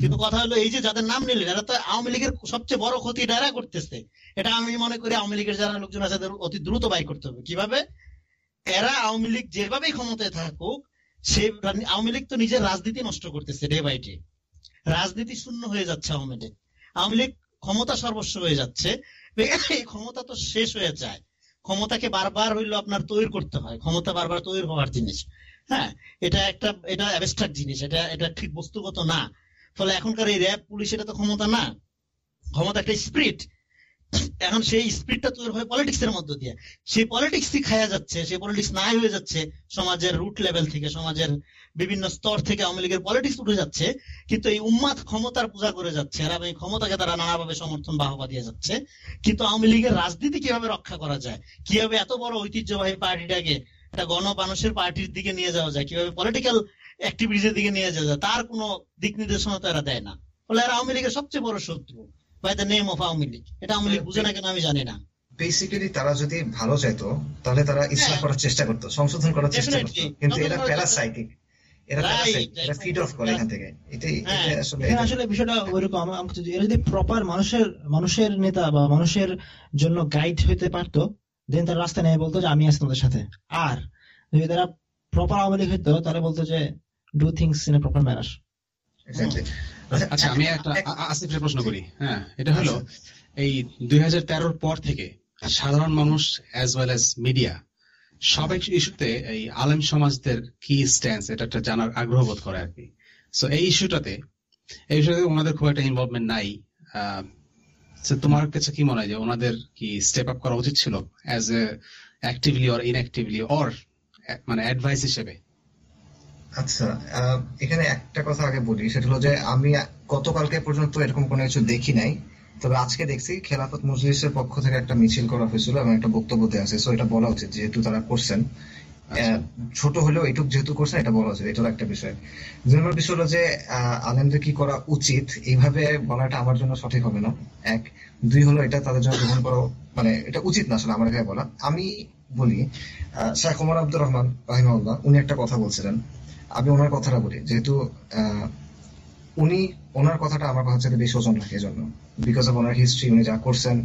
কিন্তু কথা হলো এই যে যাদের নাম নিলেন এরা তো আওয়ামী লীগের সবচেয়ে বড় ক্ষতি এরা করতেছে। এটা আমি মনে করি আওয়ামী লীগের যারা লোকজন আছে তাদের অতি দ্রুত বাই করতে হবে। কীভাবে? এরা আওয়ামী লীগ যেভাবেই ক্ষমতায় থাকুক, সে আওয়ামী লীগ তো নিজের রাজনীতি নষ্ট করতেছে ডে বাই ডে রাজনীতি শূন্য হয়ে যাচ্ছে আওয়ামী লীগ। আওয়ামী লীগ ক্ষমতা সর্বস্ব হয়ে যাচ্ছে। এই ক্ষমতা তো শেষ হয়ে যায়। ক্ষমতাকে বারবার হইল আপনার তৈরি করতে হয়। ক্ষমতা বারবার তৈরি হওয়ার জিনিস। হ্যাঁ এটা একটা, এটা অ্যাবস্ট্রাক্ট জিনিস। এটা এটা ঠিক বস্তুগত না। ফলে এখনকার এই র্যাব পুলিশ, এটা তো ক্ষমতা না। ক্ষমতা একটা স্পিরিট এখন সেই স্পিরিটটা তৈরি হয় পলিটিক্স এর মধ্য দিয়ে। সেই পলিটিক্স খায়া যাচ্ছে, সেই পলিটিক্স নাই হয়ে যাচ্ছে, সমাজের রুট লেভেল থেকে, সমাজের বিভিন্ন স্তর থেকে আওয়ামী লীগের পলিটিক্স উঠে যাচ্ছে, কিন্তু এই উম্মাদ ক্ষমতার পূজা করে যাচ্ছে, আর এই ক্ষমতাকে তারা নানাভাবে সমর্থন, বাহবা দিয়ে যাচ্ছে। কিন্তু আওয়ামী লীগের রাজনীতি কীভাবে রক্ষা করা যায়? কীভাবে এত বড় ঐতিহ্যবাহী পার্টিটাকে একটা গণ মানুষের পার্টির দিকে নিয়ে যাওয়া যায়? কীভাবে পলিটিক্যাল অ্যাক্টিভিটির দিকে নিয়ে যাওয়া যায়? তার কোনো দিক নির্দেশনা তো এরা দেয় না। ফলে এরা আওয়ামী লীগের সবচেয়ে বড় শত্রু। By the name of Awami League এটা আওয়ামী লীগ বুঝে না কেন আমি জানি না। বেসিক্যালি তারা যদি ভালো চাইতো তাহলে তারা ইসলাম হ্যাঁ। করার চেষ্টা করতো সংশোধন করার চেষ্টা করতো। কিন্তু এরা প্যারাসাইটিক এরা এরা ফিড অফ করে এখান থেকে। এটাই। আসলে আসলে বিষয়টা ওইরকম। আমার আমার কাছে এরা যদি প্রপার মানুষের মানুষের নেতা বা মানুষের জন্য গাইড হইতে পারতো দেন তার রাস্তা নেই বলতো যে আমি আছি তোমাদের সাথে। আর যদি তারা প্রপার আওয়ামী লীগ হইতো তাহলে বলতো যে do things in a proper manner. আচ্ছা আমি একটা আসিফের প্রশ্ন করি। হ্যাঁ এটা হলো এই দুই পর থেকে সাধারণ মানুষ অ্যাজ ওয়েল অ্যাজ মিডিয়া সব ইস্যুতে এই আলেম সমাজদের কি স্ট্যান্স এটা একটা জানার আগ্রহ বোধ করে আর কি সো এই ইস্যুটাতে এই ইস্যুতে ওনাদের খুব একটা ইনভলভমেন্ট নাই। আহ, তোমার কাছে কি মনে হয় যে ওনাদের কি স্টেপ আপ করা উচিত ছিল as a actively or inactively or মানে অ্যাডভাইস হিসেবে? আচ্ছা আহ, এখানে একটা কথা আগে বলি সেটা হলো যে আমি গতকালকে পর্যন্ত এরকম কোনো কিছু দেখি নাই তবে আজকে দেখছি খেলাফত মজলিসের পক্ষ থেকে একটা মিছিল করা হয়েছিল এবং একটা বক্তব্য দেওয়া আছে সো এটা বলা উচিত যেহেতু তারা করছেন। আচ্ছা। ছোট হলেও এটুক যেহেতু করছেন এটা বলা উচিত এটাও একটা বিষয়। দুই নম্বর বিষয় হলো যে আহ, আলেমদের কি করা উচিত এইভাবে বলাটা আমার জন্য সঠিক হবে না। এক। দুই হলো এটা তাদের জন্য গ্রহণ করা মানে এটা উচিত না আসলে আমার এখানে বলা। আমি বলি শেখ ওমর আব্দুর রহমান রাহিমাউল্লাহ উনি একটা কথা বলছিলেন। আমি ওনার কথাটা বলি, যেহেতু উনি ওনার কথাটা আমার কথা চাইতে বেশি ওজন রাখে এজন্য বিকজ অফ ওনার হিস্ট্রি উনি যা করছেন,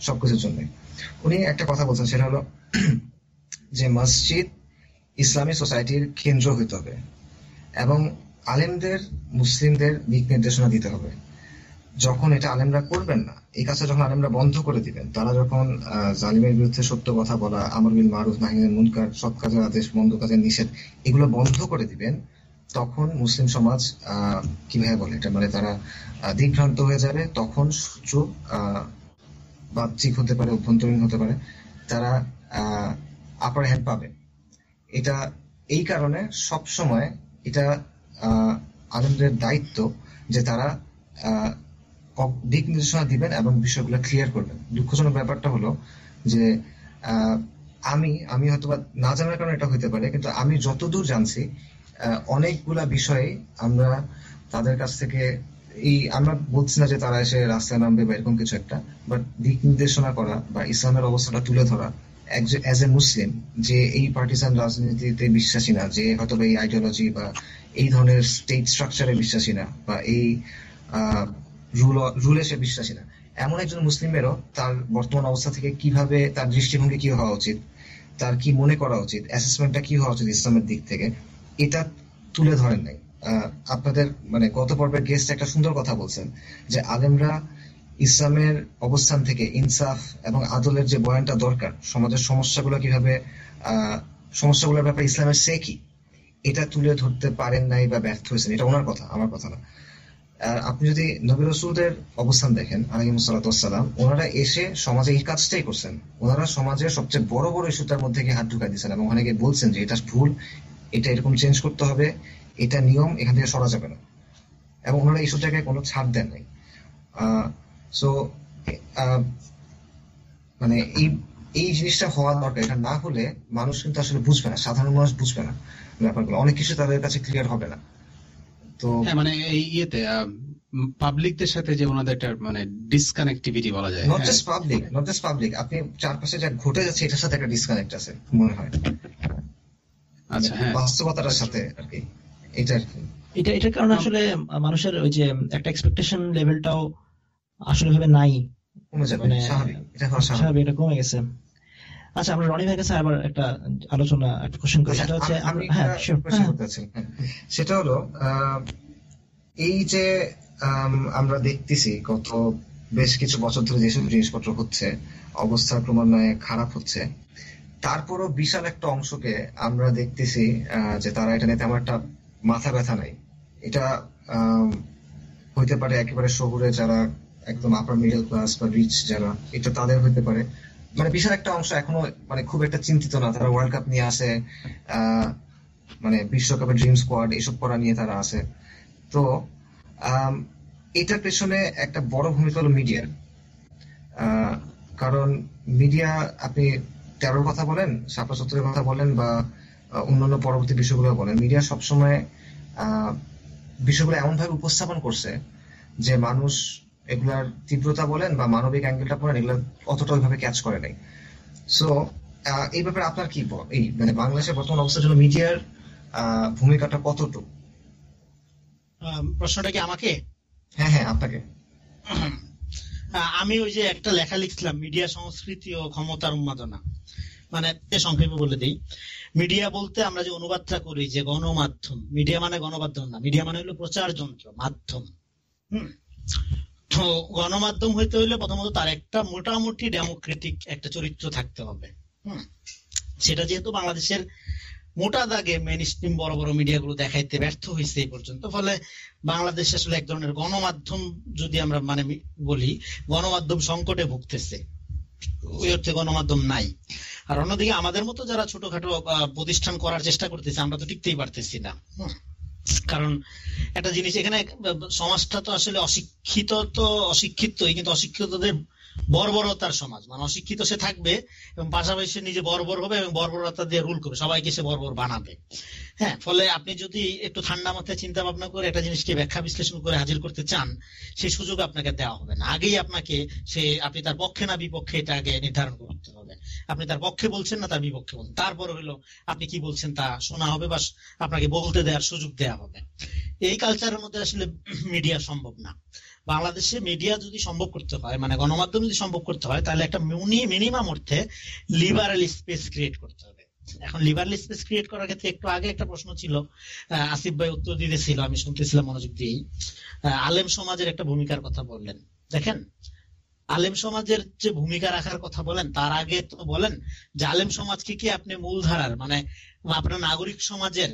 সবকিছুর জন্য উনি একটা কথা বলছেন, সেটা হলো যে মসজিদ ইসলামী সোসাইটির কেন্দ্র হইতে হবে, এবং আলেমদের, মুসলিমদের দিক নির্দেশনা দিতে হবে। যখন এটা আলেমরা করবেন না এই কাজটা যখন আলেমরা বন্ধ করে দিবেন তারা যখন জালিমের বিরুদ্ধে সত্য কথা বলা আমর বিল মারুফ নাহিনের মুনকার সৎ কাজের আদেশ মন্দ কাজের নিষেধ এগুলো বন্ধ করে দিবেন তখন মুসলিম সমাজ কীভাবে বলে এটা? মানে তারা আহ, দিকভ্রান্ত হয়ে যাবে তখন আহ, বাহ্যিক হতে পারে অভ্যন্তরীণ হতে পারে তারা আপার হ্যান্ড পাবে। এটা এই কারণে সব সময় এটা আহ, আলেমদের দায়িত্ব যে তারা দিক নির্দেশনা দিবেন এবং বিষয়গুলো ক্লিয়ার করবেন। দুঃখজনক ব্যাপারটা হলো যে আমি আমি হয়তো না জানার কারণে এটা হতে পারে, কিন্তু আমি যতদূর জানছি অনেকগুলা বিষয়ে আমরা তাদের কাছ থেকে এই, আমরা বলছি না যে তারা এসে রাস্তায় নামবে বা এরকম কিছু একটা বাট দিক নির্দেশনা করা বা ইসলামের অবস্থাটা তুলে ধরা অ্যাজ এ মুসলিম যে এই পার্টিসান রাজনীতিতে বিশ্বাসী না, যে হয়তো এই আইডিওলজি বা এই ধরনের স্টেট স্ট্রাকচারে বিশ্বাসী না, বা এই রুল সে বিশ্বাসী না। এমন একজন মুসলিমেরও তার বর্তমান অবস্থা থেকে কীভাবে, তার দৃষ্টিভঙ্গি কি হওয়া উচিত, তার কি মনে করা উচিত অ্যাসেসমেন্টটা কি হওয়া উচিত ইসলামের দিক থেকে, এটা তুলে ধরেন নাই। আপনাদের মানে গত পর্বের গেস্ট একটা সুন্দর কথা বলছেন, যে আলেমরা ইসলামের অবস্থান থেকে ইনসাফ এবং আদলের যে বয়ানটা দরকার, সমাজের সমস্যাগুলো কীভাবে সমস্যাগুলোর ব্যাপারে ইসলামের সে কি, এটা তুলে ধরতে পারেন নাই বা ব্যর্থ হয়েছেন, এটা ওনার কথা, আমার কথা না। আর আপনি যদি নবী রসুলদের অবস্থান দেখেন, আলাইহিম সালাতাম ওনারা এসে সমাজে এই কাজটাই করছেন। ওনারা সমাজে সবচেয়ে বড় বড় ইস্যুটার মধ্যে গিয়ে হাত ঢুকাই দিয়েছেন এবং অনেকে বলছেন যে এটা ভুল, এটা এরকম চেঞ্জ করতে হবে, এটা নিয়ম, এখান থেকে সরা যাবে না। এবং ওনারা এইসব জায়গায় কোনো ছাড় দেন নাই। সো মানে এই এই জিনিসটা হওয়া দরকার। এটা না হলে মানুষ কিন্তু আসলে বুঝবে না, সাধারণ মানুষ বুঝবে না ব্যাপারগুলো। অনেক কিছু তাদের কাছে ক্লিয়ার হবে না। তো হ্যাঁ মানে এই ইয়েতে পাবলিকদের সাথে যে ওনাদের একটা মানে ডিসকানেক্টিভিটি বলা যায় not. Just public not just public আপনি চারপাশে যা ঘটে যাচ্ছে এটার সাথে একটা ডিসকানেক্ট আছে মনে হয়। আচ্ছা হ্যাঁ। বাস্তবতার সাথে আর কি এটা আর কি এটা এটার কারণে আসলে মানুষের ওই যে একটা এক্সপেকটেশন লেভেলটাও আসলে ভাবে নাই। কমে যাবে মানে স্বাভাবিক এটা স্বাভাবিক স্বাভাবিক। এটা কমে গেছে। আচ্ছা আমরা রনি ভাইয়ের কাছে আবার একটা আলোচনা একটা কোশ্চেন করি। সেটা হচ্ছে আচ্ছা, আমি- আমরা- হ্যাঁ হ্যাঁ। সেটা হলো এই যে আমরা দেখতেছি গত বেশ কিছু বছর ধরে যেসব জিনিসপত্র হচ্ছে অবস্থা ক্রমান্বয়ে খারাপ হচ্ছে তারপরও বিশাল একটা অংশকে আমরা দেখতেছি যে তারা এটা নিয়ে তেমন একটা মাথা ব্যথা নাই। এটা হইতে পারে একেবারে শহুরে যারা একদম আপার মিডল ক্লাস বা রিচ যারা এটা তাদের হইতে পারে। মানে বিশাল একটা অংশ এখনও মানে খুব একটা চিন্তিত না। তারা ওয়ার্ল্ড কাপ নিয়ে আসে মানে বিশ্বকাপের ড্রিম স্কোয়াড এসব করা নিয়ে তারা আছে তো এটার পেছনে একটা বড় ভূমিকা হলো মিডিয়ার কারণ মিডিয়া আপনি তেরোর কথা বলেন সাপা সত্তরের কথা বলেন বা অন্যান্য পরবর্তী বিষয়গুলো বলেন। মিডিয়া সবসময় বিষয়গুলো এমন ভাবে উপস্থাপন করছে যে মানুষ এগুলার তীব্রতা বলেন বা মানবিক অ্যাঙ্গেলটা বলেন এগুলো অতটা ওইভাবে ক্যাচ করে নাই। সো এই ব্যাপারে আপনার কি এই মানে বাংলাদেশের বর্তমান অবস্থার জন্য মিডিয়ার ভূমিকাটা কতটুকু? প্রশ্নটা কি আমাকে? হ্যাঁ হ্যাঁ আপনাকে। আমি ওই যে একটা লেখা লিখছিলাম মিডিয়া সংস্কৃতি ও ক্ষমতার উন্মাদনা। মানে এ সংক্ষেপে বলে দিই। মিডিয়া বলতে আমরা যে অনুবাদটা করি যে গণমাধ্যম মিডিয়া মানে গণমাধ্যম না মিডিয়া মানে হলো প্রচার যন্ত্র মাধ্যম। গণমাধ্যম হইতে হইলে প্রথমত তার একটা মোটামুটি ডেমোক্রেটিক একটা চরিত্র থাকতে হবে। সেটা যেহেতু বাংলাদেশের মোটা দাগে মেন স্ট্রিম বড় বড় মিডিয়াগুলো দেখাইতে ব্যর্থ হয়েছে এই পর্যন্ত, ফলে বাংলাদেশ আসলে এক ধরনের গণমাধ্যম যদি আমরা মানে বলি, গণমাধ্যম সংকটে ভুগতেছে। ওই অর্থে গণমাধ্যম নাই। আর অন্যদিকে আমাদের মতো যারা ছোটখাটো প্রতিষ্ঠান করার চেষ্টা করতেছে, আমরা তো টিকতেই পারতেছি না। হুম। কারণ একটা জিনিস এখানে সমাজটা তো আসলে অশিক্ষিত তো অশিক্ষিতই কিন্তু অশিক্ষিতদের বর্বরতার সমাজ। মানে অশিক্ষিত সে থাকবে এবং পাশাপাশি সে নিজে বর্বর হবে এবং বর্বরতা দিয়ে রুল করবে। সবাইকে সে বর্বর বানাবে। হ্যাঁ ফলে আপনি যদি একটু ঠান্ডা মাথায় চিন্তা ভাবনা করে একটা জিনিসকে ব্যাখ্যা বিশ্লেষণ করে হাজির করতে চান সেই সুযোগ আপনাকে দেওয়া হবে না। আগেই আপনাকে সে, আপনি তার পক্ষে না বিপক্ষে এটা আগে নির্ধারণ করতে হবে। আপনি তার পক্ষে বলছেন না, তার বিপক্ষে বলছেন। তারপর হলো আপনি কি বলছেন তা শোনা হবে বা আপনাকে বলতে দেওয়ার সুযোগ দেওয়া হবে। এই কালচারের মধ্যে আসলে মিডিয়া সম্ভব না। বাংলাদেশে মিডিয়া যদি সম্ভব করতে হয় মানে গণমাধ্যম যদি সম্ভব করতে হয়, তাহলে একটা মিনিমাম অর্থে লিবারাল স্পেস ক্রিয়েট করতে হবে। এখন লিবারাল স্পেস ক্রিয়েট করার ক্ষেত্রে একটু আগে একটা প্রশ্ন ছিল আসিফ ভাই উত্তর দিতেছিল আমি শুনতেছিলাম মনোযোগ দিয়েই। আলেম সমাজের একটা ভূমিকার কথা বললেন। দেখেন, আলেম সমাজের যে ভূমিকা রাখার কথা বলেন, তার আগে তো বলেন যে আলেম সমাজকে কি আপনি মূলধারার মানে আপনার নাগরিক সমাজের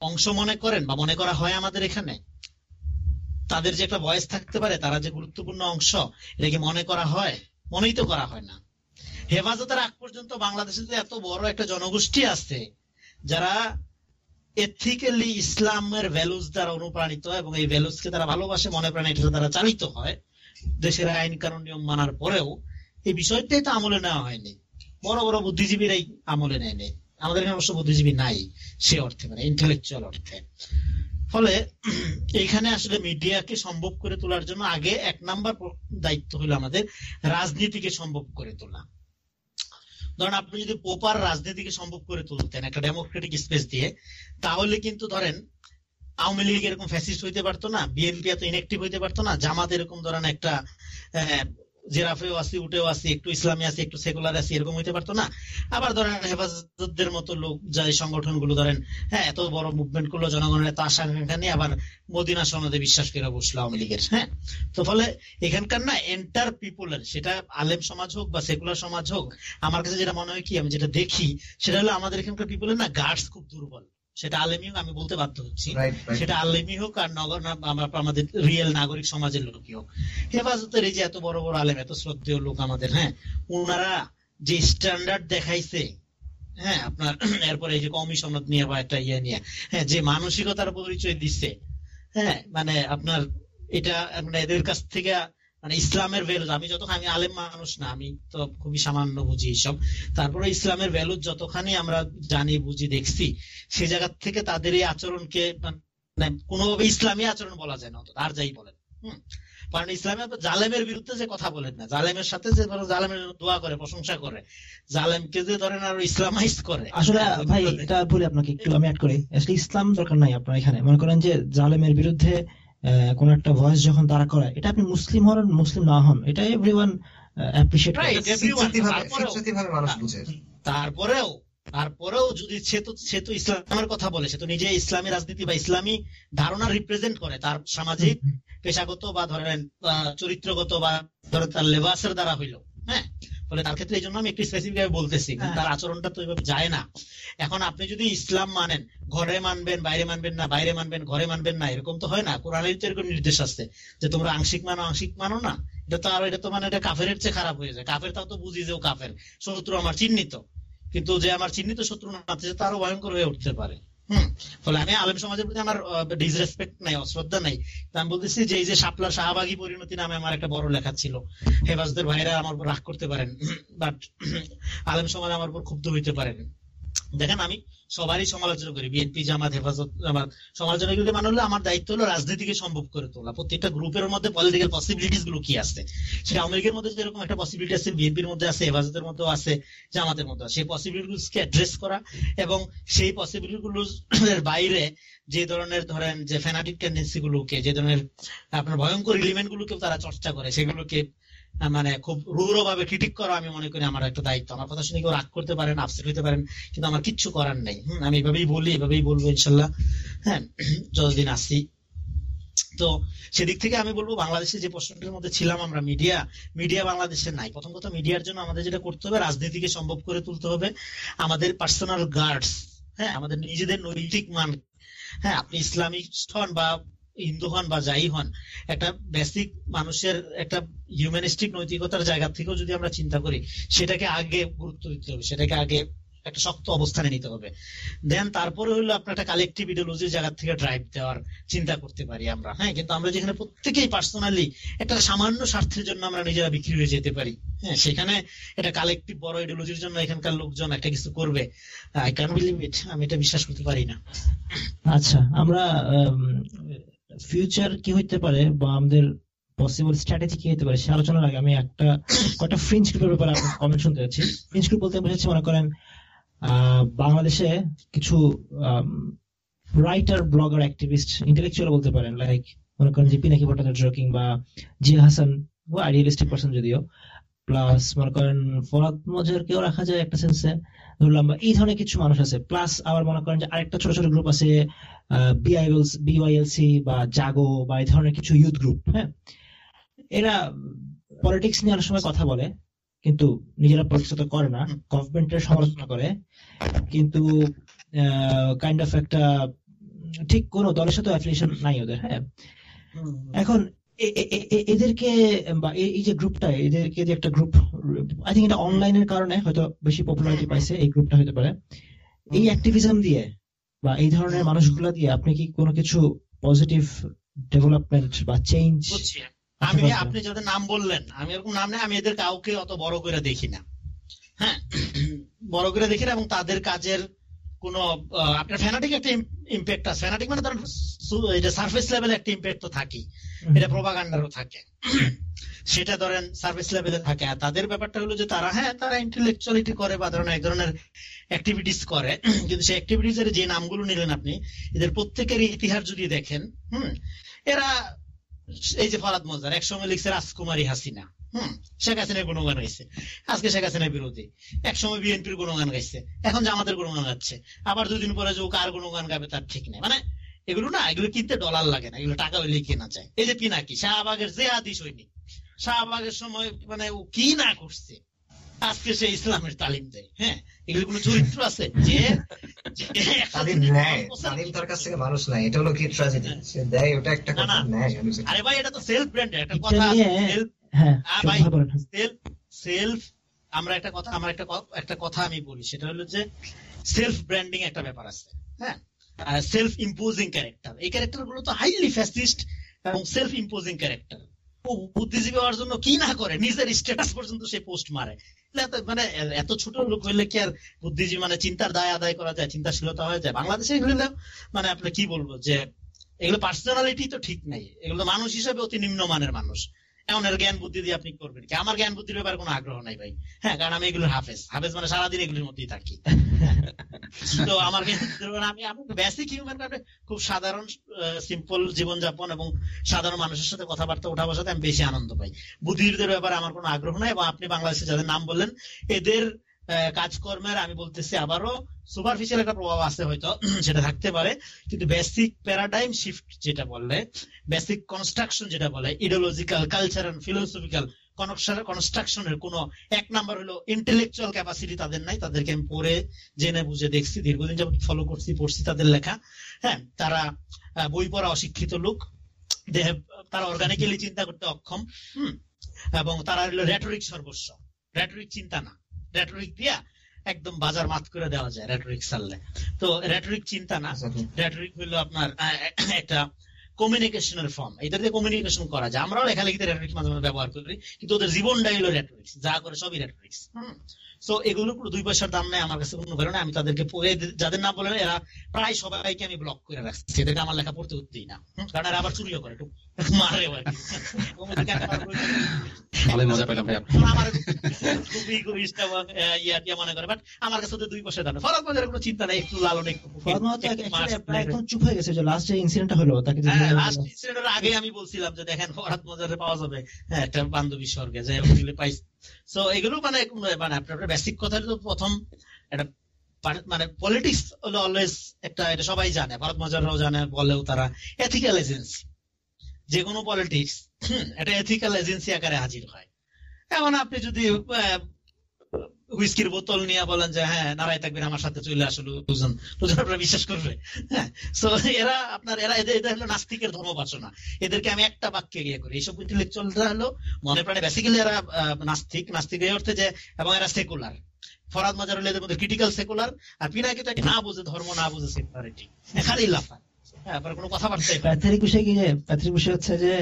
অংশ মনে করেন বা মনে করা হয় আমাদের এখানে? তাদের যে একটা বয়স থাকতে পারে, তারা যে গুরুত্বপূর্ণ অংশ এটা কি মনে করা হয় মনেই তো করা হয় না। হেফাজতের আগ পর্যন্ত বাংলাদেশে তো এত বড় একটা জনগোষ্ঠী আছে, যারা এথিক্যালি ইসলামের ভ্যালুস দ্বারা অনুপ্রাণিত এবং এই ভ্যালুস কে তারা ভালোবাসে, মনে প্রাণে এটা দ্বারা চালিত হয়। দেশের আইন কানুন নিয়ম মানার পরেও এই বিষয়টাই তো আমলে নেওয়া হয়নি। বড় বড় বুদ্ধিজীবীরাই আমলে নেয়নি। আমাদের এখানে অবশ্য বুদ্ধিজীবী নাই, সে অর্থে মানে ইন্টেলেকচুয়াল অর্থে। ফলে এখানে আসলে মিডিয়াকে সম্ভব করে তোলার জন্য আগে এক নাম্বার দায়িত্ব হলো আমাদের রাজনীতিকে সম্ভব করে তোলা। ধরেন আপনি যদি প্রপার রাজনীতিকে সম্ভব করে তুলতেন একটা ডেমোক্রেটিক স্পেস দিয়ে, তাহলে কিন্তু ধরেন আওয়ামী লীগ এরকম ফ্যাসিস্ট হইতে পারতো না বিএনপি এত ইনএক্টিভ হইতে পারতো না, জামাত এরকম ধরেন একটা জেরাফেও আসি উঠেও আসি, একটু ইসলামী আসি, একটু সেকুলার আসি, এরকম হইতে পারতো না। আবার ধরেন হেফাজতদের মতো লোক যা সংগঠনগুলো ধরেন হ্যাঁ এত বড় মুভমেন্ট করল জনগণের এত আশা নিয়ে, আবার মদিনা সনদে বিশ্বাস করে বসল আওয়ামী লীগের হ্যাঁ? তো ফলে এখানকার না এন্টার পিপুলের সেটা আলেম সমাজ হোক বা সেকুলার সমাজ হোক, আমার কাছে যেটা মনে হয় কি, আমি যেটা দেখি, সেটা হলো আমাদের এখানকার পিপুলের না গার্ডস খুব দুর্বল। সেটা আলেমি হোক আমি বলতে বাধ্য হচ্ছি। সেটা আলেমি হোক আর নগর আমাদের রিয়েল নাগরিক সমাজের লোকই হোক। হেফাজতের এই যে এত বড় বড় আলেম এত শ্রদ্ধেয় লোক আমাদের হ্যাঁ ওনারা যে স্ট্যান্ডার্ড দেখাইছে হ্যাঁ আপনার এরপরে এই যে কমিশনত নিয়ে বা একটা ইয়ে নিয়ে হ্যাঁ যে মানসিকতার পরিচয় দিচ্ছে হ্যাঁ মানে আপনার এটা মানে এদের কাছ থেকে মানে ইসলামের ভ্যালু আমি যতখানি আলেম মানুষ না, আমি তো খুবই সামান্য বুঝি এইসব। তারপরে ইসলামের ভ্যালু যতখানি আমরা জানি, বুঝি, দেখছি, সে জায়গা থেকে তাদের এই আচরণকে মানে কোনোভাবে ইসলামী আচরণ বলা যায় না আর যাই বলেন। হুম? কারণ ইসলামে জালেমের বিরুদ্ধে যে কথা বলেন না, জালেমের সাথে যে ধরো জালেমের দোয়া করে, প্রশংসা করে, জালেমকে যে ধরেন আরও ইসলামাইজ করে। আসলে, ভাই, এটা বলি আপনাকে একটু, আমি অ্যাড করি। আসলে ইসলাম দরকার নাই আপনার এখানে। মনে করেন যে জালেমের বিরুদ্ধে কোন একটা ভয়েস যখন তারা করে এটা আপনি মুসলিম হন মুসলিম না হন এটা এভরিওয়ান ফিতরাতিভাবে তারপরেও- মানুষ বুঝে। তারপরেও তারপরেও যদি সে তো সে তো ইসলামের কথা বলে সে তো নিজে ইসলামী রাজনীতি বা ইসলামী ধারণা রিপ্রেজেন্ট করে তার সামাজিক পেশাগত বা ধরেন আহ, চরিত্রগত বা ধরেন তার লেবাসের দ্বারা হইল হ্যাঁ? ফলে তার ক্ষেত্রে এই জন্য আমি একটু স্পেসিফিক ভাবে বলতেছি হ্যাঁ। তার আচরণটা তো এইভাবে যায় না। এখন আপনি যদি ইসলাম মানেন ঘরে মানবেন বাইরে মানবেন না বাইরে মানবেন ঘরে মানবেন না এরকম তো হয় না। কোরআনের তো এরকম নির্দেশ আছে যে তোমরা আংশিক মানো আংশিক মানো না। এটা তো আর এটা তো মানে এটা কাফের চেয়ে খারাপ হয়ে যায়। কাফের তাও তো বুঝি যে ও কাফের শত্রু আমার চিহ্নিত। কিন্তু যে আমার চিহ্নিত শত্রু না সে তো আরও ভয়ঙ্কর হয়ে উঠতে পারে। হম। ফলে আমি আলেম সমাজের প্রতি আমার ডিসরেসপেক্ট নাই, অশ্রদ্ধা নাই। আমি বলতেছি যে এই যে শাপলা শাহবাগী পরিণতি নামে আমার একটা বড় লেখা ছিল। হেফাজতের ভাইরা আমার উপর রাগ করতে পারেন বাট আলেম সমাজ আমার উপর ক্ষুব্ধ হইতে পারেন। দেখেন আমি সবারই সমালোচনা করি। বিএনপি জামাত, হেফাজত, জামাত, সমালোচনা করলে মানে হলো আমার দায়িত্ব হলো রাজনীতিকে সম্ভব করে তোলা। প্রত্যেকটা গ্রুপের মধ্যে পলিটিক্যাল পসিবিলিটিসগুলো কি আছে? সেটা আওয়ামী লীগের মধ্যে যেরকম একটা পসিবিলিটি আছে বিএনপির মধ্যে আছে, হেফাজতের মধ্যেও আছে, জামাতের মধ্যে আছে। সেই পসিবিলিটিগুলোকে অ্যাড্রেস করা এবং সেই পসিবিলিটি গুলোর বাইরে যে ধরনের ধরেন যে ফ্যানাটিক টেন্ডেন্সি গুলোকে, যে ধরনের আপনার ভয়ঙ্কর এলিমেন্ট গুলোকে তারা চর্চা করে, সেগুলোকে মানে খুব রূঢ় ভাবে ক্রিটিক করা আমি মনে করি আমার একটা দায়িত্ব। আমার কথা শুনে কেউ রাগ করতে পারেন আপসেট হতে পারেন, কিন্তু আমার কিচ্ছু করার নেই। আমি এভাবেই বলি, এভাবেই বলব ইনশাল্লাহ। হ্যাঁ যতদিন আসি তো সেদিক থেকে আমি বলব, বাংলাদেশে যে প্রশ্নটার মধ্যে ছিলাম আমরা মিডিয়া মিডিয়া বাংলাদেশে নাই। প্রথম কথা মিডিয়ার জন্য আমাদের যেটা করতে হবে, রাজনীতিকে সম্ভব করে তুলতে হবে। আমাদের পার্সোনাল গার্ডস হ্যাঁ আমাদের নিজেদের নৈতিক মান। হ্যাঁ আপনি ইসলামিক হন বা হিন্দু হন বা যাই হন, একটা বেসিক মানুষের একটা হিউম্যানিস্টিক নৈতিকতার জায়গা থেকেও যদি আমরা চিন্তা করি, সেটাকে আগে গুরুত্ব দিতে হবে, সেটাকে আগে একটা শক্ত অবস্থানে নিতে হবে। দেন তারপরে হলো আপনার একটা কালেকটিভ ইডিওলজির জায়গা থেকে ড্রাইভ দেওয়ার চিন্তা করতে পারি আমরা হ্যাঁ? কিন্তু আমরা যেখানে প্রত্যেকেই পার্সোনালি একটা সামান্য স্বার্থের জন্য আমরা নিজেরা বিক্রি হয়ে যেতে পারি হ্যাঁ? সেখানে এটা কালেকটিভ বড় ইডিওলজির জন্য এখানকার লোকজন একটা কিছু করবে। আই ক্যান বিলিভ ইট আমি এটা বিশ্বাস করতে পারি না। আচ্ছা আমরা ফিউচার কি হইতে পারে বা আমাদের পসিবল স্ট্র্যাটেজি কি হতে পারে সে আলোচনার আগে আমি একটা, কয়েকটা ফ্রিঞ্জ গ্রুপের ব্যাপারে কমেন্ট শুনতে যাচ্ছি ফ্রিঞ্জ গ্রুপ বলতে বোঝাচ্ছি, মনে করেন বাংলাদেশে কিছু রাইটার ব্লগার অ্যাক্টিভিস্ট ইন্টেলেকচুয়াল বলতে পারেন লাইক মনে করেন যে পিনাকি ভট্টাচার্য কিংবা জিয়া হাসান আইডিয়ালিস্টিক পার্সন যদিও প্লাস মনে করেন ফরাদ মজারকেও রাখা যায় একটা সেন্সে ধরলাম এই ধরনের কিছু মানুষ আছে। প্লাস আবার মনে করেন যে আরেকটা ছোট ছোট গ্রুপ আছে বিআইএলসি বা জাগো বা এই ধরনের কিছু ইউথ গ্রুপ হ্যাঁ? এরা পলিটিক্স নিয়ে অনেক সময় কথা বলে কিন্তু নিজেরা পলিটিক্স করে না। গভর্নমেন্টের সমালোচনা করে। কিন্তু কাইন্ড অফ একটা ঠিক কোন দলের সাথে অ্যাফিলিয়েশন নাই ওদের হ্যাঁ? এখন এদেরকে বা এই যে গ্রুপটা এদেরকে যে একটা গ্রুপ আই থিঙ্ক এটা অনলাইনের কারণে হয়তো বেশি পপুলারিটি পাইছে এই গ্রুপটা হতে পারে। এই অ্যাক্টিভিজম দিয়ে বা এই ধরনের মানুষগুলা দিয়ে আপনি কি কোনো কিছু পজিটিভ ডেভেলপমেন্ট বা চেঞ্জ আমি আপনি যাদের নাম বললেন আমি এরকম নাম নেই আমি এদের কাউকে অত বড় করে দেখি না। হ্যাঁ বড় করে দেখি না এবং তাদের কাজের কোন আপনার ফ্যানাটিক একটা ইম্প্যাক্ট আছে। ফ্যানাটিক মানে ধরেন সু- এটা সার্ফেস লেভেলে একটা ইম্প্যাক্ট তো থাকে এটা প্রোপাগান্ডারও থাকে। সেটা ধরেন সার্ভিস লেভেলে থাকে। আর তাদের ব্যাপারটা হলো যে তারা হ্যাঁ তারা ইন্টেলেকচুয়ালিটি করে বা ধরেন এক ধরনের অ্যাক্টিভিটিস করে। কিন্তু সেই অ্যাক্টিভিটিস এর যে নামগুলো নিলেন আপনি, এদের প্রত্যেকের ইতিহাস যদি দেখেন, হুম, এরা এই যে ফরাদ মজার এক সময় লিখছে রাজকুমারী হাসিনা, হুম, শেখ হাসিনার গুণগান গাইছে। আজকে শেখ হাসিনার বিরোধী। এক সময় বিএনপির গুণগান গাইছে। এখন জামাতের গুণগান গাচ্ছে। আবার দুদিন পরে যে ও কার গুণগান গাবে তার ঠিক নেই। মানে এগুলো না এগুলো কিনতে ডলার লাগে না এগুলো টাকা হইলে কেনা যায়। এই যে পিনাকি শাহবাগের যে আদি সৈনিক শাহবাগের সময় মানে ও কি না করছে? আজকে সে ইসলামের তালিম দেয় হ্যাঁ? এগুলো কোনো চরিত্র আছে? যে তার কাছ থেকে মানুষ নেয় এটা হলো কি ট্র্যাজেডি সে দেয় ওটা একটা কথা নেয় আরে ভাই এটা তো সেলফ ব্র্যান্ডের একটা কথা self- হ্যাঁ ভাই, সেলফ সেলফ আমরা একটা কথা আমার একটা একটা কথা আমি বলি সেটা হলো যে সেলফ ব্র্যান্ডিং একটা ব্যাপার আছে হ্যাঁ? সেলফ ইম্পোজিং ক্যারেক্টার এই ক্যারেক্টারগুলো তো হাইলি ফ্যাসিস্ট এবং সেলফ ইম্পোজিং ক্যারেক্টার ও বুদ্ধিজীবী হওয়ার জন্য কি না করে নিজের স্ট্যাটাস পর্যন্ত সে পোস্ট মারে। মানে এত ছোট লোক হইলে কি আর বুদ্ধিজীবী মানে চিন্তার দায় আদায় করা যায় চিন্তাশীলতা হয়ে যায়? বাংলাদেশে এগুলো মানে আপনি কি বলব যে এগুলো পার্সোনালিটি তো ঠিক নাই। এগুলো মানুষ হিসেবে অতি নিম্নমানের মানুষ। এমন এর জ্ঞান বুদ্ধি দিয়ে আপনি করবেন কি? আমার জ্ঞান বুদ্ধির ব্যাপারে কোনো আগ্রহ নাই ভাই। হ্যাঁ কারণ আমি এগুলোর হাফেজ। হাফেজ মানে সারাদিন এগুলোর মধ্যেই থাকি। তো আমার জ্ঞান আমি বেসিক হিউম্যান খুব সাধারণ সিম্পল জীবনযাপন এবং সাধারণ মানুষের সাথে কথাবার্তা ওঠা বসাতে আমি বেশি আনন্দ পাই। বুদ্ধিজীবীদের ব্যাপারে আমার কোনো আগ্রহ নাই এবং আপনি বাংলাদেশে যাদের নাম বললেন, এদের কাজকর্মের, আমি বলতেছি আবারও সুপারফিশিয়াল একটা প্রভাব আছে হয়তো, সেটা থাকতে পারে। কিন্তু বেসিক প্যারাডাইম শিফট যেটা বললে বেসিক কনস্ট্রাকশন যেটা বলে ইডিওলজিক্যাল কালচারাল ফিলোসফিক্যাল কনস্ট্রাকশনের কোন এক নাম্বার হলো ইন্টেলেকচুয়াল ক্যাপাসিটি তাদের নাই, তাদেরকে আমি পড়ে, জেনে বুঝে দেখছি, দীর্ঘদিন যাবত ফলো করছি, পড়ছি তাদের লেখা। হ্যাঁ তারা বই পড়া অশিক্ষিত লোক have- তারা অর্গানিক্যালি চিন্তা করতে অক্ষম, হুম, এবং তারা হলো রেটরিক সর্বস্ব। রেটরিক চিন্তা না। রেটরিক দিয়া একদম বাজার মাত করে দেওয়া যায় রেটরিক চাললে তো রেটরিক চিন্তা না. রেটরিক হলো আপনার একটা কমিউনিকেশনের ফর্ম এটা দিয়ে কমিউনিকেশন করা যায়। আমরাও লেখালেখিতে রেটরিক্স মাঝে মাঝে ব্যবহার করি কিন্তু ওদের জীবনটাই হলো রেটরিক্স যা করে সবই রেটরিক্স তো এগুলো পুরো দুই পয়সার দাম নেই আমার কাছে কোনো কারণে আমি তাদেরকে পড়ে যাদের নাম বলেন এরা প্রায় সবাইকে আমি ব্লক করে রাখছি এদেরকে আমার লেখা পড়তে দিই না। কারণ এরা আবার চুরিও করে মারে ভালোই মজা পেলাম ভাই আমার খুবই খুবই আহ, ইয়া টিয়া মনে করে। বাট আমার কাছে দুই পয়সা দাম কোনো চিন্তা নেই একটু লালন একটু একদম চুপ হয়ে গেছে যে লাস্ট যে ইনসিডেন্টটা হলো তাকে যে হ্যাঁ, এর আগে আমি বলছিলাম যে দেখেন মজারে পাওয়া যাবে। হ্যাঁ একটা বান্ধবী স্বর্গে যে দিলে পাই সো এগুলো মানে মানে আপনার বেসিক কথা তো প্রথম একটা মানে পলিটিক্স হলো অলওয়েজ একটা, এটা সবাই জানে, ভারত মজাররাও জানে বলেও তারা এথিক্যাল এজেন্সি যে কোনো পলিটিক্স এটা এথিক্যাল এজেন্সি আকারে হাজির হয়। এখন আপনি যদি হুইস্কির বোতল নিয়ে বলেন যে হ্যাঁ নারায় থাকবেন আমার সাথে চলে আসলো। দুজন দুজন আপনারা বিশ্বাস করবে। হ্যাঁ এরা আপনার, এরা এদের এটা হলো নাস্তিকের ধর্মবাসনা এদেরকে আমি একটা বাক্যে গিয়ে করি, এইসব ইন্টেলেকচুয়ালরা হলো মনে প্রাণে বেসিক্যালি এরা নাস্তিক নাস্তিক এই অর্থে যে, এবং এরা সেকুলার ফরাদ মাজার হলে এদের মধ্যে ক্রিটিক্যাল সেকুলার আর পিনাকি তো না বোঝে, ধর্ম না বুঝে সেকুলারিটি খালি লাফা হ্যাঁ কোনো কথাবার্তাই প্যাথেরিক বিষয় কি প্যাথেরিক বিষয় হচ্ছে যে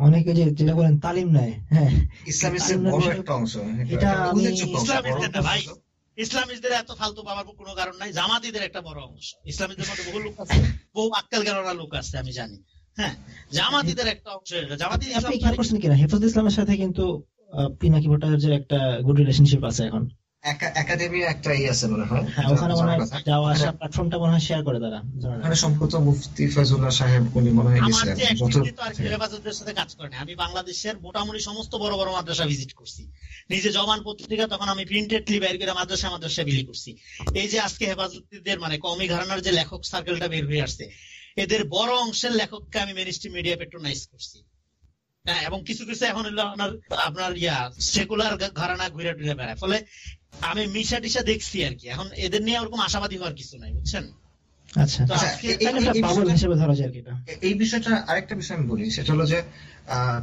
অনেকে যে যেটা বলেন তালিম নেয় হ্যাঁ। ইসলামিস্টের বড় একটা অংশ এটা আমি ভাই ইসলামিস্টদের এত ফালতু পাওয়ার কোনো কারণ নাই জামাতিদের একটা বড় অংশ। ইসলামীদের মধ্যে বহু লোক আছে বহু আক্কাল লোক আছে আমি জানি হ্যাঁ। জামাতিদের একটা অংশ জামাতি আপনি খেয়াল করছেন কিনা? হেফাজত ইসলামের সাথে কিন্তু পিনাকি ভট্টাচার্যের একটা গুড রিলেশনশিপ আছে এখন। একাডেমির একটা ই আছে মনে হয়। হ্যাঁ ওখানে মনে হয় যাওয়া আসা প্ল্যাটফর্মটা মনে হয় শেয়ার করে তারা ওখানে সম্ভবত মুফতি ফয়জুল্লাহ সাহেব উনি মনে হয় আমার গেছিলেন যে যত activity তো আর কি হেফাজতের সাথে কাজ করে আমি বাংলাদেশের মোটামুটি সমস্ত বড় বড় মাদ্রাসা ভিজিট করছি। নিজে জবান পত্রিকা তখন আমি প্রিন্টেডলি বের করে মাদ্রাসা মাদ্রাসা বিলি করছি। এই যে আজকে হেফাজতদের মানে কমি ঘরানার যে লেখক সার্কেলটা বের হয়ে আসছে এদের বড় অংশের লেখককে আমি মেনিস্ট্রি মিডিয়া পেট্রোনাইজ করছি। হ্যাঁ এবং কিছু কিছু এখন আপনার আপনার ইয়া সেকুলার ঘরানা ঘুরে টুরে বেড়ায়। ফলে আমি মিশা টিশা দেখছি আর কি। এখন এদের নিয়ে ওরকম আশাবাদী হওয়ার কিছু নাই বুঝছেন? আচ্ছা। আচ্ছা, এই- বিষয়টা- হিসেবে ধরা যায় আর কি এটা। এই বিষয়টা আরেকটা বিষয় আমি বলি সেটা হলো যে আহ,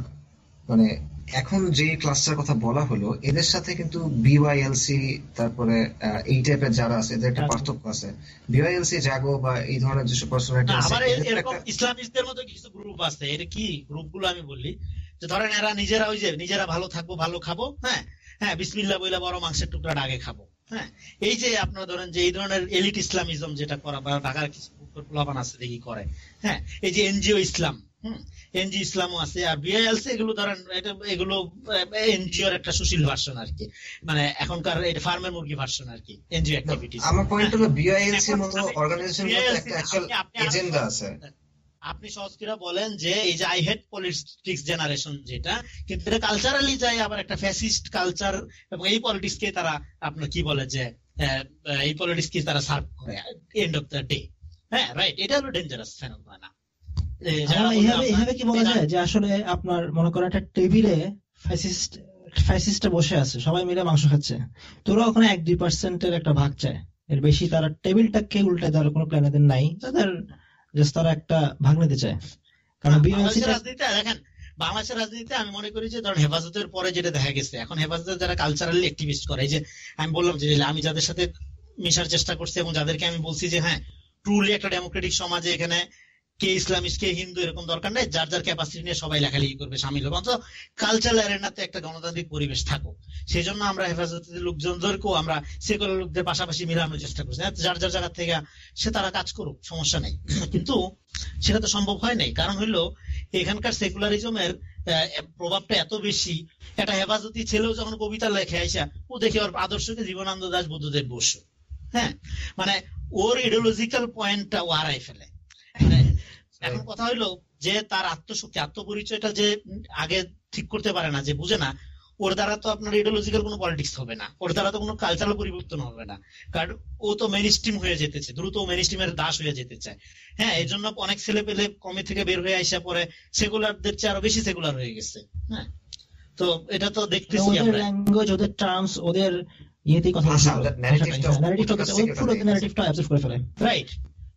মানে এখন যে ক্লাসটার কথা বলা হলো এদের সাথে কিন্তু বিওয়াইএলসি তারপরে আহ, এই টাইপের যারা আছে এদের একটা আচ্ছা। পার্থক্য আছে। বিওয়াইএলসি জাগো বা এই ধরনের যেসব পার্সোনালিটি আছে এরকম ইসলামিস্টদের মতো কিছু গ্রুপ আছে। এর কি গ্রুপগুলো আমি বলি? যে ধরেন এরা নিজেরা ওই যে নিজেরা ভালো থাকব ভালো খাব হ্যাঁ? হ্যাঁ বিসমিল্লা বইলা বড় মাংসের টুকরাটা আগে খাব। হ্যাঁ এই যে আপনারা ধরেন যে এই ধরনের এলিট ইসলামিজম যেটা করা বা ঢাকার কিছু আছে দেখি করে। হ্যাঁ এই যে এনজিও ইসলাম হুম ইসলামও আছে আর বিআইএলসি এগুলো ধরেন এটা এগুলো এনজিওর একটা সুশীল ভার্সন আর কি। মানে এখনকার এটা ফার্মের মুরগি ভার্সন আর কি এনজিও অ্যাক্টিভিটিস আমার পয়েন্ট হলো বিআইএলসি মতো অর্গানাইজেশন একটা অ্যাকচুয়াল এজেন্ডা আছে। আপনি সহজ করে বলেন যে এই যে আই হেড পলিটিক্স জেনারেশন যেটা কিন্তু এটা কালচারালি যায় আবার একটা ফ্যাসিস্ট কালচার এবং এই পলিটিক্স কে তারা আপনার কি বলে যে এই পলিটিক্স কে তারা সার্ভ করে এন্ড অফ দ্য ডে হ্যাঁ রাইট এটা হলো ডেঞ্জারাস ফেনোমেনা এইভাবে কি বলা যায় যে আসলে আপনার মনে করেন একটা টেবিলে ফ্যাসিস্ট ফ্যাসিস্টে বসে আছে সবাই মিলে মাংস খাচ্ছে। তোরা ওখানে এক দুই পার্সেন্টের একটা ভাগ চায়। এর বেশি তারা টেবিলটাকে উল্টে দেওয়ার কোনো প্ল্যান এদের নাই। তাদের জাস্ট তারা একটা ভাগ নিতে চায়। কারণ বিএনসি রাজনীতিতে দেখেন বাংলাদেশের রাজনীতিতে আমি মনে করি যে ধরেন হেফাজতের পরে যেটা দেখা গেছে এখন হেফাজতের যারা কালচারালি অ্যাক্টিভিস্ট করে এই যে আমি বললাম যে আমি যাদের সাথে মিশার চেষ্টা করছি এবং যাদেরকে আমি বলছি যে হ্যাঁ ট্রুলি একটা ডেমোক্রেটিক সমাজে এখানে কে ইসলামিস্ট কে হিন্দু এরকম দরকার নেই। যার যার ক্যাপাসিটি নিয়ে সবাই লেখালেখি করবে সামিল হবে। অন্তত কালচারাল এরেনাতে একটা গণতান্ত্রিক পরিবেশ থাকুক। সেই জন্য আমরা হেফাজতের লোকজনদেরকেও আমরা সেকুলার লোকদের পাশাপাশি মিলানোর চেষ্টা করছি। হ্যাঁ, যার যার জায়গা থেকে সে তারা কাজ করুক সমস্যা নেই। কিন্তু সেটা তো সম্ভব হয় নাই। কারণ হইল এখানকার সেকুলারিজমের প্রভাবটা এত বেশি একটা হেফাজতি ছেলেও যখন কবিতা লেখে আইসা ও দেখে ওর আদর্শকে জীবনানন্দ দাস বুদ্ধদেব বসু। হ্যাঁ মানে ওর ইডিওলজিক্যাল পয়েন্টটা ও হারাই ফেলে। এখন কথা হইল যে তার আত্মশক্তি আত্মপরিচয়টা যে আগে ঠিক করতে পারে না যে বুঝে না ওর দ্বারা তো আপনার ইডিওলজিক্যাল কোনো পলিটিক্স হবে না। ওর দ্বারা তো কোনো কালচারাল পরিবর্তন হবে না। কারণ ও তো মেন স্ট্রিম হয়ে যেতেছে দ্রুত মেন স্ট্রিমের দাস হয়ে যেতে চায়। হ্যাঁ এই জন্য অনেক ছেলে পেলে কমে থেকে বের হয়ে আসা পরে সেকুলারদের চেয়ে আরও বেশি সেকুলার হয়ে গেছে। হ্যাঁ তো এটা তো দেখতেছি ওদের আমরা। ল্যাঙ্গুয়েজ ওদের টার্মস ওদের ইয়েতেই কথা থেকে পুরো narrative-টা করে ফেলে। রাইট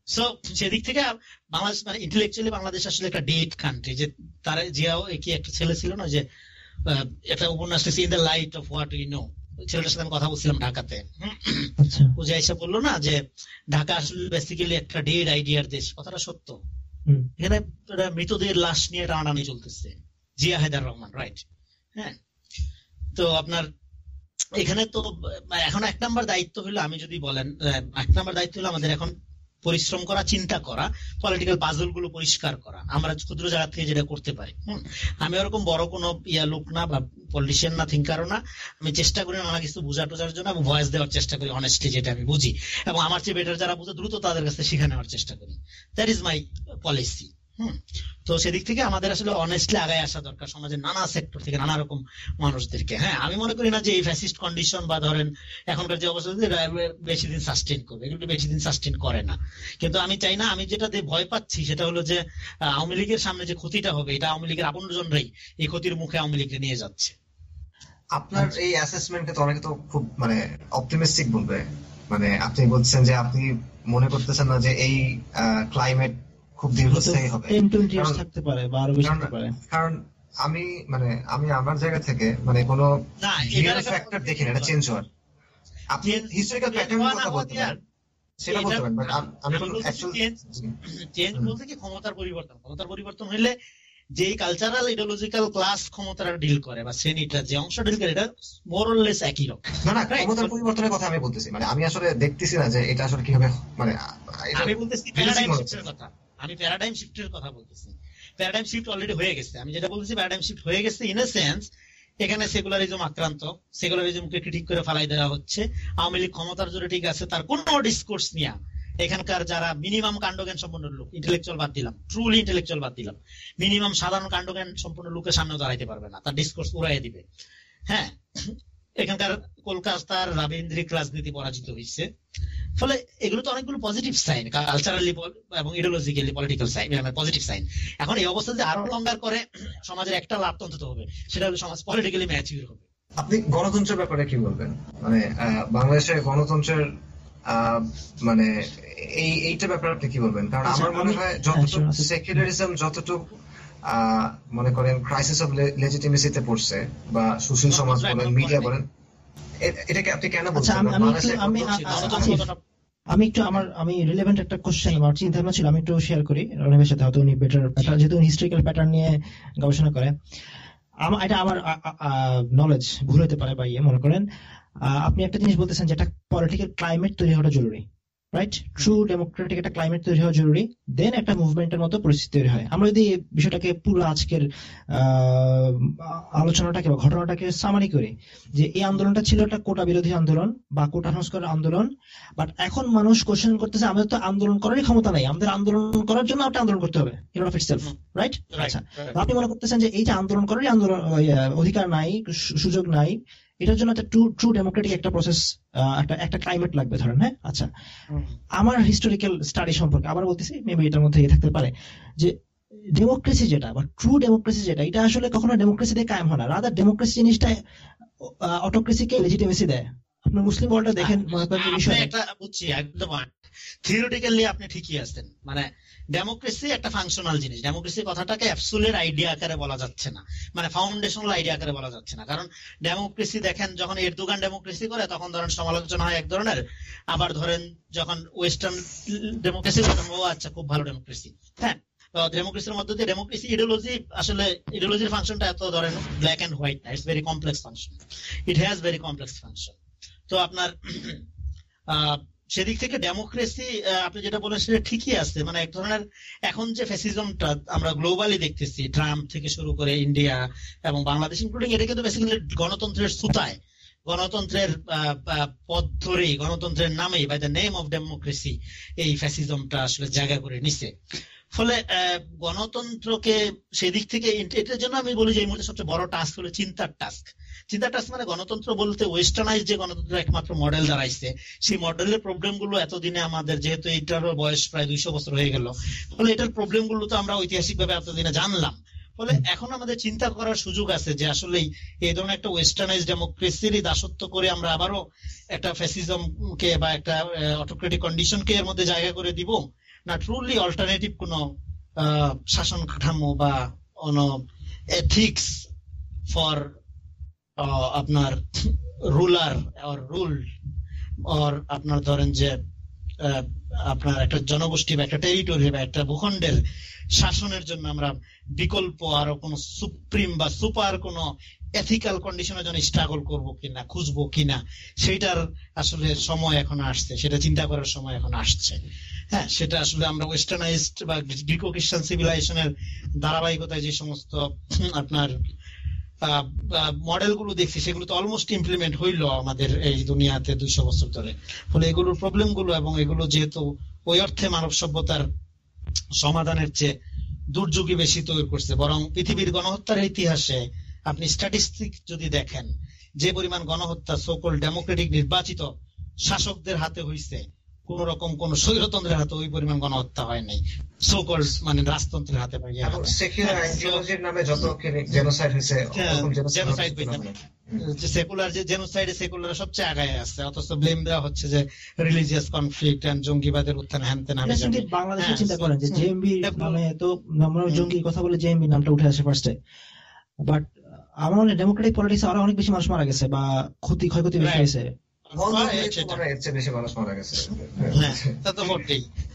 সো সেদিক থেকে বাংলাদেশ মানে ইন্টেলেকচুয়ালি বাংলাদেশ আসলে একটা ডেট কান্ট্রি যে তার জিয়াও কি একটা ছেলে ছিল না যে একটা উপন্যাস লিখছে in the light of what you know ছেলেটার সাথে আমি কথা বলছিলাম ঢাকাতে। আচ্ছা। ও যে এসে বলল না যে ঢাকা আসলে বেসিক্যালি একটা ডেড আইডিয়ার দেশ। কথাটা সত্য। এখানে মৃতদের লাশ নিয়ে টানাটানি চলতেছে। জিয়া হায়দার রহমান রাইট হ্যাঁ। তো আপনার এখানে তো এখন এক নাম্বার দায়িত্ব হলো আমি যদি বলেন এক নাম্বার দায়িত্ব হলো আমাদের এখন পরিশ্রম করা, চিন্তা করা পলিটিক্যাল পাজলগুলো পরিষ্কার করা। আমরা ক্ষুদ্র জায়গা থেকে যেটা করতে পারি। আমি ওরকম বড় কোনো ইয়া লোক না বা পলিটিশিয়ান না থিঙ্কারও না। আমি চেষ্টা করি নানা কিছু বোঝা টোঝার জন্য এবং ভয়েস দেওয়ার চেষ্টা করি অনেস্টলি যেটা আমি বুঝি। এবং আমার চেয়ে বেটার যারা বুঝে, দ্রুত তাদের কাছে শিখে নেওয়ার চেষ্টা করি। দ্যাট ইজ মাই পলিসি তো সেদিক থেকে আমাদের আসলে অনেস্টলি আগায় আসা দরকার। সমাজের নানা সেক্টর থেকে নানা রকম মানুষদেরকে। হ্যাঁ আমি মনে করি না যে এই ফ্যাসিস্ট কন্ডিশন বা ধরেন এখনকার যে অবস্থা বেশি দিন সাস্টেন করবে। এগুলো বেশি দিন সাস্টেন করে না। কিন্তু আমি চাই না, আমি যেটা ভয় পাচ্ছি সেটা হলো যে আওয়ামী লীগের সামনে যে ক্ষতিটা হবে, এটা আওয়ামী লীগের আপনজনরাই এই ক্ষতির মুখে আওয়ামী লীগকে নিয়ে যাচ্ছে। আপনার এই অ্যাসেসমেন্টকে তো অনেকে তো খুব মানে অপটিমিস্টিক বলবে। মানে আপনি বলছেন যে আপনি মনে করতেছেন না যে এই ক্লাইমেট খুব দীর্ঘস্থায়ী হবে। থাকতে পারে বা আরও বেশি কারণ- থাকতে পারে। কারণ আমি মানে আমি আমার জায়গা থেকে মানে কোনো রিয়েল ফ্যাক্টর দেখি না এটা চেঞ্জ হওয়ার। আপনি হিস্টোরিক্যাল কথা বলতে পারেন। সেটা বলতে পারেন বাট আমি কোনো অ্যাকচুয়াল চেঞ্জ বলতে কি ক্ষমতার পরিবর্তন। ক্ষমতার পরিবর্তন হইলে যেই কালচারাল ইডিওলজিক্যাল ক্লাস ক্ষমতাটা ডিল করে বা শ্রেণীটা যে অংশ ডিল করে এটা মোরলেস একই রকম। না না ক্ষমতার পরিবর্তনের কথা আমি বলতেছি। মানে আমি আসলে দেখতেছি না যে এটা আসলে কীভাবে মানে আমি বলতেছি কথা। আমি প্যারাডাইম শিফটের কথা বলতেছি। প্যারাডাইম শিফট অলরেডি হয়ে গেছে। আমি যেটা বলতেছি প্যারাডাইম শিফট হয়ে গেছে ইন এ সেন্স এখানে সেকুলারিজম আক্রান্ত। সেকুলারিজমকে ক্রিটিক করে ফালাই দেওয়া হচ্ছে। আওয়ামী লীগ ক্ষমতার জোরে ঠিক আছে, তার কোন ডিসকোর্স নিয়ে। এখানকার যারা মিনিমাম কাণ্ডজ্ঞান সম্পন্ন লোক ইন্টেলেকচুয়াল বাদ দিলাম ট্রুলি ইন্টেলেকচুয়াল বাদ দিলাম মিনিমাম সাধারণ কাণ্ডজ্ঞান সম্পন্ন লোকের সামনে দাঁড়াইতে পারবে না। তার ডিসকোর্স উড়াইয়ে দিবে। হ্যাঁ এখানকার কলকাতার রাবীন্দ্রিক রাজনীতি পরাজিত হয়েছে। ফলে এগুলো তো অনেকগুলো পজিটিভ সাইন কালচারালি এবং ideologically political sign positive sign এখন এই অবস্থা যে আরও লঙ্গার করে সমাজের একটা লাভ অন্তত হবে সেটা হলো সমাজ পলিটিক্যালি ম্যাচিউর হবে। আপনি গণতন্ত্রের ব্যাপারে কি বলবেন? মানে আহ, বাংলাদেশের গণতন্ত্রের আহ, মানে এই এইটা ব্যাপারে আপনি কি বলবেন? কারণ আচ্ছা, আমার মনে হয় যতটুকু আচ্ছা। সেকুলারিজম যতটুকু মনে করেন ক্রাইসিস অফ লেজিটিমেসিতে পড়ছে বা সুশীল সমাজ বলেন মিডিয়া বলেন এটাকে আপনি কেন আচ্ছা বলছেন আমি আমি একটু বাংলাদেশের আমি একটু আমার আমি রিলেভেন্ট একটা কোশ্চেন আমার চিন্তা ভাবনা ছিল আমি একটু শেয়ার করি রনিমের সাথে হয়তো উনি বেটার প্যাটার্ন যেহেতু হিস্ট্রিক্যাল প্যাটার্ন নিয়ে গবেষণা করে। আমার এটা আমার নলেজ ভুল হতে পারে বা ইয়ে মনে করেন। আহ, আপনি একটা জিনিস বলতেছেন যে একটা পলিটিক্যাল ক্লাইমেট তৈরি হওয়াটা জরুরি। রাইট ট্রু ডেমোক্রেটিক একটা ক্লাইমেট তৈরি হওয়া জরুরি। দেন একটা মুভমেন্টের মতো পরিস্থিতি তৈরি হয়। আমরা যদি বিষয়টাকে পুরো আজকের আলোচনাটাকে বা ঘটনাটাকে সামারি করি যে এই আন্দোলনটা ছিল একটা কোটা বিরোধী আন্দোলন বা কোটা সংস্কারের আন্দোলন বাট এখন মানুষ কোশ্চেন করতেছে আমাদের তো আন্দোলন করারই ক্ষমতা নাই। আমাদের আন্দোলন করার জন্য একটা আন্দোলন করতে হবে ইন অফ ইটসেলফ রাইট আচ্ছা। আপনি মনে করতেছেন যে এই যে আন্দোলন করারই আন্দোলন আহ, অধিকার নাই সুযোগ নাই এটার জন্য একটা ট্রু ট্রু ডেমোক্রেটিক একটা প্রসেস একটা একটা ক্লাইমেট লাগবে ধরেন হ্যাঁ? আচ্ছা। আমার হিস্টোরিক্যাল স্টাডি সম্পর্কে আবার বলতেছি মেবি এটার মধ্যে ইয়ে থাকতে পারে যে ডেমোক্রেসি যেটা বা ট্রু ডেমোক্রেসি যেটা এটা আসলে কখনো ডেমোক্রেসি দিয়ে কায়েম হয় না। রাদার ডেমোক্রেসি জিনিসটা অটোক্রেসিকে লেজিটিমেসি দেয়। আপনার মুসলিম ওয়ার্ল্ডে দেখেন আপনি একটা বুঝছি একদম থিওরিটিক্যালি আপনি ঠিকই আছেন। মানে ডেমোক্রেসি একটা ফাংশনাল জিনিস। ডেমোক্রেসি কথাটাকে অ্যাবসুলেট আইডিয়া আকারে বলা যাচ্ছে না। মানে ফাউন্ডেশনাল আইডিয়া আকারে বলা যাচ্ছে না। কারণ ডেমোক্রেসি দেখেন যখন এর এরদোগান ডেমোক্রেসি করে তখন ধরেন সমালোচনা হয় এক ধরনের। আবার ধরেন যখন ওয়েস্টার্ন ডেমোক্রেসি ও আচ্ছা খুব ভালো ডেমোক্রেসি হ্যাঁ ডেমোক্রেসির মধ্যে দিয়ে ডেমোক্রেসি ইডিওলজি আসলে ইডিওলজির ফাংশনটা এত ধরেন ব্ল্যাক এন্ড হোয়াইট না। It's very complex function it has very complex function তো আপনার আহ, সেদিক থেকে ডেমোক্রেসি আপনি যেটা বলেন সেটা ঠিকই আছে। মানে এক ধরনের এখন যে ফ্যাসিজমটা আমরা গ্লোবালি দেখতেছি ট্রাম্প থেকে শুরু করে ইন্ডিয়া এবং বাংলাদেশ ইনক্লুডিং এটা কিন্তু বেসিক্যালি গণতন্ত্রের সুতায়। গণতন্ত্রের পথ ধরেই, গণতন্ত্রের নামেই by the name of democracy এই ফ্যাসিজমটা আসলে জায়গা করে নিছে। ফলে গণতন্ত্রকে সেদিক থেকে, এটার জন্য আমি বলি যে এই মুহূর্তে সবচেয়ে বড় টাস্ক হলো চিন্তার টাস্ক চিন্তার টাস্ক মানে গণতন্ত্র বলতে ওয়েস্টার্নাইজ যে গণতন্ত্র একমাত্র মডেল দাঁড়াইছে, সেই মডেলের প্রবলেমগুলো এতদিনে আমাদের, যেহেতু এটারও বয়স প্রায় দুইশো বছর হয়ে গেল, ফলে এটার প্রবলেমগুলো তো আমরা ঐতিহাসিক ভাবে এতদিনে জানলাম। ফলে এখন আমাদের চিন্তা করার সুযোগ আছে যে আসলে এই ধরনের একটা ওয়েস্টার্নাইজ ডেমোক্রেসিরই দাসত্ব করে আমরা আবারও একটা ফ্যাসিজম কে বা একটা অটোক্রেটিক কন্ডিশন কে এর মধ্যে জায়গা করে দিব, না ট্রুলি অল্টারনেটিভ কোন শাসন কাঠামো বা কোন এথিক্স ফর আপনার রুলার অর রুল অর আপনার ধরেন যে আপনার একটা জনগোষ্ঠী বা একটা টেরিটরি বা একটা ভূখণ্ডের শাসনের জন্য আমরা বিকল্প আরও কোন সুপ্রিম বা সুপার কোন এথিক্যাল কন্ডিশনের জন্য স্ট্রাগল করব কিনা, খুঁজবো কিনা, সেইটার আসলে সময় এখন আসছে, সেটা চিন্তা করার সময় এখন আসছে। হ্যাঁ সেটা আসলে আমরা ওয়েস্টার্নাইজড বা গ্রিকো খ্রিস্টান সিভিলাইজেশনের ধারাবাহিকতায় যে সমস্ত আপনার মডেলগুলো দেখছি, সেগুলো তো অলমোস্ট ইমপ্লিমেন্ট হইল আমাদের এই দুনিয়াতে দুইশো বছর ধরে। ফলে এগুলোর প্রবলেমগুলো এবং এগুলো যেহেতু ওই অর্থে মানব সভ্যতার সমাধানের চেয়ে দুর্যোগই বেশি তৈরি করছে, বরং পৃথিবীর গণহত্যার ইতিহাসে আপনি স্ট্যাটিস্টিক যদি দেখেন, যে পরিমাণ গণহত্যা সকল ডেমোক্রেটিক নির্বাচিত শাসকদের হাতে হয়েছে কোন রকম কোন স্বৈরতন্ত্রের হাতে ওই পরিমাণ গণহত্যা হয় নাই। সকল মানে রাজতন্ত্রের হাতে বা ইয়ের সেকুলার হ্যাঁ, আইডিওলজির নামে যত জেনোসাইড হয়েছে হ্যাঁ, হইতে মানে। যে সেকুলার যে জেনোসাইডে সেকুলার সবচেয়ে আগায় আছে অথচ ব্লেম দেওয়া হচ্ছে যে রিলিজিয়াস কনফ্লিক্ট এন্ড জঙ্গিবাদের উত্থান হ্যান তেন Recently বাংলাদেশে হ্যাঁ, চিন্তা করেন যে জেএমবি নামে তো আমরা হুম। জঙ্গির কথা বলে জেএমবি নামটা উঠে আসে ফার্স্টে বাট আমার মনে ডেমোক্রেটিক পলিটিক্স আরও অনেক বেশি মানুষ মারা গেছে বা ক্ষতি ক্ষয়ক্ষতি বেশি. হয়েছে। হয় সেটা। হয় হ্যাঁ, তা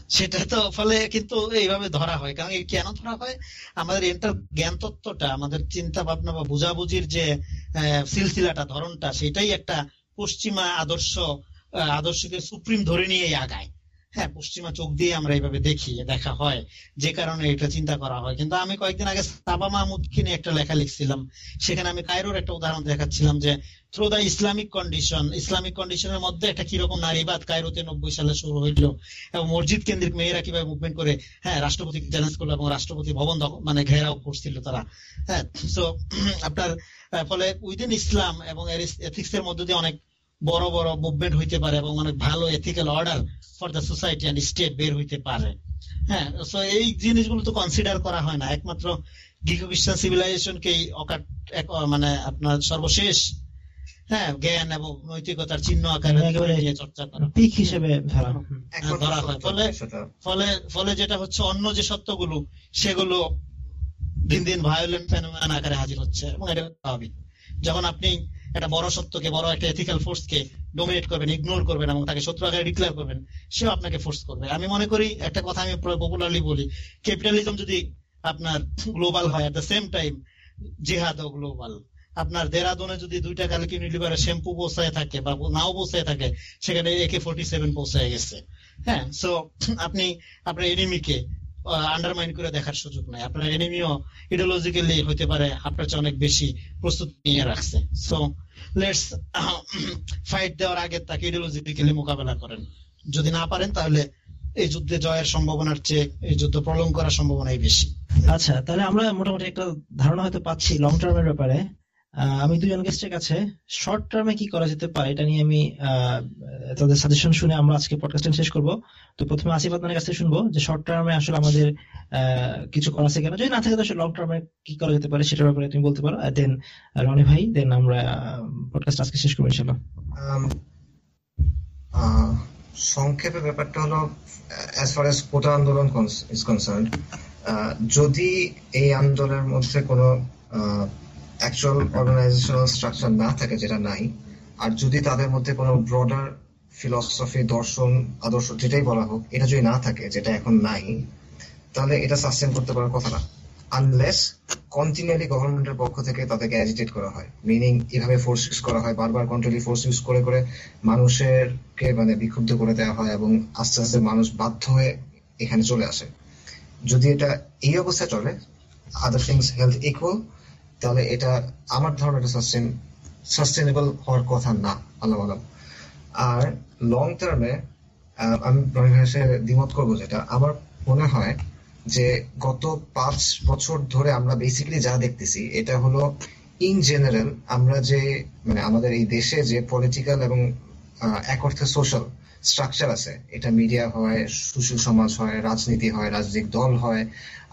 সেটা তো ফলে কিন্তু এইভাবে ধরা হয়। কারণ কেন ধরা হয়? আমাদের এন্টার জ্ঞান তত্ত্বটা আমাদের চিন্তা ভাবনা বা বুঝাবুঝির যে আহ, সিলসিলাটা ধরনটা সেটাই একটা পশ্চিমা আদর্শ আদর্শকে সুপ্রিম ধরে নিয়ে আগায়। হ্যাঁ পশ্চিমা চোখ দিয়ে আমরা এইভাবে দেখি দেখা হয়, যে কারণে এটা চিন্তা করা হয়। কিন্তু আমি কয়েকদিন আগে সাবা মাহমুদকে নিয়ে একটা লেখা লিখছিলাম, সেখানে আমি কায়রোর একটা উদাহরণ দেখাচ্ছিলাম যে through the Islamic condition Islamic কন্ডিশনের মধ্যে একটা কীরকম নারীবাদ কায়রোতে নব্বই সালে শুরু হইল এবং মসজিদ কেন্দ্রিক মেয়েরা কীভাবে মুভমেন্ট করে হ্যাঁ রাষ্ট্রপতি চ্যালেঞ্জ করল এবং রাষ্ট্রপতি ভবন মানে ঘেরাও করছিল তারা। হ্যাঁ তো আপনার ফলে উইদিন ইসলাম এবং এথিক্স এর মধ্যে দিয়ে অনেক বড় বড় মুভমেন্ট হইতে পারে এবং অনেক ভালো ethical order for the society and state বের হইতে পারে। হ্যাঁ সো এই জিনিসগুলো তো কনসিডার করা হয় না। একমাত্র গ্রিকো খ্রিস্টান সিভিলাইজেশনকেই অকাট এক- মানে আপনার সর্বশেষ হ্যাঁ জ্ঞান এবং নৈতিকতার চিহ্ন আকারে মানে চর্চা করা। পিক হিসেবে ধরা। হয়। ফলে- ফলে ফলে যেটা হচ্ছে অন্য যে সত্যগুলো সেগুলো দিন দিন ভায়োলেন্ট ফেনোমেন আকারে হাজির হচ্ছে এবং এটা স্বাভাবিক। যখন আপনি একটা বড় সত্যকে, বড় একটা এথিক্যাল ফোর্সকে ডোমিনেট করবেন ইগনোর করবেন এবং তাকে শত্রু আকারে ডিক্লেয়ার করবেন, সেও আপনাকে ফোর্স করবে। আমি মনে করি একটা কথা আমি পপুলারলি বলি ক্যাপিটালিজম যদি আপনার গ্লোবাল হয় এট দ্য সেম টাইম জিহাদও গ্লোবাল আপনার দেরাদুনে যদি দুইটা কালকে ইউনিলিভারের শ্যাম্পু পৌঁছায় থাকে বা নাও পৌঁছায় থাকে, সেখানে একে ফোর্টি সেভেন পৌঁছায় গেছে। হ্যাঁ সো আপনি, আপনার এনিমিকে আন্ডারমাইন করে দেখার সুযোগ নাই। আপনার এনিমিও ইডিওলজিক্যালি হতে পারে, আপনার চেয়ে অনেক বেশি প্রস্তুতি নিয়ে রাখছে। সো লেটস ফাইট দেওয়ার আগে তাকে ইডিওলজিক্যালি মোকাবেলা করেন। যদি না পারেন, তাহলে এই যুদ্ধে জয়ের সম্ভাবনার চেয়ে এই যুদ্ধ প্রলং করার সম্ভাবনাই বেশি। আচ্ছা তাহলে আমরা মোটামুটি একটা ধারণা হয়তো পাচ্ছি লং টার্মের ব্যাপারে। আমি দুজন গেস্টের কাছে শর্ট টার্মে কি করা যেতে পারে এটা নিয়ে আমি তাদের সাজেশন শুনে আমরা আজকে পডকাস্ট শেষ করব। তো প্রথমে আসিফ আদনানের কাছে শুনব যে শর্ট টার্মে আসলে আমাদের কিছু করা আছে কিনা। যদি না থাকে তো লং টার্মে কি করা যেতে পারে সেটার ব্যাপারে তুমি বলতে পারো। দেন রনি ভাই দেন আমরা পডকাস্ট আজকে শেষ করব ইনশাল্লাহ আহ, সংক্ষেপে ব্যাপারটা হলো অ্যাজ ফার এস কোটা আন্দোলন ইজ কনসার্ন যদি এই আন্দোলনের মধ্যে কোনো অ্যাকচুয়াল অর্গানাইজেশনাল স্ট্রাকচার না থাকে যেটা নাই, আর যদি তাদের মধ্যে কোনো ব্রডার ফিলসফি দর্শন, আদর্শ যেটাই বলা হোক, এটা যদি না থাকে, যেটা এখন নাই, তাহলে এটা সাস্টেন করতে পারার কথা না। আনলেস কন্টিনিউয়ালি গভর্নমেন্টের পক্ষ থেকে তাদেরকে অ্যাজিটেট করা হয়। মিনিং এভাবে ফোর্স ইউজ করা হয়, বারবার কন্ট্রোলি ফোর্স ইউজ করে করে মানুষেরকে মানে বিক্ষুব্ধ করে দেওয়া হয় এবং আস্তে আস্তে মানুষ বাধ্য হয়ে এখানে চলে আসে। যদি এটা এই অবস্থায় চলে আদার থিংস হেলথ ইকুয়াল তাহলে এটা আমার ধারণা এটা সাস্টেন সাস্টেনেবল হওয়ার কথা না, আল্লাহ আলাম। আর লং টার্মে আমি সাথে দ্বিমত করব যেটা। আমার মনে হয় যে গত পাঁচ বছর ধরে আমরা বেসিক্যালি যা দেখতেছি, এটা হলো ইন জেনারেল আমরা যে মানে আমাদের এই দেশে যে পলিটিক্যাল এবং এক অর্থে সোশ্যাল স্ট্রাকচার আছে। এটা মিডিয়া হয়, সুশীল সমাজ হয়, রাজনীতি হয়, রাজনৈতিক দল হয়,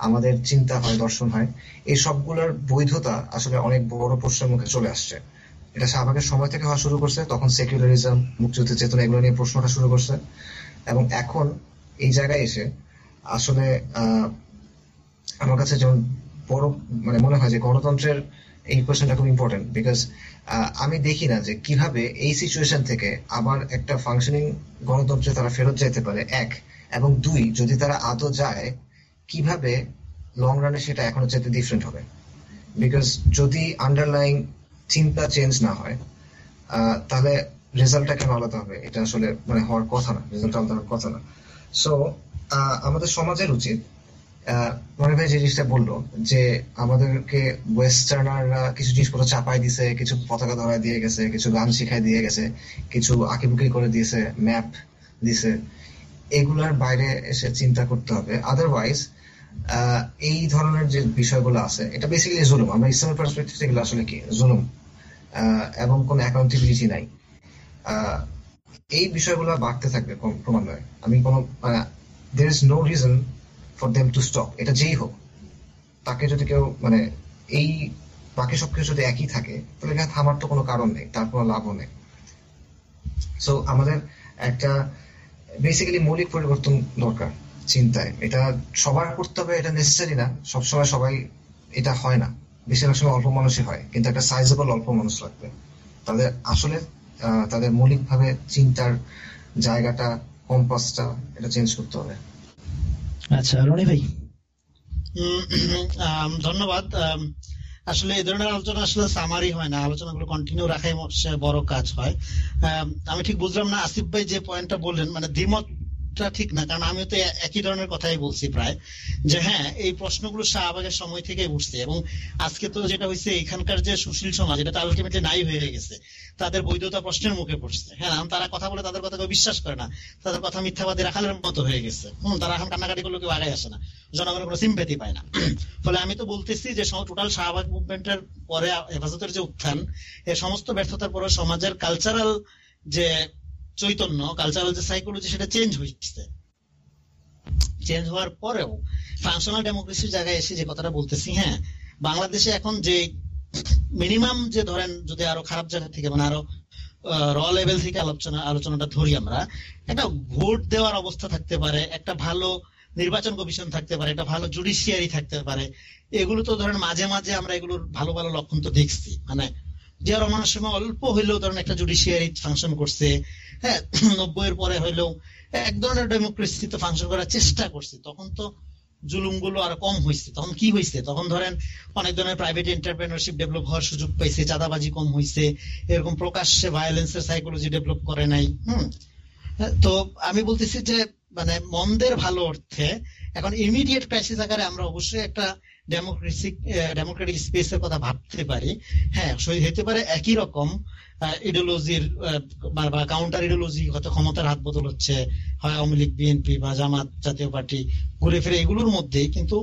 আমাদের চিন্তা হয়, দর্শন হয়। এই সবগুলোর বৈধতা আসলে অনেক বড় প্রশ্নের মুখে চলে আসছে। এটা শাহবাগের সময় থেকে হওয়া শুরু করছে, তখন সেকুলারিজম মুক্তিযুদ্ধের চেতনা এগুলো নিয়ে প্রশ্নটা শুরু করছে। এবং এখন এই জায়গায় এসে আসলে আমার কাছে যেমন বড় মানে মনে হয় যে গণতন্ত্রের এই কোয়েশ্চেনটা খুব ইম্পর্টেন্ট বিকজ আমি দেখি না যে কীভাবে এই সিচুয়েশন থেকে আবার একটা ফাংশনিং গণতন্ত্রে তারা ফেরত যেতে পারে, এক। এবং দুই, যদি তারা আদৌ যায়, কীভাবে লং রানে সেটা এখনও যেতে ডিফারেন্ট হবে? বিকজ যদি আন্ডারলাইং চিন্তা চেঞ্জ না হয় তাহলে রেজাল্টটা কেন আলাদা হবে? এটা আসলে মানে হওয়ার কথা না রেজাল্ট আলাদা হওয়ার কথা না। সো আমাদের সমাজের উচিত মনে ভাই জিনিসটা বলল, যে আমাদেরকে ওয়েস্টার্নাররা কিছু জিনিসপত্র চাপাই দিছে, কিছু পতাকা ধরায় দিয়ে গেছে, কিছু গান শিখাই দিয়ে গেছে, কিছু আঁকিবুকি করে দিয়েছে ম্যাপ দিছে। এগুলার বাইরে এসে চিন্তা করতে হবে। আদারওয়াইজ এই ধরনের যে বিষয়গুলো আছে, এটা বেসিক্যালি জুলুম। আমরা ইসলামের পার্সপেক্টিভ এগুলো আসলে কি? জুলুম। এবং কোনো অ্যাকাউন্টেবিলিটি নাই। এই বিষয়গুলো বাড়তে থাকবে ক্রম- ক্রমান্বয়ে। আমি কোনো there is no reason for them to stop এটা যেই হোক, তাকে যদি কেউ মানে এই, বাকি সবকিছু যদি একই থাকে, তাহলে এখানে থামার তো কোনো কারণ নেই, তার কোনো লাভও নেই। সো আমাদের একটা বেসিক্যালি মৌলিক পরিবর্তন দরকার, চিন্তায়। এটা সবার করতে হবে, এটা নেসেসারি না। সবসময় সবাই এটা হয় না। বেশিরভাগ সময় অল্প মানুষই হয়, কিন্তু একটা সাইজেবল অল্প মানুষ লাগবে। তাদের আসলে তাদের মৌলিকভাবে চিন্তার জায়গাটা কম্পাসটা এটা চেঞ্জ করতে হবে। আচ্ছা রনি ভাই ধন্যবাদ। আসলে এই ধরনের আলোচনা আসলে সামারি হয় না। আলোচনা আলোচনাগুলো কন্টিনিউ রাখাই বড় কাজ হয়। আম, ঠিক বুঝলাম না আসিফ ভাই যে পয়েন্টটা বললেন মানে দ্বিমতটা ঠিক না, কারণ আমিও তো একই ধরনের কথাই বলছি প্রায়, যে হ্যাঁ এই প্রশ্নগুলো শাহবাগের সময় থেকেই উঠছে, এবং আজকে তো যেটা হয়েছে, এখানকার যে সুশীল সমাজ, এটা তো আলটিমেটলি নাই হয়ে গেছে, তাদের বৈধতা প্রশ্নের মুখে পড়ছে। হ্যাঁ তারা কথা বলে তাদের কথা কেউ বিশ্বাস করে না, তাদের কথা মিথ্যাবাদী রাখালের মতো হয়ে গেছে। হম, তারা এখন কান্নাকাটি করলে কেউ আগে আসে না, জনগণের কোনো সিম্পেথি পায় না। ফলে আমি তো বলতেছি যে টোটাল শাহবাগ মুভমেন্টের পরে হেফাজতের যে উত্থান এই সমস্ত ব্যর্থতার পরে সমাজের কালচারাল যে চৈতন্য কালচারাল যে সাইকোলজি সেটা চেঞ্জ হয়েছে চেঞ্জ হওয়ার পরেও ফাংশনাল ডেমোক্রেসির জায়গায় এসে যে কথাটা বলতেছি হ্যাঁ বাংলাদেশে এখন যে মিনিমাম যে ধরেন যদি আরও খারাপ জায়গা থেকে মানে আরও র লেভেল থেকে আলোচনা, আলোচনাটা ধরি আমরা, একটা ভোট দেওয়ার অবস্থা থাকতে পারে, একটা ভালো নির্বাচন কমিশন থাকতে পারে, একটা ভালো জুডিশিয়ারি থাকতে পারে, এগুলো তো ধরেন মাঝে মাঝে আমরা এগুলোর ভালো ভালো লক্ষণ তো দেখছি। মানে যে রহমানের সময় অল্প হইলেও ধরেন একটা জুডিশিয়ারি ফাংশন করছে হ্যাঁ নব্বই এর পরে হইলেও এক ধরনের ডেমোক্রেসি তো ফাংশন করার চেষ্টা করছে, তখন তো জুলুমগুলো আরও কম হয়েছে তখন কি হয়েছে তখন ধরেন অনেক ধরনের প্রাইভেট এন্টারপ্রেনারশিপ ডেভেলপ হওয়ার সুযোগ পাইছে, চাঁদাবাজি কম হয়েছে এরকম প্রকাশ্যে ভায়োলেন্সের সাইকোলজি ডেভেলপ করে নাই, হুম? তো আমি বলতেছি যে মানে মন্দের ভালো অর্থে এখন ইমিডিয়েট ক্রাইসিস আকারে আমরা অবশ্যই একটা ডেমোক্রেসিক ডেমোক্রেটিক স্পেসের কথা ভাবতে পারি। হ্যাঁ হতে পারে একই রকম ইডিওলজির বা কাউন্টার ইডিওলজি হয়তো ক্ষমতার হাত বদল হচ্ছে হয় আওয়ামী লীগ বিএনপি বা জামাত জাতীয় পার্টি ঘুরে ফিরে এগুলোর মধ্যেই। কিন্তু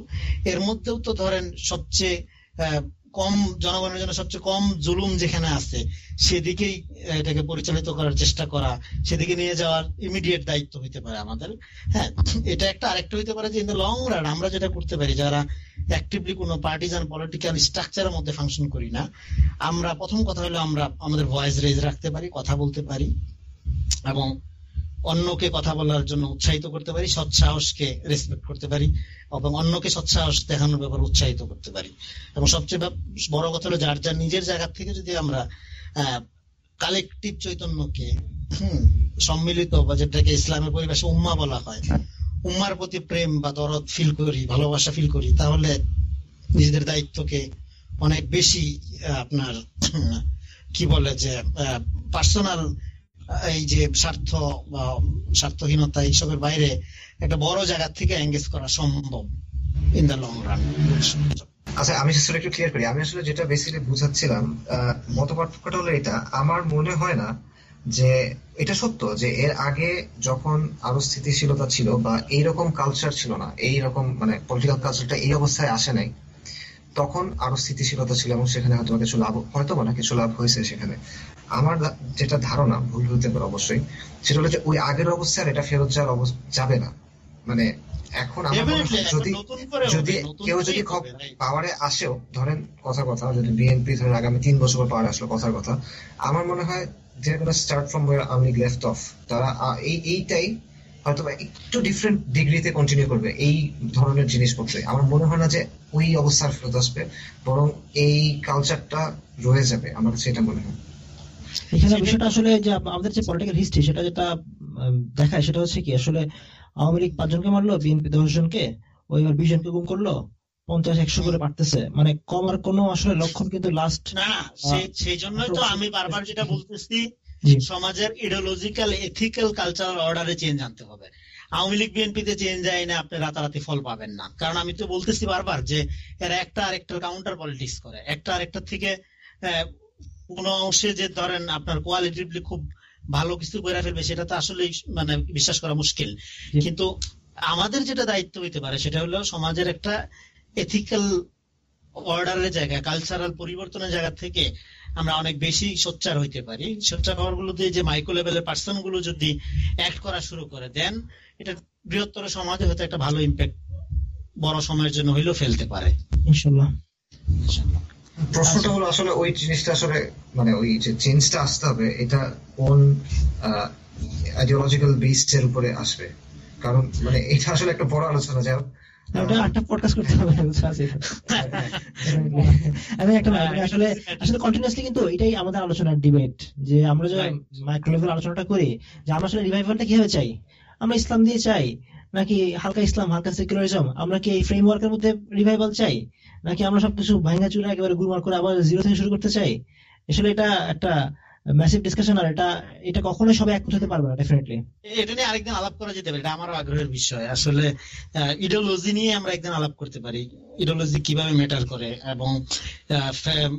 এর মধ্যেও তো ধরেন সবচেয়ে আহ, কম জনগণের জন্য সবচেয়ে কম জুলুম যেখানে আছে, সেদিকেই এটাকে পরিচালিত করার চেষ্টা করা, সেদিকে নিয়ে যাওয়ার ইমিডিয়েট দায়িত্ব হইতে পারে আমাদের। হ্যাঁ এটা একটা আরেকটা হইতে পারে যে ইন দ্য লং রান আমরা যেটা করতে পারি, যারা অ্যাক্টিভলি কোনো পার্টিজান পলিটিক্যাল স্ট্রাকচারের মধ্যে ফাংশন করি না, আমরা প্রথম কথা হলো আমরা আমাদের ভয়েস রেজ রাখতে পারি, কথা বলতে পারি এবং অন্যকে কথা বলার জন্য উৎসাহিত করতে পারি সৎ সাহসকে রেসপেক্ট করতে পারি এবং অন্যকে সৎ সাহস দেখানোর ব্যাপারে উৎসাহিত করতে পারি। এবং সবচেয়ে বড় কথা হলো যার যার নিজের জায়গা থেকে যদি আমরা কালেকটিভ চৈতন্যকে সম্মিলিত বা যেটাকে ইসলামের পরিবেশে উম্মা বলা হয়, উম্মার প্রতি প্রেম বা দরদ ফিল করি, ভালোবাসা ফিল করি, তাহলে নিজেদের দায়িত্বকে অনেক বেশি আপনার কি বলে যে পার্সোনাল এই যে স্বার্থ বা স্বার্থহীনতা এইসবের বাইরে একটা বড় জায়গা থেকে এঙ্গেজ করা সম্ভব ইন দ্য লং রান আচ্ছা আমি সেটা একটু ক্লিয়ার করি। আমি আসলে যেটা বেসিক্যালি বুঝাচ্ছিলাম মত পার্থক্যটা হলো এটা। আমার মনে হয় না যে এটা সত্য যে এর আগে যখন আরও স্থিতিশীলতা ছিল বা এইরকম কালচার ছিল না, এইরকম মানে পলিটিক্যাল কালচারটা এই অবস্থায় আসে নাই, তখন আরও স্থিতিশীলতা ছিল এবং সেখানে হয়তো কিছু লাভ হয়তো না, কিছু লাভ হয়েছে সেখানে। আমার যেটা ধারণা ভুল হতে পারে অবশ্যই সেটা হলো যে ওই আগের অবস্থায় আর এটা ফেরত যাওয়ার অবস্থা যাবে না। মানে এখন আমার যদি যদি কেউ যদি পাওয়ারে আসেও ধরেন কথার কথা যদি বিএনপি ধরেন আগামী তিন বছর পর পাওয়ারে আসলো কথার কথা আমার মনে হয় যে কোনো start from war league left of তারা এই এইটাই হয়তো একটু ডিফারেন্ট ডিগ্রিতে কন্টিনিউ করবে এই ধরনের জিনিসপত্রে। আমার মনে হয় না যে ওই অবস্থার ফেরত আসবে বরং এই কালচারটা রয়ে যাবে আমার কাছে এটা মনে হয়। এখানে বিষয়টা আসলে যে আমাদের যে পলিটিক্যাল হিস্ট্রি সেটা যেটা দেখায় সেটা হচ্ছে কি আসলে আওয়ামী লীগ পাঁচজনকে মারলো বিএনপি দশ জনকে ওই আর বিশ জনকে গুম করল পঞ্চাশ একশো করে পারতেছে মানে কমার কোনো আসলে লক্ষণ কিন্তু লাস্ট না সেই- জন্যই তো আমি বারবার যেটা বলতেছি সমাজের ইডিওলজিক্যাল এথিক্যাল কালচারাল অর্ডারে চেঞ্জ আনতে হবে। আওয়ামী লীগ বিএনপিতে চেঞ্জ যায় না আপনি রাতারাতি ফল পাবেন না। কারণ আমি তো বলতেছি বারবার যে এরা একটা আরেকটার কাউন্টার পলিটিক্স করে। একটা আরেকটার থেকে আহ, কোনো অংশে যে ধরেন আপনার কোয়ালিটিভলি খুব ভালো কিছু করে ফেলবে সেটা তো আসলে মানে বিশ্বাস করা মুশকিল। কিন্তু আমাদের যেটা দায়িত্ব হইতে পারে সেটা হলো সমাজের একটা এথিক্যাল অর্ডারের জায়গা কালচারাল পরিবর্তনের জায়গা থেকে আমরা অনেক বেশি সোচ্চার হইতে পারি। সোচ্চার হওয়ার গুলোতে যে মাইক্রো লেভেলের পার্সনগুলো যদি অ্যাক্ট করা শুরু করে দেন এটা বৃহত্তর সমাজে হয়তো একটা ভালো ইম্প্যাক্ট বড় সময়ের জন্য হইলেও ফেলতে পারে। ইনশাল্লাহ। প্রশ্নটা হলো আসলে ওই জিনিসটা আসলে মানে ওই যে চেঞ্জটা আসতে হবে এটা কোন আইডিওলজিক্যাল বেসের উপরে আসবে? কারণ মানে এটা আসলে একটা বড় আলোচনা যাই একটা পডকাস্ট করতে হবে আমি একটা আসলে আসলে কন্টিনিউসলি কিন্তু এটাই আমাদের আলোচনার ডিবেট যে আমরা যে Right. মাইক্রো লেভেল আলোচনাটা করি যে আমরা আসলে রিভাইভালটা কীভাবে চাই? আমরা ইসলাম দিয়ে চাই নাকি হালকা ইসলাম, হালকা সেকুলারিজম আমরা কি এই ফ্রেমওয়ার্কের মধ্যে রিভাইভাল চাই? নাকি আমরা সবকিছু ভাঙা চুরা একেবারে গুরমার করে আবার জিরো থেকে শুরু করতে চাই? আসলে এটা একটা ম্যাসিভ ডিসকাশন আর এটা এটা কখনোই সবাই একমত হতে পারবে না ডেফিনেটলি এটা নিয়ে আরেকদিন আলাপ করা যেতে পারে, এটা আমারও আগ্রহের বিষয়। আসলে ইডিওলজি নিয়ে আমরা একদিন আলাপ করতে পারি। ইডিওলজি কীভাবে ম্যাটার করে? এবং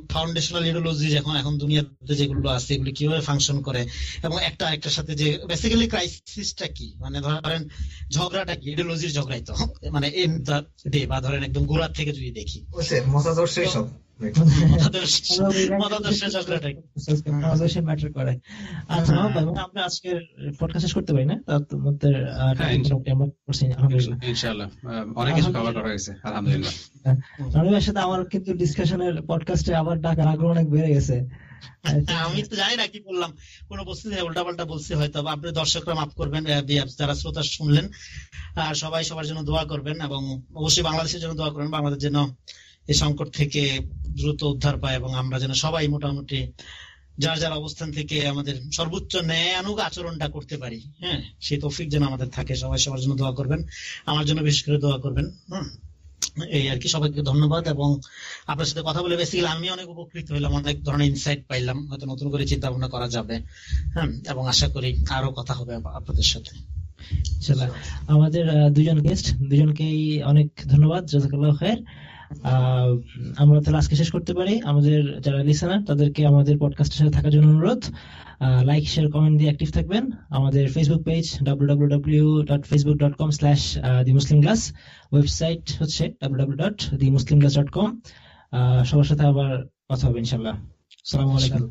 ফাউন্ডেশনাল ইডিওলজি যখন এখন দুনিয়াতে যেগুলো আছে এগুলো কীভাবে ফাংশন করে? এবং একটা আরেকটার সাথে যে বেসিক্যালি ক্রাইসিসটা কি? মানে ধরেন ঝগড়াটা কি? ইডিওলজির ঝগড়াই তো। মানে এন ডে বা ধরেন একদম গোড়ার থেকে যদি দেখি। সব। মতাদর্শ মতাদর্শের ঝগড়াটা কি? আমাদের সে ম্যাটার করে। ভাই আমরা আজকের পডকাস্ট শেষ করতে পারি না? তার মধ্যে আহ, মোটামুটি আমরা করছি আলহামদুলিল্লাহ। ইনশাআল্লাহ। অনেক কিছু কভার করা হয়েছে আলহামদুলিল্লাহ। রনিমের সাথে আমার কিন্তু ডিসকাশনের পডকাস্টে আবার ডাকার আগ্রহ অনেক বেড়ে গেছে। হ্যাঁ, আমি তো জানি না কি বললাম। কোন বস্তু উল্টা পাল্টা বলছি হয়তো আপনি দর্শকরা মাফ করবেন যারা শ্রোতা শুনলেন আর সবাই সবার জন্য দোয়া করবেন এবং অবশ্যই বাংলাদেশের জন্য দোয়া করবেন বাংলাদেশ যেন এই সংকট থেকে দ্রুত উদ্ধার পায় এবং আমরা যেন সবাই মোটামুটি যার যার অবস্থান থেকে আমাদের সর্বোচ্চ ন্যায় ন্যায়ানুগ আচরণটা করতে পারি। হ্যাঁ সেই তৌফিক যেন আমাদের থাকে। সবাই সবার জন্য দোয়া করবেন। আমার জন্য বিশেষ করে দোয়া করবেন। হুম। এই আর কি, সবাইকে ধন্যবাদ এবং আপনার সাথে কথা বলে বেসিক্যালি আমি অনেক উপকৃত হইলাম, অনেক ধরনের ইনসাইট পাইলাম, হয়তো নতুন করে চিন্তা ভাবনা করা যাবে হ্যাঁ এবং আশা করি আরও কথা হবে আপনাদের সাথে। আমাদের দুজন গেস্ট দুজনকেই অনেক ধন্যবাদ, জাজাকাল্লাহ খায়ের আমরা তাহলে আজকে শেষ করতে পারি। আমাদের যারা লিসেনার তাদেরকে আমাদের পডকাস্টের সাথে থাকার জন্য অনুরোধ। লাইক শেয়ার কমেন্ট দিয়ে অ্যাক্টিভ থাকবেন। আমাদের Facebook page www.facebook.com slash the Muslim class website হচ্ছে www.themuslimclass.com সবার সাথে আবার কথা হবে ইনশাল্লাহ আসসালামু আলাইকুম।